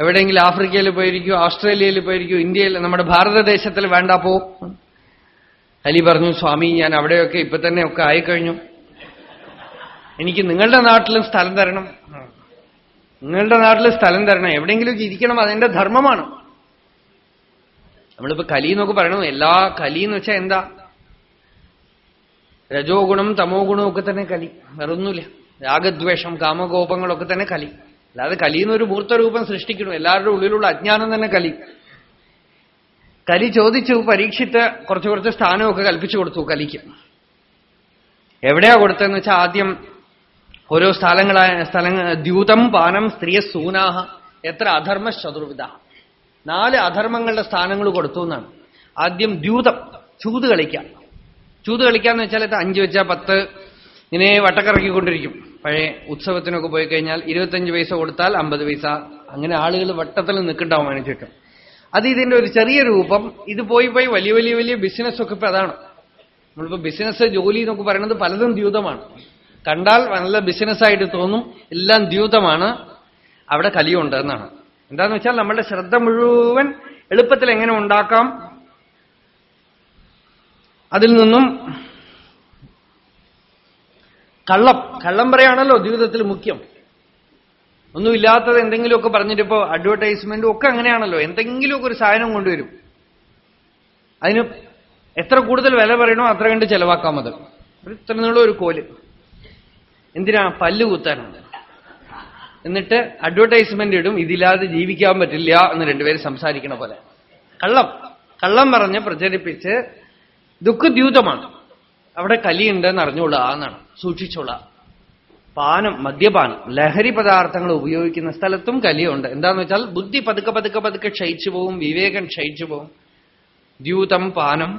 എവിടെയെങ്കിലും ആഫ്രിക്കയിൽ പോയിരിക്കൂ. ഓസ്ട്രേലിയയിൽ പോയിരിക്കൂ. ഇന്ത്യയിൽ നമ്മുടെ ഭാരതദേശത്തിൽ വേണ്ട പോ അലി പറഞ്ഞു സ്വാമി ഞാൻ അവിടെയൊക്കെ ഇപ്പൊ തന്നെ ഒക്കെ ആയിക്കഴിഞ്ഞു. എനിക്ക് നിങ്ങളുടെ നാട്ടിലും സ്ഥലം തരണം. നിങ്ങളുടെ നാട്ടിൽ സ്ഥലം തരണം. എവിടെയെങ്കിലും ഇരിക്കണം. അതെന്റെ ധർമ്മമാണ്. നമ്മളിപ്പോ കലി എന്നൊക്കെ പറയണം എല്ലാ കലി എന്ന് വെച്ചാൽ എന്താ? രജോ ഗുണം തമോ ഗുണവും ഒക്കെ തന്നെ കലി. വേറൊന്നുമില്ല. രാഗദ്വേഷം കാമകോപങ്ങളൊക്കെ തന്നെ കലി. അല്ലാതെ കലിന്നൊരു മൂർത്തരൂപം സൃഷ്ടിക്കണം. എല്ലാവരുടെ ഉള്ളിലുള്ള അജ്ഞാനം തന്നെ കലി. കലി ചോദിച്ചു പരീക്ഷിത്ത് കുറച്ച് കുറച്ച് സ്ഥാനമൊക്കെ കൽപ്പിച്ചു കൊടുത്തു കലിക്ക്. എവിടെയാ കൊടുത്തതെന്ന് വെച്ചാൽ ആദ്യം ഓരോ സ്ഥലങ്ങളായ സ്ഥലങ്ങൾ ദ്യൂതം പാനം സ്ത്രീയ സൂനാഹ എത്ര അധർമ്മ ചതുർവിധ. നാല് അധർമ്മങ്ങളുടെ സ്ഥാനങ്ങൾ കൊടുത്തു എന്നാണ്. ആദ്യം ദ്യൂതം ചൂത് കളിക്കാം. ചൂത് കളിക്കാന്ന് വെച്ചാൽ ഇത് അഞ്ച് വെച്ചാൽ പത്ത് ഇങ്ങനെ വട്ടക്കറക്കിക്കൊണ്ടിരിക്കും. പഴയ ഉത്സവത്തിനൊക്കെ പോയി കഴിഞ്ഞാൽ ഇരുപത്തഞ്ച് പൈസ കൊടുത്താൽ അമ്പത് പൈസ. അങ്ങനെ ആളുകൾ വട്ടത്തിൽ നിൽക്കണ്ടാവും അതിന് ചുറ്റും. അത് ഇതിന്റെ ഒരു ചെറിയ രൂപം. ഇത് പോയി പോയി വലിയ വലിയ വലിയ ബിസിനസ് ഒക്കെ ഇപ്പൊ അതാണ്. നമ്മളിപ്പോ ബിസിനസ് ജോലി എന്നൊക്കെ പറയുന്നത് പലതും ദ്യൂതമാണ്. കണ്ടാൽ നല്ല ബിസിനസ്സായിട്ട് തോന്നും എല്ലാം ദ്യൂതമാണ്. അവിടെ കലിയുണ്ട് എന്നാണ്. എന്താന്ന് വെച്ചാൽ നമ്മുടെ ശ്രദ്ധ മുഴുവൻ എളുപ്പത്തിൽ എങ്ങനെ ഉണ്ടാക്കാം? അതിൽ നിന്നും കള്ളം. കള്ളം പറയാണല്ലോ ജീവിതത്തിൽ മുഖ്യം. ഒന്നുമില്ലാത്തത് എന്തെങ്കിലുമൊക്കെ പറഞ്ഞിട്ടിപ്പോ അഡ്വർടൈസ്മെന്റും ഒക്കെ അങ്ങനെയാണല്ലോ. എന്തെങ്കിലുമൊക്കെ ഒരു സാധനം കൊണ്ടുവരും. അതിന് എത്ര കൂടുതൽ വില പറയണോ അത്ര കണ്ട് ചെലവാക്കാൻ മതി ഇത്ര നീളം ഒരു കോൽ. എന്തിനാ പല്ല് കുത്താനാണ് എന്നിട്ട് അഡ്വർടൈസ്മെന്റ് ഇടും ഇതില്ലാതെ ജീവിക്കാൻ പറ്റില്ല എന്ന് രണ്ടുപേരും സംസാരിക്കണ പോലെ. കള്ളം. കള്ളം പറഞ്ഞ് പ്രചരിപ്പിച്ച് ദുഃഖദ്യൂതമാണ്. അവിടെ കലിയുണ്ടെന്ന് അറിഞ്ഞോളാ എന്നാണ്. സൂക്ഷിച്ചോളാം. പാനം മദ്യപാനം ലഹരി പദാർത്ഥങ്ങൾ ഉപയോഗിക്കുന്ന സ്ഥലത്തും കലിയുണ്ട്. എന്താന്ന് വെച്ചാൽ ബുദ്ധി പതുക്കെ പതുക്കെ പതുക്കെ ക്ഷയിച്ചു പോവും വിവേകം ക്ഷയിച്ചു പോവും. ദ്യൂതം പാനം.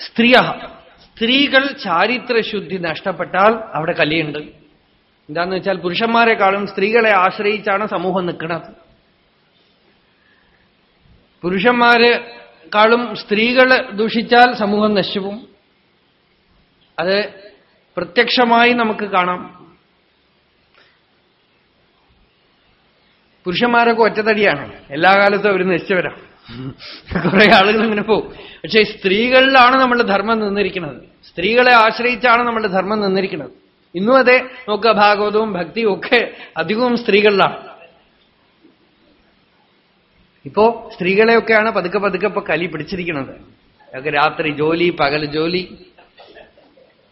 സ്ത്രീയ സ്ത്രീകൾ ചാരിത്രശുദ്ധി നഷ്ടപ്പെട്ടാൽ അവിടെ കലിയുണ്ട്. എന്താന്ന് വെച്ചാൽ പുരുഷന്മാരെക്കാളും സ്ത്രീകളെ ആശ്രയിച്ചാണ് സമൂഹം നിൽക്കുന്നത്. പുരുഷന്മാരെക്കാളും സ്ത്രീകളെ ദൂഷിച്ചാൽ സമൂഹം നശിച്ചുപോകും അത് പ്രത്യക്ഷമായി നമുക്ക് കാണാം. പുരുഷന്മാരൊക്കെ ഒറ്റത്തടിയാണ്. എല്ലാ കാലത്തും അവർ നശിച്ചവരാ കുറെ ആളുകൾ ഇങ്ങനെ പോകും പക്ഷെ സ്ത്രീകളിലാണ് നമ്മളുടെ ധർമ്മം നിന്നിരിക്കുന്നത്. സ്ത്രീകളെ ആശ്രയിച്ചാണ് നമ്മളുടെ ധർമ്മം നിന്നിരിക്കുന്നത്. ഇന്നും അതെ നോക്കുക ഭാഗവതവും ഭക്തിയും ഒക്കെ അധികവും സ്ത്രീകളിലാണ്. ഇപ്പോ സ്ത്രീകളെയൊക്കെയാണ് പതുക്കെ പതുക്കെ ഇപ്പൊ കലി പിടിച്ചിരിക്കുന്നത്. രാത്രി ജോലി പകൽ ജോലി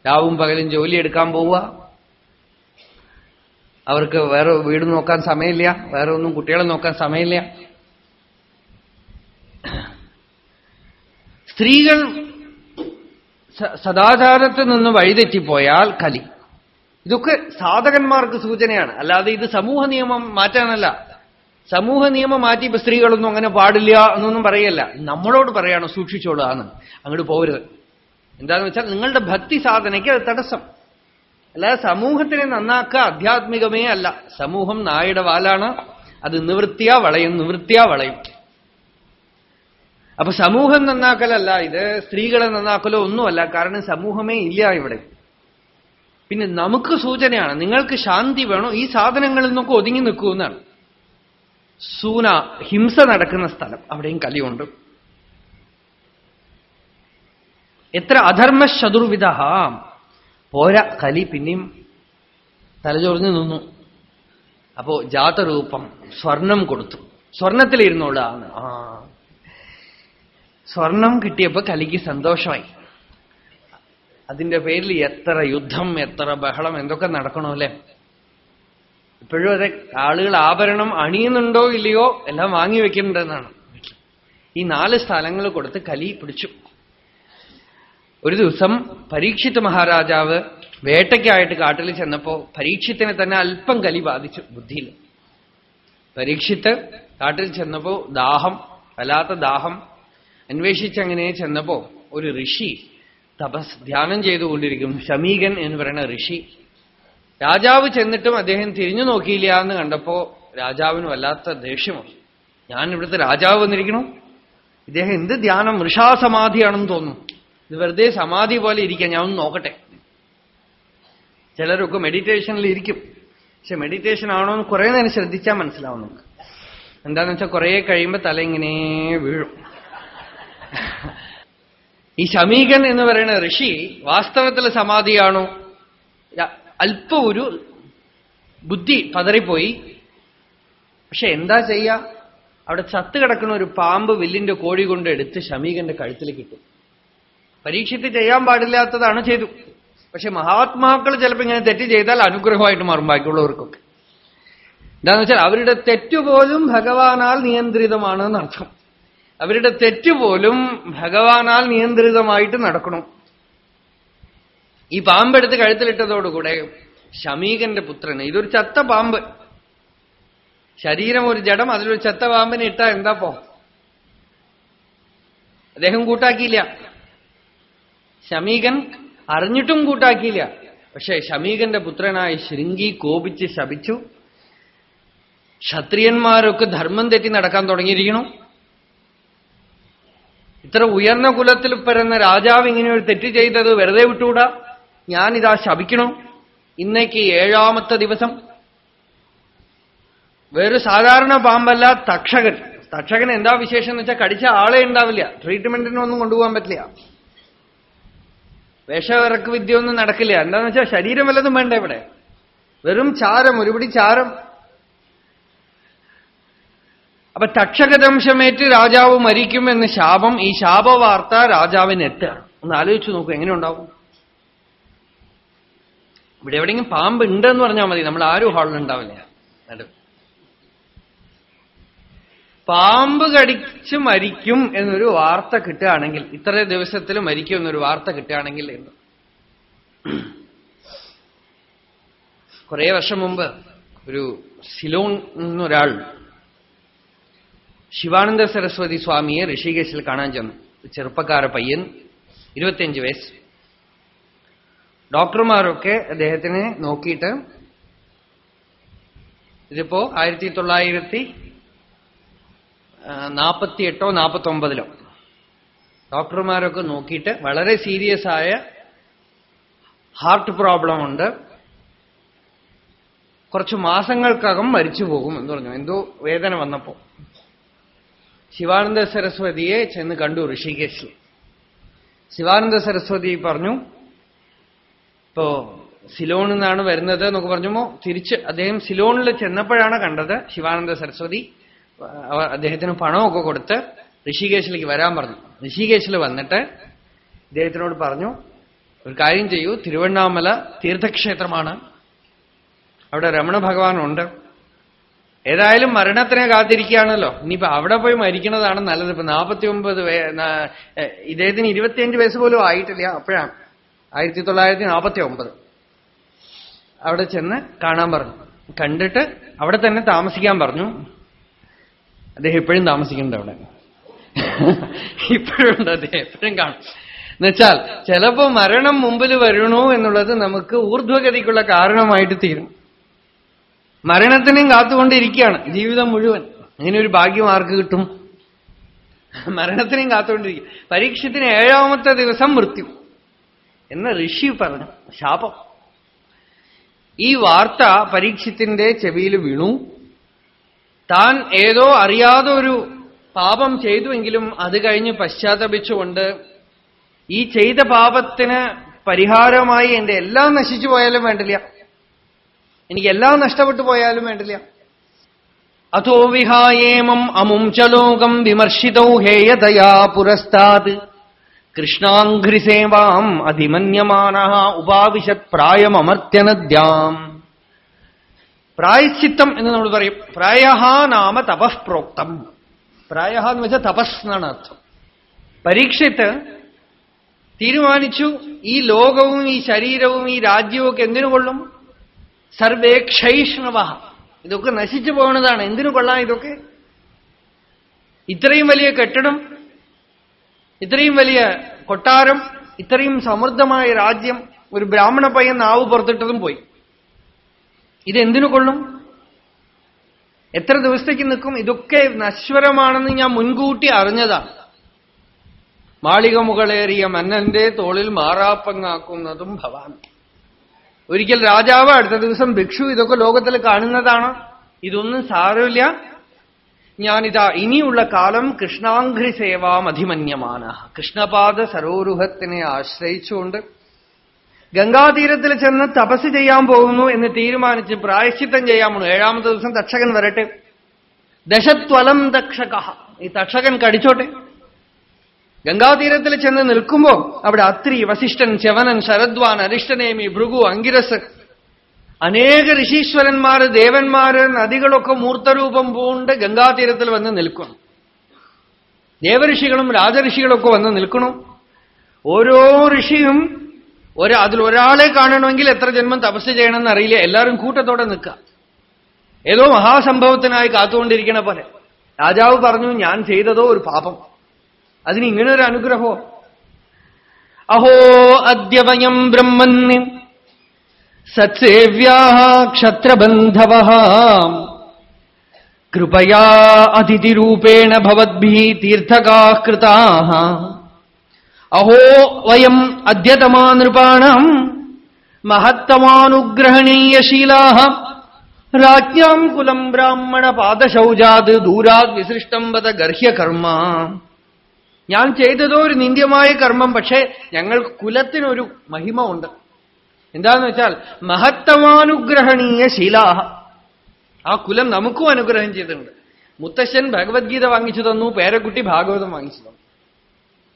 രാവും പകലും ജോലി എടുക്കാൻ പോവുക. അവർക്ക് വേറെ വീട് നോക്കാൻ സമയമില്ല. വേറെ ഒന്നും കുട്ടികളെ നോക്കാൻ സമയമില്ല. സ്ത്രീകൾ സദാചാരത്തിൽ നിന്ന് വഴിതെറ്റിപ്പോയാൽ കലി. ഇതൊക്കെ സാധകന്മാർക്ക് സൂചനയാണ്. അല്ലാതെ ഇത് സമൂഹ നിയമം മാറ്റാനല്ല. സമൂഹ നിയമം മാറ്റി ഇപ്പൊ സ്ത്രീകളൊന്നും അങ്ങനെ പാടില്ല എന്നൊന്നും പറയല്ല. നമ്മളോട് പറയാണോ സൂക്ഷിച്ചോളൂ ആണ് അങ്ങോട്ട് പോരുത് എന്താന്ന് വെച്ചാൽ നിങ്ങളുടെ ഭക്തി സാധനയ്ക്ക് അത് തടസ്സം. അല്ലാതെ സമൂഹത്തിനെ നന്നാക്കുക ആധ്യാത്മികമേ അല്ല. സമൂഹം നായുടെ വാലാണ്. അത് നിവൃത്തിയാ വളയും നിവൃത്തിയാ വളയും. അപ്പൊ സമൂഹം നന്നാക്കലല്ല ഇത് സ്ത്രീകളെ നന്നാക്കലോ ഒന്നുമല്ല. കാരണം സമൂഹമേ ഇല്ല ഇവിടെ. പിന്നെ നമുക്ക് സൂചനയാണ് നിങ്ങൾക്ക് ശാന്തി വേണോ? ഈ സാധനങ്ങളിൽ നിന്നൊക്കെ ഒതുങ്ങി നിൽക്കൂ എന്നാണ് സൂന ഹിംസ നടക്കുന്ന സ്ഥലം. അവിടെയും കലിയുണ്ട്. എത്ര അധർമ്മ ശതുർവിധ പോരാ കലി പിന്നെയും തലചൊറിഞ്ഞു നിന്നു. അപ്പോ ജാതരൂപം സ്വർണം കൊടുത്തു. സ്വർണത്തിലിരുന്നോളാണ് ആ. സ്വർണം കിട്ടിയപ്പോ കലിക്ക് സന്തോഷമായി. അതിന്റെ പേരിൽ എത്ര യുദ്ധം എത്ര ബഹളം എന്തൊക്കെ നടക്കണോ അല്ലെ? ഇപ്പോഴും അതെ ആളുകൾ ആഭരണം അണിയുന്നുണ്ടോ ഇല്ലയോ എല്ലാം വാങ്ങി വെക്കുന്നുണ്ടെന്നാണ്. ഈ നാല് സ്ഥലങ്ങൾ കൊടുത്ത് കലി പിടിച്ചു. ഒരു ദിവസം പരീക്ഷിത്ത് മഹാരാജാവ് വേട്ടയ്ക്കായിട്ട് കാട്ടിൽ ചെന്നപ്പോ പരീക്ഷത്തിനെ തന്നെ അല്പം കലി ബാധിച്ചു ബുദ്ധിയിൽ. പരീക്ഷിത്ത് കാട്ടിൽ ചെന്നപ്പോ ദാഹം വല്ലാത്ത ദാഹം. അന്വേഷിച്ചങ്ങനെ ചെന്നപ്പോ ഒരു ഋഷി തപസ് ധ്യാനം ചെയ്തുകൊണ്ടിരിക്കും ശമീകൻ എന്ന് പറയുന്ന ഋഷി. രാജാവ് ചെന്നിട്ടും അദ്ദേഹം തിരിഞ്ഞു നോക്കിയില്ല എന്ന് കണ്ടപ്പോ രാജാവിന് വല്ലാത്ത ദേഷ്യമോ ഞാൻ ഇവിടുത്തെ രാജാവ് വന്നിരിക്കണു. ഇദ്ദേഹം എന്ത് ധ്യാനം? വൃഷാസമാധിയാണെന്ന് തോന്നുന്നു. ഇത് വെറുതെ സമാധി പോലെ ഇരിക്കാം. ഞാൻ ഒന്ന് നോക്കട്ടെ. ചിലരൊക്കെ മെഡിറ്റേഷനിൽ ഇരിക്കും. പക്ഷെ മെഡിറ്റേഷൻ ആണോ എന്ന് കുറെ നേരം ശ്രദ്ധിച്ചാൽ മനസ്സിലാവും നമുക്ക്. എന്താന്ന് വെച്ചാൽ കുറെ കഴിയുമ്പോൾ തല ഇങ്ങനെ വീഴും. ഈ ശമീകൻ എന്ന് പറയുന്ന ഋഷി വാസ്തവത്തിൽ സമാധിയാണോ. അല്പ ഒരു ബുദ്ധി പതറിപ്പോയി. പക്ഷെ എന്താ ചെയ്യാ? അവിടെ ചത്ത് കിടക്കുന്ന ഒരു പാമ്പ് വില്ലിന്റെ കോഴി കൊണ്ട് എടുത്ത് ശമീകന്റെ കഴുത്തിൽ കിട്ടും. പരീക്ഷിച്ച് ചെയ്യാൻ പാടില്ലാത്തതാണ് ചെയ്തു. പക്ഷെ മഹാത്മാക്കൾ ചിലപ്പോൾ ഇങ്ങനെ തെറ്റ് ചെയ്താൽ അനുഗ്രഹമായിട്ട് മാറും ബാക്കിയുള്ളവർക്കൊക്കെ. എന്താന്ന് വെച്ചാൽ അവരുടെ തെറ്റുപോലും ഭഗവാനാൽ നിയന്ത്രിതമാണ് എന്നർത്ഥം. അവരുടെ തെറ്റുപോലും ഭഗവാനാൽ നിയന്ത്രിതമായിട്ട് നടക്കണം. ഈ പാമ്പെടുത്ത് കഴുത്തിലിട്ടതോടുകൂടെ ശമീകന്റെ പുത്രന് ഇതൊരു ചത്ത പാമ്പ്. ശരീരം ഒരു ജഡം അതിലൊരു ചത്ത പാമ്പിനെ ഇട്ടാ എന്താ പോ? അദ്ദേഹം കൂട്ടാക്കിയില്ല. ശമീകൻ അറിഞ്ഞിട്ടും കൂട്ടാക്കിയില്ല. പക്ഷെ ശമീകന്റെ പുത്രനായ ശൃംഗി കോപിച്ച് ശപിച്ചു. ക്ഷത്രിയന്മാരൊക്കെ ധർമ്മം തെറ്റി നടക്കാൻ തുടങ്ങിയിരിക്കണം ഇത്ര ഉയർന്ന കുലത്തിൽ പിറന്ന രാജാവ് ഇങ്ങനെ ഒരു തെറ്റ് ചെയ്തത് വെറുതെ വിട്ടുകൂടാ? ഞാനിതാ ശപിക്കണം. ഇന്നേക്ക് ഏഴാമത്തെ ദിവസം. വേറൊരു സാധാരണ പാമ്പല്ല തക്ഷകൻ. തക്ഷകൻ എന്താ വിശേഷം എന്ന് വെച്ചാൽ കടിച്ച ആളെ ഉണ്ടാവില്ല. ട്രീറ്റ്മെന്റിനൊന്നും കൊണ്ടുപോകാൻ പറ്റില്ല. വിഷവിറക്ക് വിദ്യ ഒന്നും നടക്കില്ല. എന്താന്ന് വെച്ചാൽ ശരീരം വല്ലതും വേണ്ട ഇവിടെ? വെറും ചാരം ഒരുപിടി ചാരം. അപ്പൊ തക്ഷകദംശമേറ്റ് രാജാവ് മരിക്കും എന്ന് ശാപം ഈ ശാപവാർത്ത രാജാവിന് എത്തുകയാണ് ഒന്ന് ആലോചിച്ചു നോക്കൂ എങ്ങനെ ഉണ്ടാവും? ഇവിടെ എവിടെയെങ്കിലും പാമ്പ് ഉണ്ടെന്ന് പറഞ്ഞാൽ മതി. നമ്മൾ ആരും ഹാളിലുണ്ടാവില്ല നടുവ് പാമ്പ് കടിച്ച് മരിക്കും എന്നൊരു വാർത്ത കിട്ടുകയാണെങ്കിൽ ഇത്ര ദിവസത്തിൽ മരിക്കും എന്നൊരു വാർത്ത കിട്ടുകയാണെങ്കിൽ എന്ന്. കുറെ വർഷം മുമ്പ് ഒരു സിലോൺ എന്നൊരാൾ ശിവാനന്ദ സരസ്വതി സ്വാമിയെ ഋഷികേശിൽ കാണാൻ ചെന്നു. ചെറുപ്പക്കാര പയ്യൻ ഇരുപത്തിയഞ്ച് വയസ്സ്. ഡോക്ടർമാരൊക്കെ അദ്ദേഹത്തിനെ നോക്കിയിട്ട് ഇതിപ്പോ ആയിരത്തി തൊള്ളായിരത്തി നാൽപ്പത്തി എട്ടോ നാൽപ്പത്തി ഒമ്പതിലോ ഡോക്ടർമാരൊക്കെ നോക്കിയിട്ട് വളരെ സീരിയസ് ആയ ഹാർട്ട് പ്രോബ്ലം ഉണ്ട്. കുറച്ച് മാസങ്ങൾക്കകം മരിച്ചു പോകും എന്ന് പറഞ്ഞു. എന്തോ വേദന വന്നപ്പോ. ശിവാനന്ദ സരസ്വതിയെ ചെന്ന് കണ്ടു ഋഷികേശിൽ. ശിവാനന്ദ സരസ്വതി പറഞ്ഞു ഇപ്പോ സിലോണിൽ നിന്നാണ് വരുന്നത് എന്നൊക്കെ പറഞ്ഞപ്പോ തിരിച്ച് അദ്ദേഹം സിലോണിൽ ചെന്നപ്പോഴാണ് കണ്ടത് ശിവാനന്ദ സരസ്വതി. അദ്ദേഹത്തിന് പണമൊക്കെ കൊടുത്ത് ഋഷികേശിലേക്ക് വരാൻ പറഞ്ഞു. ഋഷികേശിൽ വന്നിട്ട് ഇദ്ദേഹത്തിനോട് പറഞ്ഞു ഒരു കാര്യം ചെയ്യൂ തിരുവണ്ണാമല തീർത്ഥക്ഷേത്രമാണ്. അവിടെ രമണ ഭഗവാനുണ്ട്. ഏതായാലും മരണത്തിനെ കാത്തിരിക്കുകയാണല്ലോ. ഇനിയിപ്പോ അവിടെ പോയി മരിക്കുന്നതാണ് നല്ലത്. ഇപ്പൊ നാൽപ്പത്തി ഒമ്പത് ഇദ്ദേഹത്തിന് ഇരുപത്തിയഞ്ച് വയസ്സ് പോലും ആയിട്ടില്ല അപ്പോഴാണ്. ആയിരത്തി തൊള്ളായിരത്തി നാൽപ്പത്തി ഒമ്പത് അവിടെ ചെന്ന് കാണാൻ പറഞ്ഞു. കണ്ടിട്ട് അവിടെ തന്നെ താമസിക്കാൻ പറഞ്ഞു. അദ്ദേഹം എപ്പോഴും താമസിക്കുന്നുണ്ട് അവിടെ. ഇപ്പോഴുണ്ട് അദ്ദേഹം എപ്പോഴും കാണും. എന്നുവെച്ചാൽ ചിലപ്പോ മരണം മുമ്പിൽ വരണോ എന്നുള്ളത് നമുക്ക് ഊർധ്വഗതിക്കുള്ള കാരണമായിട്ട് തീരും. മരണത്തിനും കാത്തുകൊണ്ടിരിക്കുകയാണ് ജീവിതം മുഴുവൻ. അങ്ങനെ ഒരു ഭാഗ്യം ആർക്ക് കിട്ടും? മരണത്തിനെയും കാത്തുകൊണ്ടിരിക്കും. പരീക്ഷത്തിന് ഏഴാമത്തെ ദിവസം മൃത്യു. എന്ന ഋഷി പറഞ്ഞു ശാപം. ഈ വാർത്ത പരീക്ഷത്തിന്റെ ചെവിയിൽ വീണു. താൻ ഏതോ അറിയാതെ ഒരു പാപം ചെയ്തുവെങ്കിലും അത് കഴിഞ്ഞ് പശ്ചാത്തപിച്ചുകൊണ്ട് ഈ ചെയ്ത പാപത്തിന് പരിഹാരമായി എന്റെ എല്ലാം നശിച്ചു പോയാലും വേണ്ടില്ല. എനിക്ക് എല്ലാം നഷ്ടപ്പെട്ടു പോയാലും വേണ്ടില്ല. അഥോ വിഹായേമം അമും ചലോകം ലോകം വിമർശിതൗ ഹേയതയാ പുരസ്താത്. കൃഷ്ണാഘ്രിസേവാം അധിമന്യമാന ഉപാവിശത് പ്രായമമർത്യനദ്യാം. പ്രായശ്ചിത്തം എന്ന് നമ്മൾ പറയും. പ്രായ നാമ തപഃ പ്രോക്തം. പ്രായ എന്ന് വെച്ചാൽ തപസ് എന്നാണ് അർത്ഥം. പരീക്ഷിത്ത് തീരുമാനിച്ചു ഈ ലോകവും ഈ ശരീരവും ഈ രാജ്യവും ഒക്കെ എന്തിനു കൊള്ളും? സർവേ ക്ഷൈഷ്ണവ. ഇതൊക്കെ നശിച്ചു പോകുന്നതാണ് എന്തിനു കൊള്ളാം ഇതൊക്കെ? ഇത്രയും വലിയ കെട്ടിടം ഇത്രയും വലിയ കൊട്ടാരം ഇത്രയും സമൃദ്ധമായ രാജ്യം ഒരു ബ്രാഹ്മണ പയ്യൻ നാവ് പുറത്തിട്ടതും പോയി. ഇതെന്തിനു കൊള്ളും? എത്ര ദിവസത്തേക്ക് നിൽക്കും? ഇതൊക്കെ നശ്വരമാണെന്ന് ഞാൻ മുൻകൂട്ടി അറിഞ്ഞതാണ് മാളിക മുകളേറിയ മന്നന്റെ തോളിൽ മാറാപ്പങ്ങാക്കുന്നതും ഭവാൻ. ഒരിക്കൽ രാജാവ് അടുത്ത ദിവസം ഭിക്ഷു ഇതൊക്കെ ലോകത്തിൽ കാണുന്നതാണ്? ഇതൊന്നും സാരമില്ല. ഞാനിതാ ഇനിയുള്ള കാലം കൃഷ്ണാംഘ്രി സേവാം അധിമന്യമാന കൃഷ്ണപാദ സരോരുഹത്തിനെ ആശ്രയിച്ചുകൊണ്ട് ഗംഗാതീരത്തിൽ ചെന്ന് തപസ് ചെയ്യാൻ പോകുന്നു എന്ന് തീരുമാനിച്ച് പ്രായശ്ചിത്തം ചെയ്യാൻ പോകുന്നു ഏഴാമത്തെ ദിവസം തക്ഷകൻ വരട്ടെ. ദശത്വലം തക്ഷക ഈ തക്ഷകൻ കടിച്ചോട്ടെ. ഗംഗാതീരത്തിൽ ചെന്ന് നിൽക്കുമ്പോൾ അവിടെ അത്രി വസിഷ്ഠൻ ചവനൻ ശരദ്വാൻ അരിഷ്ടനേമി ഭൃഗു അങ്കിരസ് അനേക ഋഷീശ്വരന്മാര് ദേവന്മാര് നദികളൊക്കെ മൂർത്തരൂപം പൂണ്ട് ഗംഗാതീരത്തിൽ വന്ന് നിൽക്കണം ദേവഋഷികളും രാജഋഷികളൊക്കെ വന്ന് നിൽക്കണം. ഓരോ ഋഷിയും ഒരു അതിൽ ഒരാളെ കാണണമെങ്കിൽ എത്ര ജന്മം തപസ് ചെയ്യണമെന്ന് അറിയില്ല. എല്ലാവരും കൂട്ടത്തോടെ നിൽക്കുക. ഏതോ മഹാസംഭവത്തിനായി കാത്തുകൊണ്ടിരിക്കണ പോലെ. രാജാവ് പറഞ്ഞു ഞാൻ ചെയ്തതോ ഒരു പാപം. അതിന് ഇങ്ങനെ ഒരു അനുഗ്രഹമോ? അഹോ അദ്യവയം ബ്രഹ്മന് സത്സേവ്യാ ക്ഷത്രബന്ധവ. കൃപയാ അതിഥിരൂപേണ ഭവദ്ഭി തീർത്ഥകാ കൃതാ അഹോ വയം അദ്യതമാ നൃപാണം മഹത്തമാനുഗ്രഹണീയശീലാ രാജ്ഞാം കുലം ബ്രാഹ്മണ പാദശൗജാത് ദൂരാത് വിസൃഷ്ടം വത ഗർഹ്യകർമ്മ ഞാൻ ചെയ്തതോ ഒരു നിന്ദ്യമായ കർമ്മം പക്ഷേ ഞങ്ങൾ കുലത്തിനൊരു മഹിമ ഉണ്ട്. എന്താന്ന് വെച്ചാൽ മഹത്തമാനുഗ്രഹണീയ ശീലാഹ. ആ കുലം നമുക്കും അനുഗ്രഹം ചെയ്തിട്ടുണ്ട്. മുത്തശ്ശൻ ഭഗവത്ഗീത വാങ്ങിച്ചു തന്നു പേരക്കുട്ടി ഭാഗവതം വാങ്ങിച്ചു തന്നു.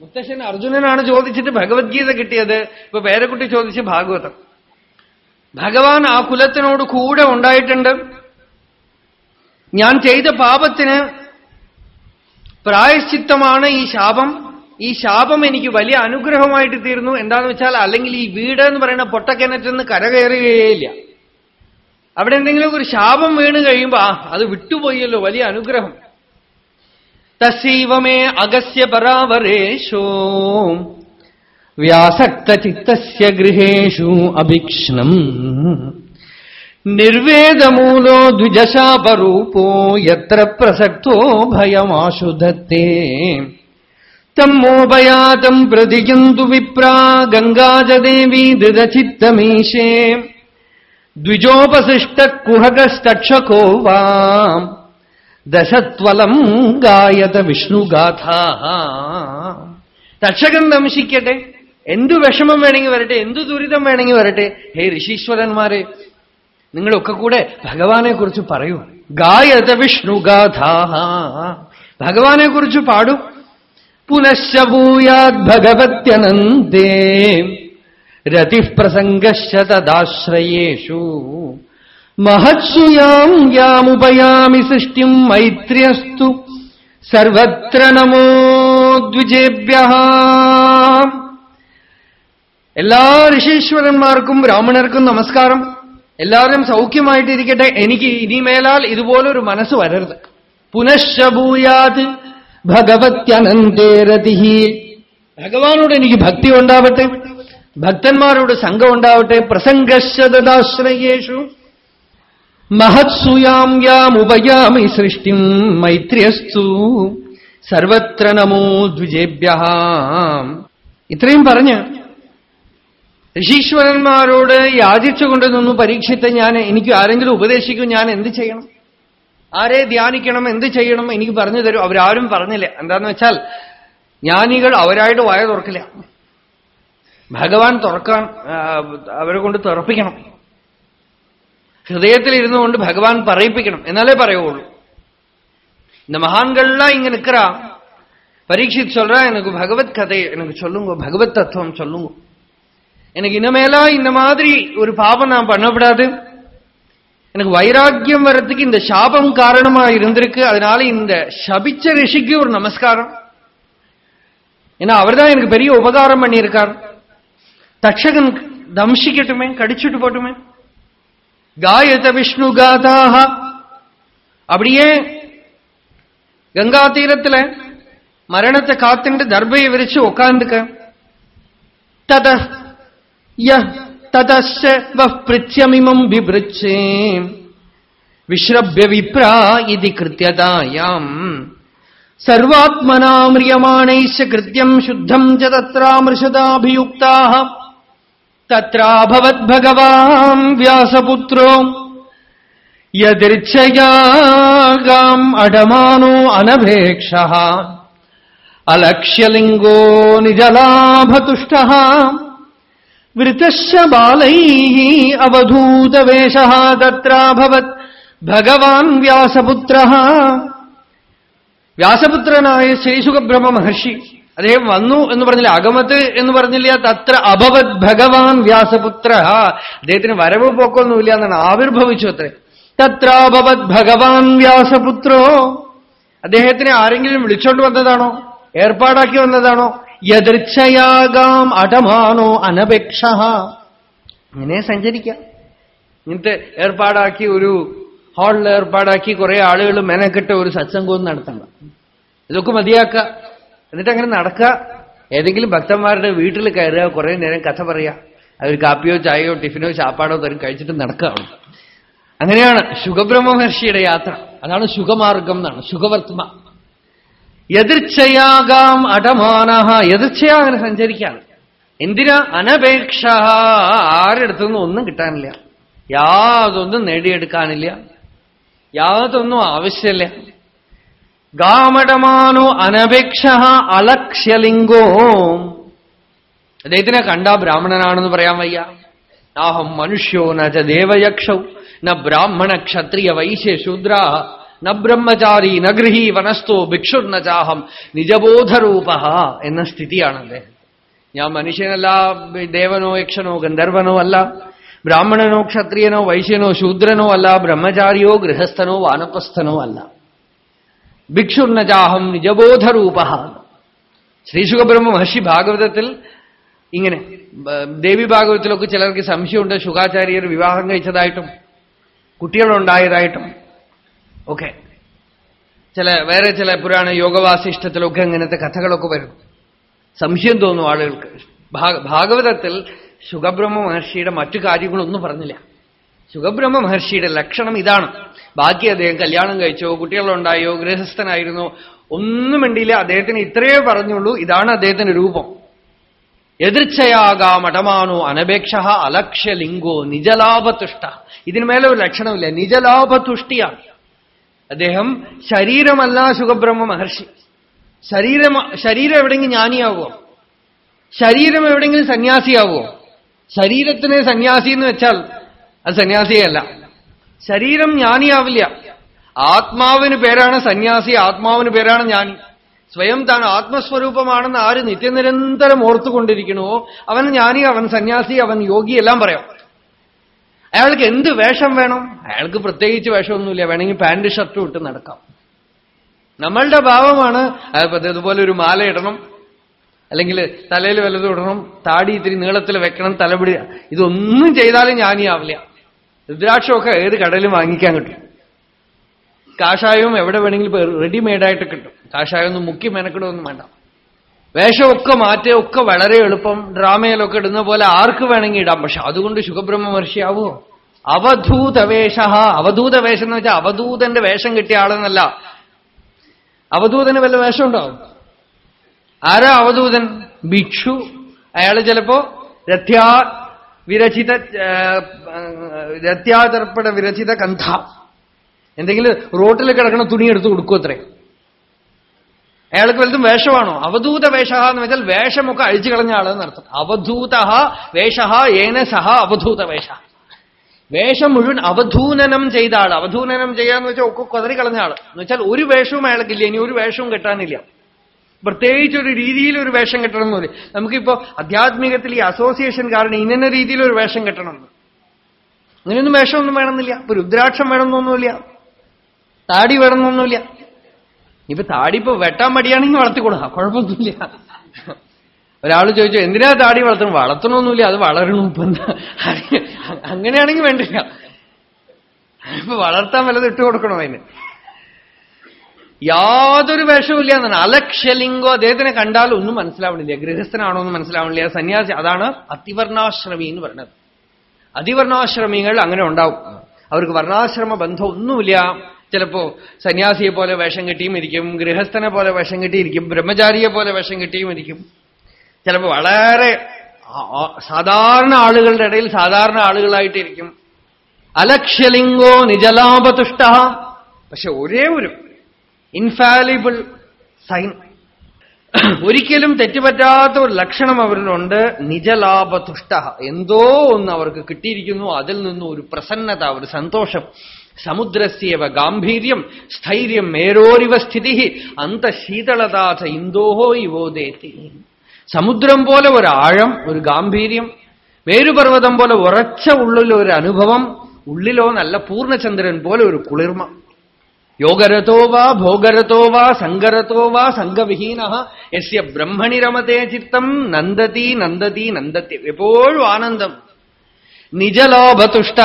മുത്തശ്ശൻ അർജുനനാണ് ചോദിച്ചിട്ട് ഭഗവത്ഗീത കിട്ടിയത്. ഇപ്പൊ പേരക്കുട്ടി ചോദിച്ച് ഭാഗവതം. ഭഗവാൻ ആ കുലത്തിനോട് കൂടെ ഉണ്ടായിട്ടുണ്ട്. ഞാൻ ചെയ്ത പാപത്തിന് പ്രായശ്ചിത്തമാണ് ഈ ശാപം. ഈ ശാപം എനിക്ക് വലിയ അനുഗ്രഹമായിട്ട് തീർന്നു. എന്താന്ന് വെച്ചാൽ അല്ലെങ്കിൽ ഈ വീട് എന്ന് പറയുന്ന പൊട്ടക്കിണറ്റിൽ നിന്ന് കരകയറുകയേയില്ല. അവിടെ എന്തെങ്കിലും ഒരു ശാപം വീണ് കഴിയുമ്പോ അത് വിട്ടുപോയല്ലോ വലിയ അനുഗ്രഹം. തസീവമേ അഗസ്യ പരാവരേഷോ. വ്യാസക്തചിത്തസ്യ ഗൃഹേഷു അഭിക്ഷ്ണം. നിർവേദമൂലോ ദ്വിജശാപരൂപോ യത്ര പ്രസക്തോ ഭയമാശുധത്തെ. തമ്മോപയാതം പ്രതിയന്തു വിപ്രാ ഗംഗാജദേവീ ദൃഢചിത്തമീശേ. ദ്വിജോപസിഷ്ടക്കുഹകസ്തക്ഷകോ വാം. ദശത്വലം ഗായത വിഷ്ണുഗാഥാ. തക്ഷകൻ ദംശിക്കട്ടെ എന്തു വിഷമം വേണമെങ്കിൽ വരട്ടെ എന്തു ദുരിതം വേണമെങ്കിൽ വരട്ടെ. ഹേ ഋഷീശ്വരന്മാരെ നിങ്ങളൊക്കെ കൂടെ ഭഗവാനെ കുറിച്ച് പറയൂ. ഗായത വിഷ്ണുഗാഥാ. ഭഗവാനെ കുറിച്ച് പാടൂ. പുനശ്ച ഭഗവത്യനന്തേ. രതിപ്രസംഗശ്ച മഹത്സു യാം യാമുപയാമി സൃഷ്ടിം മൈത്രിയസ്തു. സർവത്ര നമോ ദ്വിജേഭ്യ എല്ലാ ഋഷീശ്വരന്മാർക്കും ബ്രാഹ്മണർക്കും നമസ്കാരം. എല്ലാവരും സൗഖ്യമായിട്ടിരിക്കട്ടെ. എനിക്ക് ഇനിമേലാൽ ഇതുപോലൊരു മനസ്സ് വരരുത്. പുനഃശഭൂയാത് ഭഗവത്യനന്തേരതി. ഭഗവാനോട് എനിക്ക് ഭക്തി ഉണ്ടാവട്ടെ. ഭക്തന്മാരോട് സംഘം ഉണ്ടാവട്ടെ. പ്രസംഗശ്ചതാശ്രയേഷു മഹത്സുയാം യാമുപയാമി സൃഷ്ടിം മൈത്ര്യസ്തു സർവത്ര നമോ ദ്വിജേഭ്യ ഇത്രയും പറഞ്ഞ് ഋഷീശ്വരന്മാരോട് യാചിച്ചുകൊണ്ട് നിന്നു പരീക്ഷിത്ത് ഞാൻ എനിക്ക് ആരെങ്കിലും ഉപദേശിക്കും ഞാൻ എന്ത് ചെയ്യണം? ആരെ ധ്യാനിക്കണം എന്ത് ചെയ്യണം എനിക്ക് പറഞ്ഞു തരും. അവരാരും പറഞ്ഞില്ല. എന്താന്ന് വെച്ചാൽ ജ്ഞാനികൾ അവരായിട്ട് വായ തുറക്കില്ല. ഭഗവാൻ തുറക്കാൻ അവരെ കൊണ്ട് തുറപ്പിക്കണം. ഹൃദയത്തിൽ ഇരുന്നു കൊണ്ട് ഭഗവാൻ പറയിപ്പിക്കണം എന്നാലേ പറയുള്ളൂ இந்த மகான்கள்லாம் இங்க நிக்கிறா பரீட்சித் சொல்றா எனக்கு பகவத் கதை எனக்கு சொல்லுங்க பகவத் தத்துவம் சொல்லுங்க எனக்கு இனிமேலா இந்த மாதிரி ஒரு பாவம் நான் பண்ணப்படாது எனக்கு வைராக்கியம் வர்றதுக்கு இந்த சாபம் காரணமா இருந்திருக்கு அதனால இந்த சபிச்ச ரிஷிக்கு ஒரு நமஸ்காரம் ஏன்னா அவர் தான் எனக்கு பெரிய உபகாரம் பண்ணியிருக்கார் தட்சகன் தம்சிக்கட்டுமே கடிச்சுட்டு போட்டுமே காயத விஷ்ணு காதாக அப்படியே கங்கா தீரத்துல மரணத்தை காத்துண்டு தர்பையை விரிச்சு உட்காந்துக்க தத ததிச்சமிமம் பிபிருச்சே விஸ்ரபிய விப்ரா இது கிருத்தியதாயாம் சர்வாத்மனாமிரியமாணைஷ கிருத்தியம் சுத்தம் ச തത്രാഭവദ്ഭഗവാം വ്യാസപുത്രോ. യതിർച്ഛയാഗാം അടമാനോ അനഭേക്ഷ അലക്ഷ്യലിംഗോ നിജലാഭതുഷ്ട വൃതശ്ച ബാലൈ അവധൂതവേഷ തത്രാഭവത് ഭഗവാൻ വ്യാസപുത്ര വ്യാസപുത്രനായ ശ്രീസുഖബ്രഹ്മ മഹർഷി അദ്ദേഹം വന്നു എന്ന് പറഞ്ഞില്ല. അഗമത്ത് എന്ന് പറഞ്ഞില്ല. തത്ര അഭവത് ഭഗവാൻ വ്യാസപുത്ര. അദ്ദേഹത്തിന് വരവ് പോക്കൊന്നുമില്ല എന്നാണ്. ആവിർഭവിച്ചു അത്രേ. തത്രാഭവത് ഭഗവാൻ വ്യാസപുത്രോ. അദ്ദേഹത്തിനെ ആരെങ്കിലും വിളിച്ചോണ്ട് വന്നതാണോ? ഏർപ്പാടാക്കി വന്നതാണോ? യദൃച്ഛയാകാം അടമാണോ അനപേക്ഷ ഇങ്ങനെ സഞ്ചരിക്കാം. ഇങ്ങനത്തെ ഏർപ്പാടാക്കി ഒരു ഹാളിൽ ഏർപ്പാടാക്കി കുറെ ആളുകൾ മെനക്കെട്ട് ഒരു സത്സംഗവും നടത്തണ്ട ഇതൊക്കെ മതിയാക്കുക എന്നിട്ട് അങ്ങനെ നടക്കുക. ഏതെങ്കിലും ഭക്തന്മാരുടെ വീട്ടിൽ കയറുക കുറെ നേരം കഥ പറയുക. അവർ കാപ്പിയോ ചായയോ ടിഫിനോ ചാപ്പാടോ തരും കഴിച്ചിട്ട് നടക്കുകയാണ് അങ്ങനെയാണ് ശുഖബ്രഹ്മ മഹർഷിയുടെ യാത്ര. അതാണ് ശുഖമാർഗം എന്നാണ് ശുഖവർത്തമ എതിർച്ചയാകാം അടമാനഹ എതിർച്ചയാ അങ്ങനെ സഞ്ചരിക്കാണ് എന്തിനാ? അനപേക്ഷ. ആരെടുത്തൊന്നും ഒന്നും കിട്ടാനില്ല. യാതൊന്നും നേടിയെടുക്കാനില്ല. യാതൊന്നും ആവശ്യമില്ല. ഗാമടമാനോ അനപേക്ഷ അലക്ഷ്യലിംഗോ. അദ്ദേഹത്തിനെ കണ്ട ബ്രാഹ്മണനാണെന്ന് പറയാൻ വയ്യ. നാഹം മനുഷ്യോ നച്ച ദേവയക്ഷൗ ന ബ്രാഹ്മണ ക്ഷത്രിയ വൈശ്യ ശൂദ്ര ന ബ്രഹ്മചാരി ന ഗൃഹീ വനസ്തോ ഭിക്ഷുർന ചാഹം നിജബോധരൂപ എന്ന സ്ഥിതിയാണ് അദ്ദേഹം. ഞാൻ മനുഷ്യനല്ല ദേവനോ യക്ഷനോ ഗന്ധർവനോ അല്ല ബ്രാഹ്മണനോ ക്ഷത്രിയനോ വൈശ്യനോ ശൂദ്രനോ അല്ല ബ്രഹ്മചാരിയോ ഗൃഹസ്ഥനോ വാനപ്രസ്ഥനോ അല്ല. ഭിക്ഷുർനജാഹം നിജബോധരൂപ ശ്രീശുഖബ്രഹ്മ മഹർഷി ഭാഗവതത്തിൽ ഇങ്ങനെ ദേവി ഭാഗവതത്തിലൊക്കെ ചിലർക്ക് സംശയമുണ്ട് ശുഖാചാര്യർ വിവാഹം കഴിച്ചതായിട്ടും കുട്ടികളുണ്ടായതായിട്ടും ഒക്കെ. ചില വേറെ ചില പുരാണ യോഗവാസിഷ്ടത്തിലൊക്കെ അങ്ങനത്തെ കഥകളൊക്കെ വരും. സംശയം തോന്നും ആളുകൾക്ക്. ഭാഗവതത്തിൽ സുഖബ്രഹ്മ മഹർഷിയുടെ മറ്റു കാര്യങ്ങളൊന്നും പറഞ്ഞില്ല. സുഖബ്രഹ്മ മഹർഷിയുടെ ലക്ഷണം ഇതാണ്. ബാക്കി അദ്ദേഹം കല്യാണം കഴിച്ചോ കുട്ടികളുണ്ടായോ ഗൃഹസ്ഥനായിരുന്നോ ഒന്നും വേണ്ടിയില്ല അദ്ദേഹത്തിന് ഇത്രയേ പറഞ്ഞുള്ളൂ. ഇതാണ് അദ്ദേഹത്തിന്റെ രൂപം. എതിർച്ചയാകാം അടമാനോ അനപേക്ഷ അലക്ഷ്യലിംഗോ നിജലാഭതുഷ്ട. ഇതിന് മേലെ ഒരു ലക്ഷണമില്ല. നിജലാഭതുഷ്ടിയാണ്. അദ്ദേഹം ശരീരമല്ല സുഖബ്രഹ്മ മഹർഷി ശരീരം ശരീരം എവിടെയെങ്കിലും ജ്ഞാനിയാവുമോ ശരീരം എവിടെയെങ്കിലും സന്യാസിയാവുമോ ശരീരത്തിനെ സന്യാസി എന്ന് വെച്ചാൽ അത് സന്യാസിയല്ല. ശരീരം ജ്ഞാനിയാവില്ല. ആത്മാവിന് പേരാണ് സന്യാസി ആത്മാവിന് പേരാണ് ജ്ഞാനി. സ്വയം താൻ ആത്മസ്വരൂപമാണെന്ന് ആര് നിത്യനിരന്തരം ഓർത്തുകൊണ്ടിരിക്കണോ അവൻ ജ്ഞാനി അവൻ സന്യാസി അവൻ യോഗി എല്ലാം പറയാം. അയാൾക്ക് എന്ത് വേഷം വേണം? അയാൾക്ക് പ്രത്യേകിച്ച് വേഷമൊന്നുമില്ല. വേണമെങ്കിൽ പാന്റ് ഷർട്ടും ഇട്ട് നടക്കാം. നമ്മളുടെ ഭാവമാണ് ഇതുപോലെ ഒരു മാല ഇടണം. അല്ലെങ്കിൽ തലയിൽ വല്ലതും ഇടണം താടി ഇത്തിരി നീളത്തിൽ വെക്കണം തലപിടി ഇതൊന്നും ചെയ്താലും ഞാനിയാവില്ല. രുദ്രാക്ഷമൊക്കെ ഏത് കടലും വാങ്ങിക്കാൻ കിട്ടും. കാഷായവും എവിടെ വേണമെങ്കിലും റെഡിമെയ്ഡായിട്ട് കിട്ടും. കാഷായം ഒന്നും മുക്കി മെനക്കിടമൊന്നും വേണ്ട. വേഷമൊക്കെ മാറ്റി ഒക്കെ വളരെ എളുപ്പം. ഡ്രാമയിലൊക്കെ ഇടുന്ന പോലെ ആർക്ക് വേണമെങ്കിൽ ഇടാം. പക്ഷെ അതുകൊണ്ട് ശുഖബ്രഹ്മ മഹർഷിയാവോ? അവധൂതവേഷ അവധൂതവേഷം എന്ന് വെച്ചാൽ അവധൂതന്റെ വേഷം കിട്ടിയ ആളെന്നല്ല. അവധൂതന് വല്ല വേഷം ഉണ്ടാവും ആരാ അവധൂതൻ? ഭിക്ഷു. അയാൾ ചിലപ്പോ രഥ്യാ വിരചിത രഥ്യാതർപ്പണ വിരചിത കന്ധ എന്തെങ്കിലും റോട്ടിൽ കിടക്കുന്ന തുണി എടുത്ത് കൊടുക്കും അത്രേ. അയാൾക്ക് വലുതും വേഷമാണോ? അവധൂത വേഷ എന്ന് വെച്ചാൽ വേഷമൊക്കെ അഴിച്ചു കളഞ്ഞ ആളെന്ന് അർത്ഥം. അവധൂത വേഷ ഏന സഹ അവധൂത വേഷ. വേഷം മുഴുവൻ അവധൂനനം ചെയ്ത ആൾ അവധൂനനം ചെയ്യാന്ന് വെച്ചാൽ ഒക്കെ കൊതറി കളഞ്ഞ ആൾ എന്ന് വെച്ചാൽ ഒരു വേഷവും അയാൾക്കില്ല ഇനി ഒരു വേഷവും കെട്ടാനില്ല. പ്രത്യേകിച്ച് ഒരു രീതിയിൽ ഒരു വേഷം കെട്ടണം എന്ന് പറയും. നമുക്കിപ്പോ അധ്യാത്മികത്തിൽ ഈ അസോസിയേഷൻ കാരണം ഇന്ന രീതിയിൽ ഒരു വേഷം കെട്ടണം അങ്ങനെയൊന്നും വേഷമൊന്നും വേണമെന്നില്ല. ഇപ്പൊ രുദ്രാക്ഷം വേണമെന്നൊന്നുമില്ല. താടി വേണമെന്നൊന്നുമില്ല. ഇപ്പൊ താടി ഇപ്പൊ വെട്ടാൻ മടിയാണെങ്കിൽ വളർത്തിക്കൊടുക്കാം. കുഴപ്പമൊന്നുമില്ല. ഒരാൾ ചോദിച്ചു എന്തിനാ താടി വളർത്തണം? വളർത്തണമൊന്നുമില്ല അത് വളരണം. ഇപ്പൊ അങ്ങനെയാണെങ്കിൽ വേണ്ടില്ല. ഇപ്പൊ വളർത്താൻ വല്ലതും ഇട്ട് കൊടുക്കണോ അതിന്? യാതൊരു വേഷവുമില്ല എന്നാണ്. അലക്ഷ്യലിംഗോ അദ്ദേഹത്തിനെ കണ്ടാൽ ഒന്നും മനസ്സിലാവണില്ല. ഗൃഹസ്ഥനാണോ എന്ന് മനസ്സിലാവണില്ല. സന്യാസി അതാണ് അതിവർണാശ്രമി എന്ന് പറഞ്ഞത് അതിവർണാശ്രമികൾ അങ്ങനെ ഉണ്ടാവും. അവർക്ക് വർണാശ്രമ ബന്ധം ഒന്നുമില്ല ചിലപ്പോ സന്യാസിയെ പോലെ വേഷം കെട്ടിയും ഇരിക്കും ഗൃഹസ്ഥനെ പോലെ വേഷം കെട്ടിയിരിക്കും ബ്രഹ്മചാരിയെ പോലെ വേഷം കെട്ടിയും ഇരിക്കും ചിലപ്പോ വളരെ സാധാരണ ആളുകളുടെ ഇടയിൽ സാധാരണ ആളുകളായിട്ടിരിക്കും. അലക്ഷ്യലിംഗോ നിജലാപതുഷ്ട. പക്ഷെ ഒരേ ഒരു ഇൻഫാലിബിൾ സൈൻ ഒരിക്കലും തെറ്റുപറ്റാത്ത ഒരു ലക്ഷണം അവരിലുണ്ട്. നിജലാഭതുഷ്ട എന്തോ ഒന്ന് അവർക്ക് കിട്ടിയിരിക്കുന്നു. അതിൽ നിന്നും ഒരു പ്രസന്നത ഒരു സന്തോഷം. സമുദ്രസ്യവ ഗാംഭീര്യം സ്ഥൈര്യം മേരോരിവ സ്ഥിതി അന്തശീതളതാഥ ഇന്തോഹോ ഇവോദേത്തി സമുദ്രം പോലെ ഒരു ആഴം ഒരു ഗാംഭീര്യം. വേരുപർവതം പോലെ ഉറച്ച ഉള്ളിലൊരു അനുഭവം. ഉള്ളിലോ നല്ല പൂർണചന്ദ്രൻ പോലെ ഒരു കുളിർമ. യോഗരതോ വാ ഭോഗരതോ വാ സംഗരതോ വാ സംഘവിഹീന യസ്യ ബ്രഹ്മണി രമതേ ചിത്തം നന്ദതി നന്ദതി നന്ദത്തി എപ്പോഴും ആനന്ദം. നിജലോഭതുഷ്ട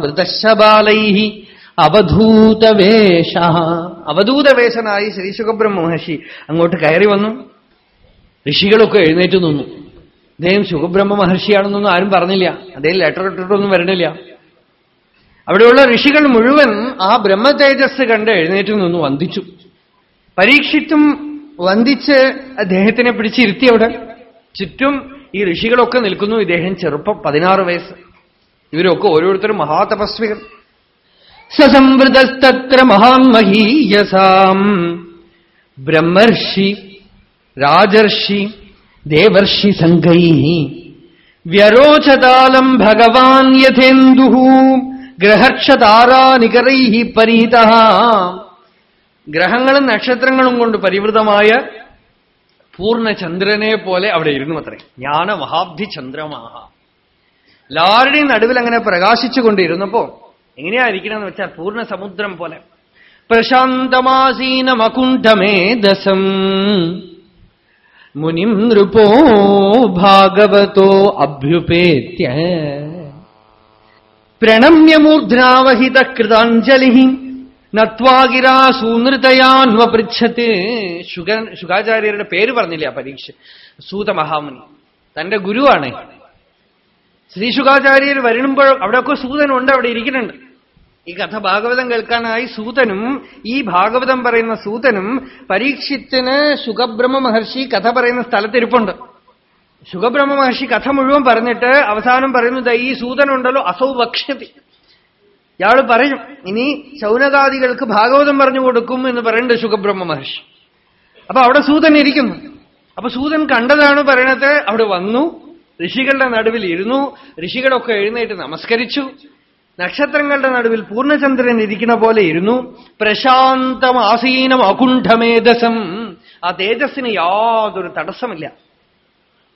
വൃതശബാലൈ അവധൂതവേഷ. അവധൂതവേഷനായി ശ്രീ സുഖബ്രഹ്മ മഹർഷി അങ്ങോട്ട് കയറി വന്നു. ഋഷികളൊക്കെ എഴുന്നേറ്റ് നിന്നു. അദ്ദേഹം സുഖബ്രഹ്മ മഹർഷിയാണെന്നൊന്നും ആരും പറഞ്ഞില്ല. അദ്ദേഹം ലെറ്റർ ഇട്ടിട്ടൊന്നും വരണില്ല. അവിടെയുള്ള ഋഷികൾ മുഴുവൻ ആ ബ്രഹ്മതേജസ് കണ്ട് എഴുന്നേറ്റ് നിന്ന് വന്ദിച്ചു. പരീക്ഷിച്ചും വന്ദിച്ച് അദ്ദേഹത്തിനെ പിടിച്ചിരുത്തി അവിടെ. ചുറ്റും ഈ ഋഷികളൊക്കെ നിൽക്കുന്നു. ഇദ്ദേഹം ചെറുപ്പം പതിനാറ് വയസ്സ്. ഇവരൊക്കെ ഓരോരുത്തരും മഹാതപസ്വികൾ. സസംവൃതസ്തത്ര മഹാമഹീയസാം. ബ്രഹ്മർഷി രാജർഷി ദേവർഷി സംഘൈ. വ്യരോചതാലം ഭഗവാൻ യഥേന്ദു ഗ്രഹക്ഷതാരാനികരൈ പരീത ഗ്രഹങ്ങളും നക്ഷത്രങ്ങളും കൊണ്ട് പരിവൃതമായ പൂർണചന്ദ്രനെ പോലെ അവിടെ ഇരുന്നു അത്രേ. ജ്ഞാന മഹാബ്ധി ചന്ദ്രമാഹ എല്ലാവരുടെയും നടുവിൽ അങ്ങനെ പ്രകാശിച്ചുകൊണ്ടിരുന്നപ്പോ എങ്ങനെയായിരിക്കണമെന്ന് വെച്ചാൽ പൂർണ സമുദ്രം പോലെ. പ്രശാന്തമാസീനമകുണ്ഠമേദസം മുനിം നൃപോ ഭാഗവതോ അഭ്യുപേത്യ. പ്രണമ്യമൂർധ്നാവഹിത നത്വാഗിരാ സൂനൃതയാൻവപൃച്ഛത്ത് ശുഗ ശുഗാചാര്യരുടെ പേര് പറഞ്ഞില്ല പരീക്ഷ? സൂത മഹാമുനി തന്റെ ഗുരുവാണ്. ശ്രീ ശുഗാചാര്യർ വരുമ്പോൾ അവിടെയൊക്കെ സൂതനുണ്ട് അവിടെ ഇരിക്കുന്നുണ്ട്. ഈ കഥ ഭാഗവതം കേൾക്കാനായി സൂതനും ഈ ഭാഗവതം പറയുന്ന സൂതനും പരീക്ഷത്തിന് സുഖബ്രഹ്മ മഹർഷി കഥ പറയുന്ന സ്ഥലത്തിരിപ്പുണ്ട്. സുഖബ്രഹ്മ മഹർഷി കഥ മുഴുവൻ പറഞ്ഞിട്ട് അവസാനം പറയുന്നത് ഈ സൂതനുണ്ടല്ലോ അസൗ വക്ഷ്യതി. ഇയാൾ പറയും ഇനി ശൗനകാദികൾക്ക് ഭാഗവതം പറഞ്ഞു കൊടുക്കും എന്ന് പറയുന്നുണ്ട് സുഖബ്രഹ്മ മഹർഷി അപ്പൊ അവിടെ സൂതൻ ഇരിക്കുന്നു. അപ്പൊ സൂതൻ കണ്ടതാണ് പറയണത് അവിടെ വന്നു ഋഷികളുടെ നടുവിൽ ഇരുന്നു ഋഷികളൊക്കെ എഴുന്നേറ്റ് നമസ്കരിച്ചു. നക്ഷത്രങ്ങളുടെ നടുവിൽ പൂർണചന്ദ്രൻ ഇരിക്കുന്ന പോലെ ഇരുന്നു. പ്രശാന്തം ആസീനം അകുണ്ഠമേധസം ആ തേജസ്സിന് യാതൊരു തടസ്സമില്ല.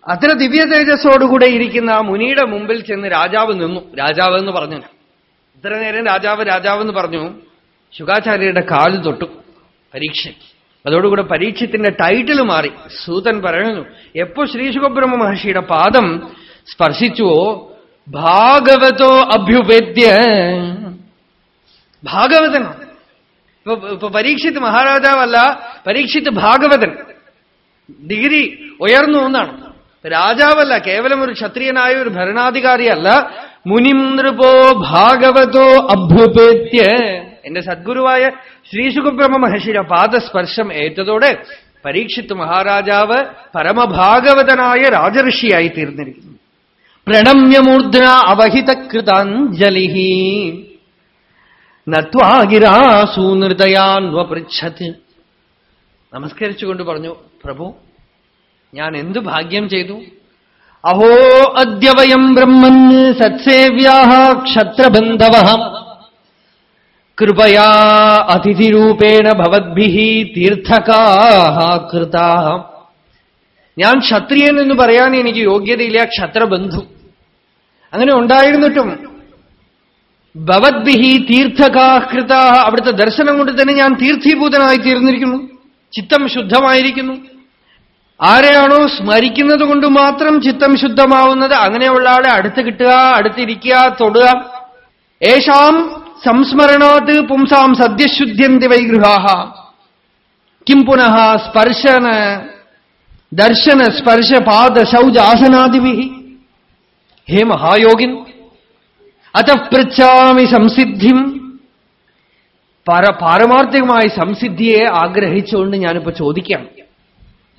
അത്ര ദിവ്യ തേജസ്സോടുകൂടെ ഇരിക്കുന്ന ആ മുനിയുടെ മുമ്പിൽ ചെന്ന് രാജാവ് നിന്നു. രാജാവ് എന്ന് പറഞ്ഞു. ഇത്ര നേരം രാജാവ് രാജാവ് എന്ന് പറഞ്ഞു. ശുഖാചാര്യയുടെ കാൽ തൊട്ടു. പരീക്ഷ അതോടുകൂടെ പരീക്ഷത്തിന്റെ ടൈറ്റിൽ മാറി. സൂതൻ പറയുന്നു എപ്പോ ശ്രീ സുഖബ്രഹ്മ മഹർഷിയുടെ പാദം സ്പർശിച്ചുവോ? ഭാഗവതോ അഭ്യുപേദ്യ. ഭാഗവതൻ. ഇപ്പൊ ഇപ്പൊ പരീക്ഷിത്ത് മഹാരാജാവല്ല പരീക്ഷിത് ഭാഗവതൻ. ഡിഗ്രി ഉയർന്നു എന്നാണ്. രാജാവല്ല കേവലം ഒരു ക്ഷത്രിയനായ ഒരു ഭരണാധികാരിയല്ല. മുനിന്ദ്രപോ ഭാഗവതോ അഭ്യുപേത്യ. എന്റെ സദ്ഗുരുവായ ശ്രീസുഖബ്രഹ്മ മഹർഷിയുടെ പാദസ്പർശം ഏറ്റതോടെ പരീക്ഷിത്ത് മഹാരാജാവ് പരമഭാഗവതനായ രാജഋഷിയായി തീർന്നിരിക്കുന്നു. പ്രണമ്യമൂർധന അവഹിതകൃതാഞ്ജലി നത്വാഗിരാസൂനൃതയാൻവപൃച്ഛത്. നമസ്കരിച്ചുകൊണ്ട് പറഞ്ഞു പ്രഭു ഞാൻ എന്ത് ഭാഗ്യം ചെയ്തു? അഹോ അദ്യവയം ബ്രഹ്മൻ സത്സേവ്യാ ക്ഷത്രബന്ധവ കൃപയാ അതിഥിരൂപേണ ഭവദ്ഭി തീർത്ഥകാ ഞാൻ ക്ഷത്രിയൻ എന്ന് പറയാൻ എനിക്ക് യോഗ്യതയില്ല ക്ഷത്രബന്ധു. അങ്ങനെ ഉണ്ടായിരുന്നിട്ടും ഭവദ്ഭിഹി തീർത്ഥകാഹൃത അവിടുത്തെ ദർശനം കൊണ്ട് തന്നെ ഞാൻ തീർത്ഥീഭൂതനായി തീർന്നിരിക്കുന്നു. ചിത്തം ശുദ്ധമായിരിക്കുന്നു. ആരെയാണോ സ്മരിക്കുന്നത് കൊണ്ട് മാത്രം ചിത്തം ശുദ്ധമാവുന്നത് അങ്ങനെയുള്ള ആളെ അടുത്ത് കിട്ടുക അടുത്തിരിക്കുക തൊടുക. ഏഷാം സംസ്മരണാത് പുംസാം സദ്യശുദ്ധ്യന്തി വൈഗൃഹാഹ കിം പുനഃ സ്പർശന ദർശന സ്പർശ പാദ ശൗച ആസനാദിവി. ഹേ മഹായോഗിൻ അത പൃച്ഛാമി സംസിദ്ധിം. പര പാരമാർത്ഥികമായ സംസിദ്ധിയെ ആഗ്രഹിച്ചുകൊണ്ട് ഞാനിപ്പോ ചോദിക്കാം.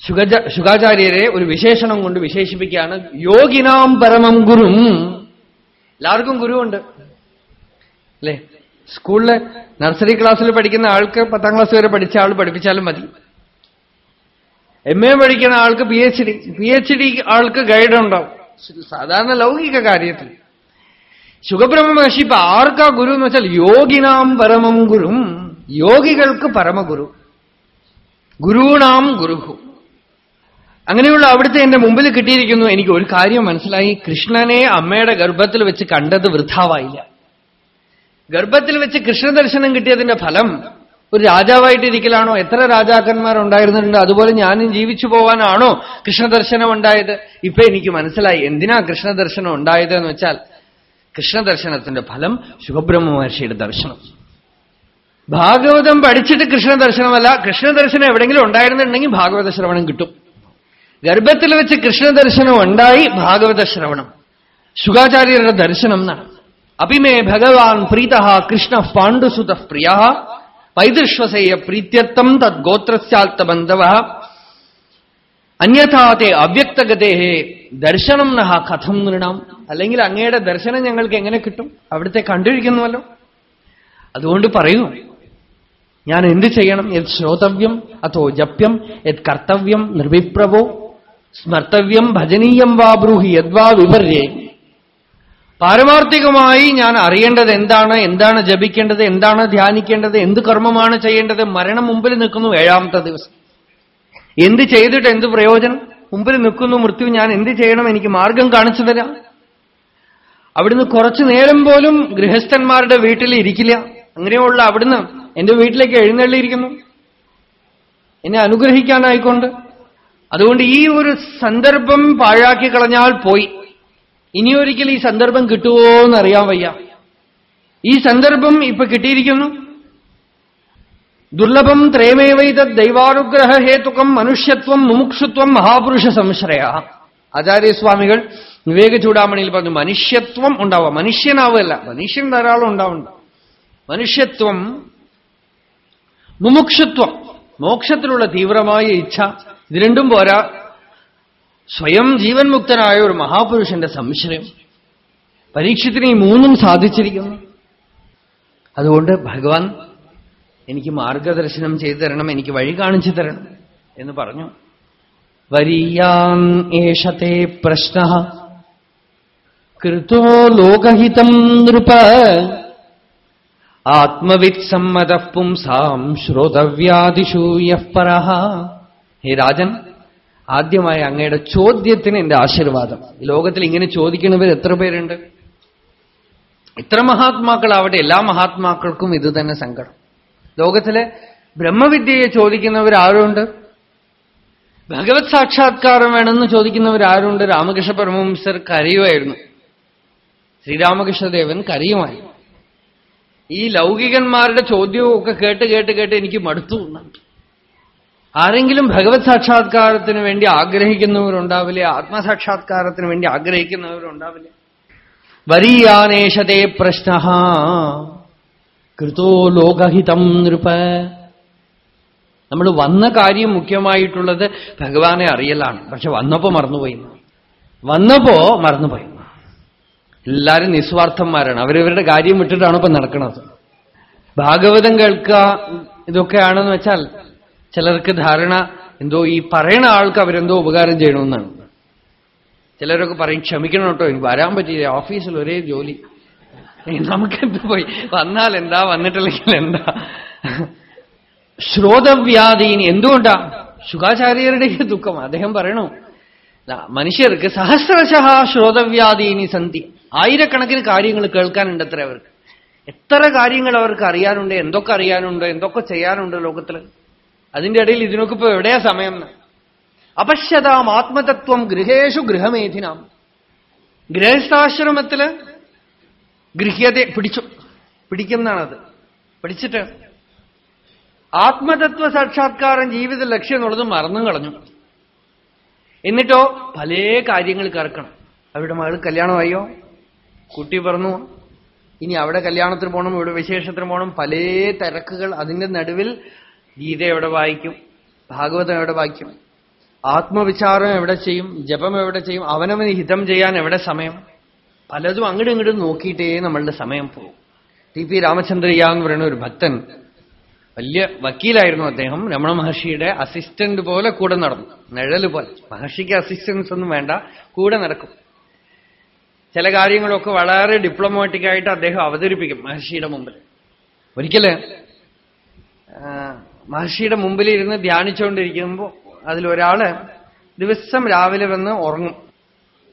ശുഗജ ശുഗാചാര്യരെ ഒരു വിശേഷണം കൊണ്ട് വിശേഷിപ്പിക്കുകയാണ്. യോഗിനാം പരമം ഗുരും. എല്ലാവർക്കും ഗുരുവുണ്ട്. അല്ലേ? സ്കൂളിൽ നഴ്സറി ക്ലാസ്സിൽ പഠിക്കുന്ന ആൾക്ക് പത്താം ക്ലാസ് വരെ പഠിച്ച ആൾ പഠിപ്പിച്ചാലും മതി. എം എ പഠിക്കുന്ന ആൾക്ക് P H D P H D ആൾക്ക് ഗൈഡ് ഉണ്ടാവും. സാധാരണ ലൗകിക കാര്യത്തിൽ. ശുഖബ്രഹ്മ മഹർഷി ഇപ്പൊ ആർക്കാ ഗുരു എന്ന് വെച്ചാൽ യോഗിനാം പരമം ഗുരും. യോഗികൾക്ക് പരമഗുരു. ഗുരുണാം ഗുരുഹു. അങ്ങനെയുള്ള അവിടുത്തെ എന്റെ മുമ്പിൽ കിട്ടിയിരിക്കുന്നു. എനിക്ക് ഒരു കാര്യം മനസ്സിലായി. കൃഷ്ണനെ അമ്മയുടെ ഗർഭത്തിൽ വെച്ച് കണ്ടത് വൃദ്ധാവായില്ല ഗർഭത്തിൽ വെച്ച് കൃഷ്ണദർശനം കിട്ടിയതിന്റെ ഫലം ഒരു രാജാവായിട്ടിരിക്കലാണോ? എത്ര രാജാക്കന്മാർ ഉണ്ടായിരുന്നിട്ടുണ്ട്? അതുപോലെ ഞാനും ജീവിച്ചു പോവാനാണോ കൃഷ്ണദർശനം ഉണ്ടായത്? ഇപ്പൊ എനിക്ക് മനസ്സിലായി. എന്തിനാ കൃഷ്ണദർശനം ഉണ്ടായത് എന്ന് വെച്ചാൽ കൃഷ്ണദർശനത്തിന്റെ ഫലം ശുഭബ്രഹ്മ മഹർഷിയുടെ ദർശനം. ഭാഗവതം പഠിച്ചിട്ട് കൃഷ്ണദർശനമല്ല കൃഷ്ണദർശനം എവിടെയെങ്കിലും ഉണ്ടായിരുന്നുണ്ടെങ്കിൽ ഭാഗവത ശ്രവണം കിട്ടും. ഗർഭത്തിൽ വെച്ച് കൃഷ്ണദർശനം ഉണ്ടായി ഭാഗവത ശ്രവണം. ശുഖാചാര്യരുടെ ദർശനം എന്നാണ് അഭിമേ ഭഗവാൻ പ്രീത കൃഷ്ണ പാണ്ഡുസുത പ്രിയ പൈതൃശ്വസേയ പ്രീത്യർത്ഥം തദ്ഗോത്രസ്യാൽത്തബന്ധവ അന്യഥാ തേ ദർശനം നഹ കഥം നൃണാം. അല്ലെങ്കിൽ അങ്ങയുടെ ദർശനം ഞങ്ങൾക്ക് എങ്ങനെ കിട്ടും? അവിടുത്തെ കണ്ടിരിക്കുന്നുവല്ലോ. അതുകൊണ്ട് പറയൂ ഞാൻ എന്ത് ചെയ്യണം? യത് ശ്രോതവ്യം അതോ ജപ്യം? യത് കർത്തവ്യം? നിർവിപ്രവോ? സ്മർത്തവ്യം ഭജനീയം വാ ബ്രൂഹി യദ്വാ വിപര്യേ പാരമാർത്ഥികമായി ഞാൻ അറിയേണ്ടത് എന്താണ് എന്താണ് ജപിക്കേണ്ടത് എന്താണ് ധ്യാനിക്കേണ്ടത് എന്ത് കർമ്മമാണ് ചെയ്യേണ്ടത് മരണം മുമ്പിൽ നിൽക്കുന്നു ഏഴാമത്തെ ദിവസം. എന്ത് ചെയ്തിട്ട് എന്ത് പ്രയോജനം? മുമ്പിൽ നിൽക്കുന്നു മൃത്യു ഞാൻ എന്ത് ചെയ്യണം? എനിക്ക് മാർഗം കാണിച്ചു തരാം. അവിടുന്ന് കുറച്ചു നേരം പോലും ഗൃഹസ്ഥന്മാരുടെ വീട്ടിൽ ഇരിക്കില്ല. അങ്ങനെയുള്ള അവിടുന്ന് എന്റെ വീട്ടിലേക്ക് എഴുന്നള്ളിയിരിക്കുന്നു. എന്നെ അനുഗ്രഹിക്കാനായിക്കൊണ്ട് അതുകൊണ്ട് ഈ ഒരു സന്ദർഭം പാഴാക്കി കളഞ്ഞാൽ പോയി. ഇനിയൊരിക്കൽ ഈ സന്ദർഭം കിട്ടുമോ എന്നറിയാൻ വയ്യ. ഈ സന്ദർഭം ഇപ്പൊ കിട്ടിയിരിക്കുന്നു. ദുർലഭം ത്രേമേവൈത ദൈവാനുഗ്രഹ ഹേതുക്കം മനുഷ്യത്വം മുമുക്ഷുത്വം മഹാപുരുഷ സംശ്രയ. ആചാര്യസ്വാമികൾ വിവേക ചൂടാമണിയിൽ പറഞ്ഞു മനുഷ്യത്വം ഉണ്ടാവുക. മനുഷ്യനാവല്ല മനുഷ്യൻ ധാരാളം ഉണ്ടാവുന്നു മനുഷ്യത്വം മുമുക്ഷുത്വം മോക്ഷത്തിലുള്ള തീവ്രമായ ഇച്ഛ. ഇത് രണ്ടും പോരാ. സ്വയം ജീവൻ മുക്തനായ ഒരു മഹാപുരുഷന്റെ സംശയം പരീക്ഷത്തിന് ഈ മൂന്നും സാധിച്ചിരിക്കുന്നു. അതുകൊണ്ട് ഭഗവാൻ എനിക്ക് മാർഗദർശനം ചെയ്തു തരണം എനിക്ക് വഴി കാണിച്ചു തരണം എന്ന് പറഞ്ഞു. വരീയാൻ ഏഷത്തെ പ്രശ്ന. കൃതോ ലോകഹിതം നൃപ. ആത്മവിത് സമ്മത പുംസാം ശ്രോതവ്യാദിഷു യഃ പരഃ. ഹേ രാജൻ ആദ്യമായി അങ്ങയുടെ ചോദ്യത്തിന് എന്റെ ആശീർവാദം. ലോകത്തിൽ ഇങ്ങനെ ചോദിക്കുന്നവർ എത്ര പേരുണ്ട്? ഇത്ര മഹാത്മാക്കളാവട്ടെ എല്ലാ മഹാത്മാക്കൾക്കും ഇത് തന്നെ സങ്കടം. ലോകത്തിലെ ബ്രഹ്മവിദ്യയെ ചോദിക്കുന്നവർ ആരുണ്ട്? ഭഗവത് സാക്ഷാത്കാരം വേണമെന്ന് ചോദിക്കുന്നവർ ആരുണ്ട്? രാമകൃഷ്ണ പരമഹംസർ കരയുമായിരുന്നു. ശ്രീരാമകൃഷ്ണദേവൻ കരയുമായി ഈ ലൗകികന്മാരുടെ ചോദ്യവും ഒക്കെ കേട്ട് കേട്ട് കേട്ട് എനിക്ക് മടുത്തു. എന്നാണ് ആരെങ്കിലും ഭഗവത് സാക്ഷാത്കാരത്തിന് വേണ്ടി ആഗ്രഹിക്കുന്നവരുണ്ടാവില്ലേ? ആത്മസാക്ഷാത്കാരത്തിന് വേണ്ടി ആഗ്രഹിക്കുന്നവരുണ്ടാവില്ലേ? വരീയാനേഷതേ പ്രശ്ന കൃതോ ലോകഹിതം നൃപ. നമ്മൾ വന്ന കാര്യം മുഖ്യമായിട്ടുള്ളത് ഭഗവാനെ അറിയലാണ്. പക്ഷെ വന്നപ്പോ മറന്നുപോയി. വന്നപ്പോ മറന്നുപോയി. എല്ലാവരും നിസ്വാർത്ഥന്മാരാണ്. അവരവരുടെ കാര്യം വിട്ടിട്ടാണ് ഇപ്പൊ നടക്കുന്നത് ഭാഗവതം കേൾക്കുക ഇതൊക്കെയാണെന്ന് വെച്ചാൽ ചിലർക്ക് ധാരണ എന്തോ ഈ പറയണ ആൾക്ക് അവരെന്തോ ഉപകാരം ചെയ്യണമെന്നാണ്. ചിലരൊക്കെ പറയും ക്ഷമിക്കണം കേട്ടോ എനിക്ക് വരാൻ പറ്റിയില്ല ഓഫീസിൽ ഒരേ ജോലി. നമുക്കെന്ത് പോയി? വന്നാൽ എന്താ വന്നിട്ടില്ലെങ്കിൽ എന്താ? ശ്രോതവ്യാധീനി എന്തുകൊണ്ടാ? ശുഖാചാര്യരുടെ ദുഃഖം അദ്ദേഹം പറയണോ. മനുഷ്യർക്ക് സഹസ്രശഹ ശ്രോതവ്യാധീനി സന്ധി. ആയിരക്കണക്കിന് കാര്യങ്ങൾ കേൾക്കാനുണ്ട് അത്ര അവർക്ക്. എത്ര കാര്യങ്ങൾ അവർക്ക് അറിയാനുണ്ട് എന്തൊക്കെ അറിയാനുണ്ട് എന്തൊക്കെ ചെയ്യാനുണ്ട് ലോകത്തിൽ അതിന്റെ ഇടയിൽ ഇതിനൊക്കെ ഇപ്പൊ എവിടെയാ സമയം അപശ്യതാം ആത്മതത്വം ഗൃഹേഷു ഗൃഹമേധിനാം. ഗൃഹസ്ഥാശ്രമത്തിൽ ഗൃഹ്യത പിടിച്ചു. പിടിക്കുന്നതാണത്. പിടിച്ചിട്ട് ആത്മതത്വ സാക്ഷാത്കാരം ജീവിത ലക്ഷ്യം എന്നുള്ളത് മറന്നു കളഞ്ഞു. എന്നിട്ടോ പല കാര്യങ്ങൾ കറക്കണം. അവരുടെ മകൾ കല്യാണമായോ? കുട്ടി പറഞ്ഞു ഇനി അവിടെ കല്യാണത്തിന് പോകണം ഇവിടെ വിശേഷത്തിന് പോകണം പല തിരക്കുകൾ അതിന്റെ നടുവിൽ ഗീത എവിടെ വായിക്കും? ഭാഗവതം എവിടെ വായിക്കും? ആത്മവിചാരം എവിടെ ചെയ്യും? ജപം എവിടെ ചെയ്യും? അവനവന് ഹിതം ചെയ്യാൻ എവിടെ സമയം? പലതും അങ്ങോട്ടും ഇങ്ങോട്ടും നോക്കിയിട്ടേ നമ്മളുടെ സമയം പോകും. ടി പി രാമചന്ദ്രയ്യ എന്ന് പറയുന്ന ഒരു ഭക്തൻ വലിയ വക്കീലായിരുന്നു അദ്ദേഹം. രമണ മഹർഷിയുടെ അസിസ്റ്റന്റ് പോലെ കൂടെ നടന്നു. നിഴൽ പോലെ. മഹർഷിക്ക് അസിസ്റ്റൻസ് ഒന്നും വേണ്ട. കൂടെ നടക്കും. ചില കാര്യങ്ങളൊക്കെ വളരെ ഡിപ്ലോമാറ്റിക് ആയിട്ട് അദ്ദേഹം അവതരിപ്പിക്കും മഹർഷിയുടെ മുമ്പിൽ. ഒരിക്കൽ മഹർഷിയുടെ മുമ്പിൽ ഇരുന്ന് ധ്യാനിച്ചുകൊണ്ടിരിക്കുമ്പോൾ അതിലൊരാള് ദിവസം രാവിലെ വന്ന് ഉറങ്ങും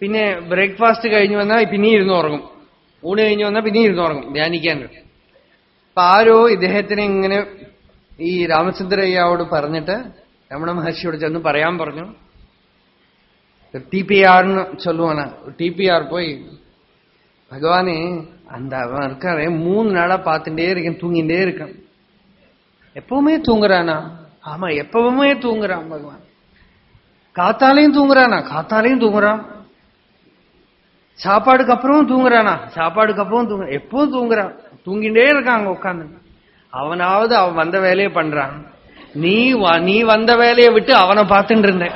പിന്നെ ബ്രേക്ക്ഫാസ്റ്റ് കഴിഞ്ഞു വന്നാൽ പിന്നെയും ഇരുന്ന് ഉറങ്ങും ഊണ് കഴിഞ്ഞു വന്നാൽ പിന്നെയും ഇരുന്ന് ഉറങ്ങും ധ്യാനിക്കാൻ അപ്പൊ ആരോ ഇദ്ദേഹത്തിനെ ഇങ്ങനെ ഈ രാമചന്ദ്രയ്യാവോട് പറഞ്ഞിട്ട് രമണ മഹർഷിയോട് ചെന്ന് പറയാൻ പറഞ്ഞു ടി പി ആർന്ന് சொல்லுவானா டிபிஆர் போய் பகவானே அந்த அவன் இருக்காரே மூணு நாளா பார்த்துட்டே இருக்கேன் தூங்கிட்டே இருக்கேன் எப்பவுமே தூங்குறானா? ஆமா எப்பவுமே தூங்குறான் பகவான். காத்தாலையும் தூங்குறானா? காத்தாலையும் தூங்குறான். சாப்பாடுக்கு அப்புறம் தூங்குறானா? சாப்பாடுக்கு அப்புறம் தூங்குற எப்பவும் தூங்குறான். தூங்கிட்டே இருக்கான் அங்க உட்காந்து அவனாவது அவன் வந்த வேலையை பண்றான். நீ நீ வந்த வேலையை விட்டு அவனை பார்த்துட்டு இருந்தேன்.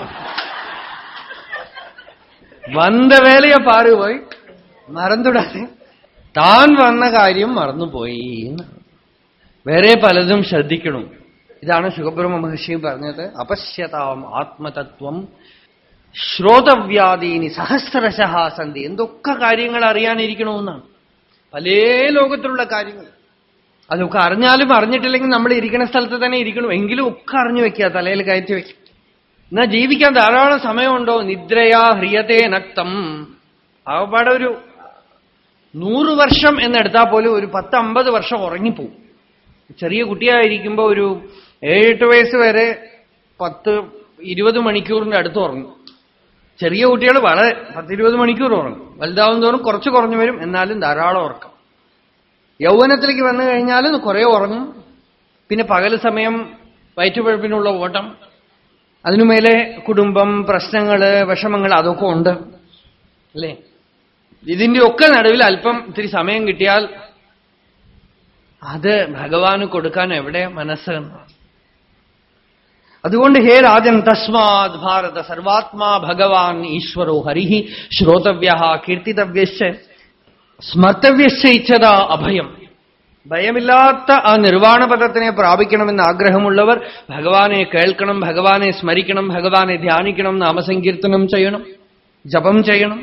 வந்த வேலைய பாரு போய் மறந்துடாது. தான் வந்த காரியம் மறந்து போயின்னு. വേറെ പലതും ശ്രദ്ധിക്കണം. ഇതാണ് സുഖബ്രഹ്മ മഹർഷി പറഞ്ഞത്. അപശ്യതാം ആത്മതത്വം ശ്രോതവ്യാധീനി സഹസ്രശഹ സന്ധി. എന്തൊക്കെ കാര്യങ്ങൾ അറിയാനിരിക്കണമെന്നാണ്. പല ലോകത്തിലുള്ള കാര്യങ്ങൾ. അതൊക്കെ അറിഞ്ഞാലും അറിഞ്ഞിട്ടില്ലെങ്കിൽ നമ്മൾ ഇരിക്കുന്ന സ്ഥലത്ത് തന്നെ ഇരിക്കണം. എങ്കിലും ഒക്കെ അറിഞ്ഞു വെക്കുക തലയിൽ കയറ്റി വയ്ക്കുക എന്നാ ജീവിക്കാൻ ധാരാളം സമയമുണ്ടോ? നിദ്രയാ ഹ്രിയതേ നക്തം. അവിടെ ഒരു നൂറ് വർഷം എന്നെടുത്താൽ പോലും ഒരു പത്ത് അമ്പത് വർഷം ഉറങ്ങിപ്പോവും. ചെറിയ കുട്ടിയായിരിക്കുമ്പോൾ ഒരു ഏഴെട്ട് വയസ്സ് വരെ പത്ത് ഇരുപത് മണിക്കൂറിന്റെ അടുത്ത് ഉറങ്ങും. ചെറിയ കുട്ടികൾ വളരെ പത്തിരുപത് മണിക്കൂർ ഉറങ്ങും. വലുതാവും തോറും കുറച്ച് കുറഞ്ഞു വരും എന്നാലും ധാരാളം ഉറക്കം. യൗവനത്തിലേക്ക് വന്നു കഴിഞ്ഞാൽ കുറെ ഉറങ്ങും. പിന്നെ പകൽ സമയം വയറ്റുപഴപ്പിനുള്ള ഓട്ടം. അതിനുമേലെ കുടുംബം പ്രശ്നങ്ങൾ വിഷമങ്ങൾ അതൊക്കെ ഉണ്ട്. അല്ലേ? ഇതിന്റെ ഒക്കെ നടുവിൽ അല്പം ഇത്തിരി സമയം കിട്ടിയാൽ അത് ഭഗവാന് കൊടുക്കാൻ എവിടെ മനസ്സ് അതുകൊണ്ട് ഹേ രാജൻ തസ്മാത് ഭാരത സർവാത്മാ ഭഗവാൻ ഈശ്വരോ ഹരിഹി ശ്രോതവ്യ കീർത്തിതവ്യശ് സ്മർത്തവ്യശ്ച ഇച്ഛത അഭയം. ഭയമില്ലാത്ത ആ നിർവാണപദത്തിനെ പ്രാപിക്കണമെന്ന് ആഗ്രഹമുള്ളവർ ഭഗവാനെ കേൾക്കണം ഭഗവാനെ സ്മരിക്കണം ഭഗവാനെ ധ്യാനിക്കണം നാമസങ്കീർത്തനം ചെയ്യണം ജപം ചെയ്യണം.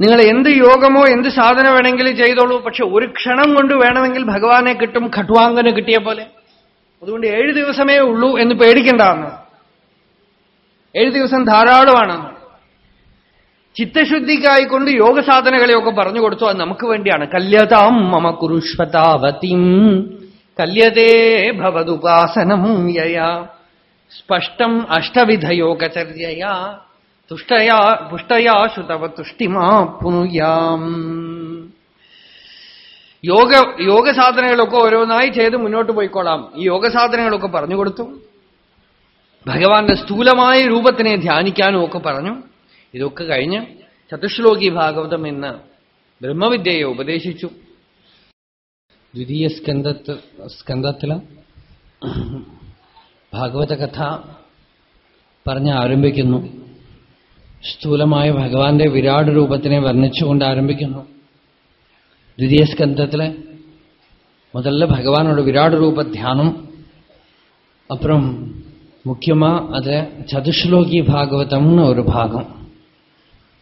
നിങ്ങൾ എന്ത് യോഗമോ എന്ത് സാധന വേണമെങ്കിലും ചെയ്തോളൂ. പക്ഷെ ഒരു ക്ഷണം കൊണ്ട് വേണമെങ്കിൽ ഭഗവാനെ കിട്ടും ഖട്വാങ്കന് കിട്ടിയ പോലെ. അതുകൊണ്ട് ഏഴ് ദിവസമേ ഉള്ളൂ എന്ന് പേടിക്കണ്ടെന്ന്. ഏഴ് ദിവസം ധാരാളമാണെന്ന് ചിത്തശുദ്ധിക്കായിക്കൊണ്ട് യോഗ സാധനകളെയൊക്കെ പറഞ്ഞു കൊടുത്തു. അത് നമുക്ക് വേണ്ടിയാണ്. കല്യതാം മമ കുരുഷ്വതാവതിം കല്യതേ ഭവതുപാസനം യയാ. സ്പഷ്ടം അഷ്ടവിധയോഗചര്യയാ. തുഷ്ടയാ പുഷ്ടയാ ശ്രുതവ തുഷ്ടിമാ പുനുയാം. യോഗ യോഗ സാധനങ്ങളൊക്കെ ഓരോന്നായി ചെയ്ത് മുന്നോട്ട് പോയിക്കോളാം. ഈ യോഗ സാധനങ്ങളൊക്കെ പറഞ്ഞു കൊടുത്തു. ഭഗവാന്റെ സ്ഥൂലമായ രൂപത്തിനെ ധ്യാനിക്കാനും ഒക്കെ പറഞ്ഞു. ഇതൊക്കെ കഴിഞ്ഞ് ചതുശ്ലോകി ഭാഗവതം എന്ന ബ്രഹ്മവിദ്യയെ ഉപദേശിച്ചു. ദ്വിതീയ സ്കന്ധത്ത് സ്കന്ധത്തിൽ ഭാഗവത കഥ പറഞ്ഞ് ആരംഭിക്കുന്നു. സ്ഥൂലമായ ഭഗവാന്റെ വിരാട് രൂപത്തിനെ വർണ്ണിച്ചുകൊണ്ട് ആരംഭിക്കുന്നു ദ്വിതീയ സ്കന്ധത്തില് முதல்ல பகவானோட விராடு ரூப தியானம் அப்புறம் முக்கியமா அது சதுஸ்லோகி பாகவதம்னு ஒரு பாகம்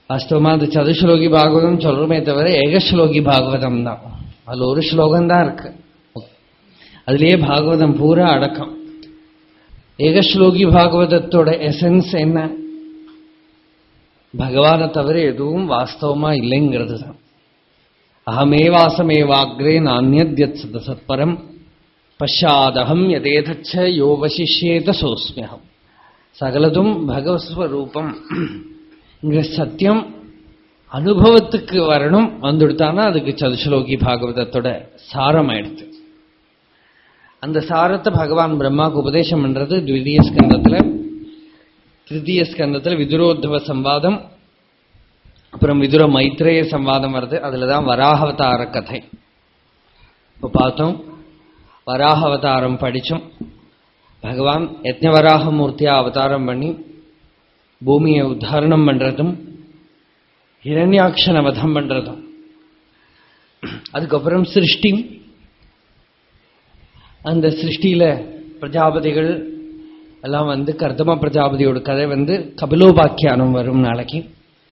வாஸ்தவமா அது சதுஸ்லோகி பாகவதம் சொல்றோமே தவிர ஏகஸ்லோகி பாகவதம் தான் அதுல ஒரு ஸ்லோகம் தான் இருக்கு அதுலயே பாகவதம் பூரா அடக்கம் ஏகஸ்லோகி பாகவதத்தோட எசன்ஸ் என்ன பகவானை தவிர எதுவும் வாஸ்தவமா இல்லைங்கிறது தான் அகமேவாசமேவாக்ரே நானியத்யத் சத்பரம் பஷாதகம் எதேதச்ச யோவசிஷேத சோஸ்மியகம் சகலதும் பகவஸ்வரூபம் இங்க சத்தியம் அனுபவத்துக்கு வரணும் வந்துடுத்தானா? அதுக்கு சதுஸ்லோகி பாகவதத்தோட சாரம் ஆயிடுத்து அந்த சாரத்தை பகவான் பிரம்மாவுக்கு உபதேசம் பண்றது த்விதீய ஸ்கந்தத்தில் திருத்தீய ஸ்கந்தத்துல விதுரோத்தவ சம்வாதம் அப்புறம் விதுர மைத்ரேய சம்வாதம் வருது. அதுலதான் வராகவதார கதை. இப்போ பார்த்தோம் வராகவதாரம் படித்தோம் பகவான் யஜ்னவராகமூர்த்தியா அவதாரம் பண்ணி பூமியை உத்தாரணம் பண்றதும் ஹிரண்யாட்சனை வதம் பண்றதும். அதுக்கப்புறம் சிருஷ்டி. அந்த சிருஷ்டியில பிரஜாபதிகள் எல்லாம் வந்து கர்தம பிரஜாபதியோட கதை வந்து கபிலோபாக்கியானம் வரும் நாளைக்கு.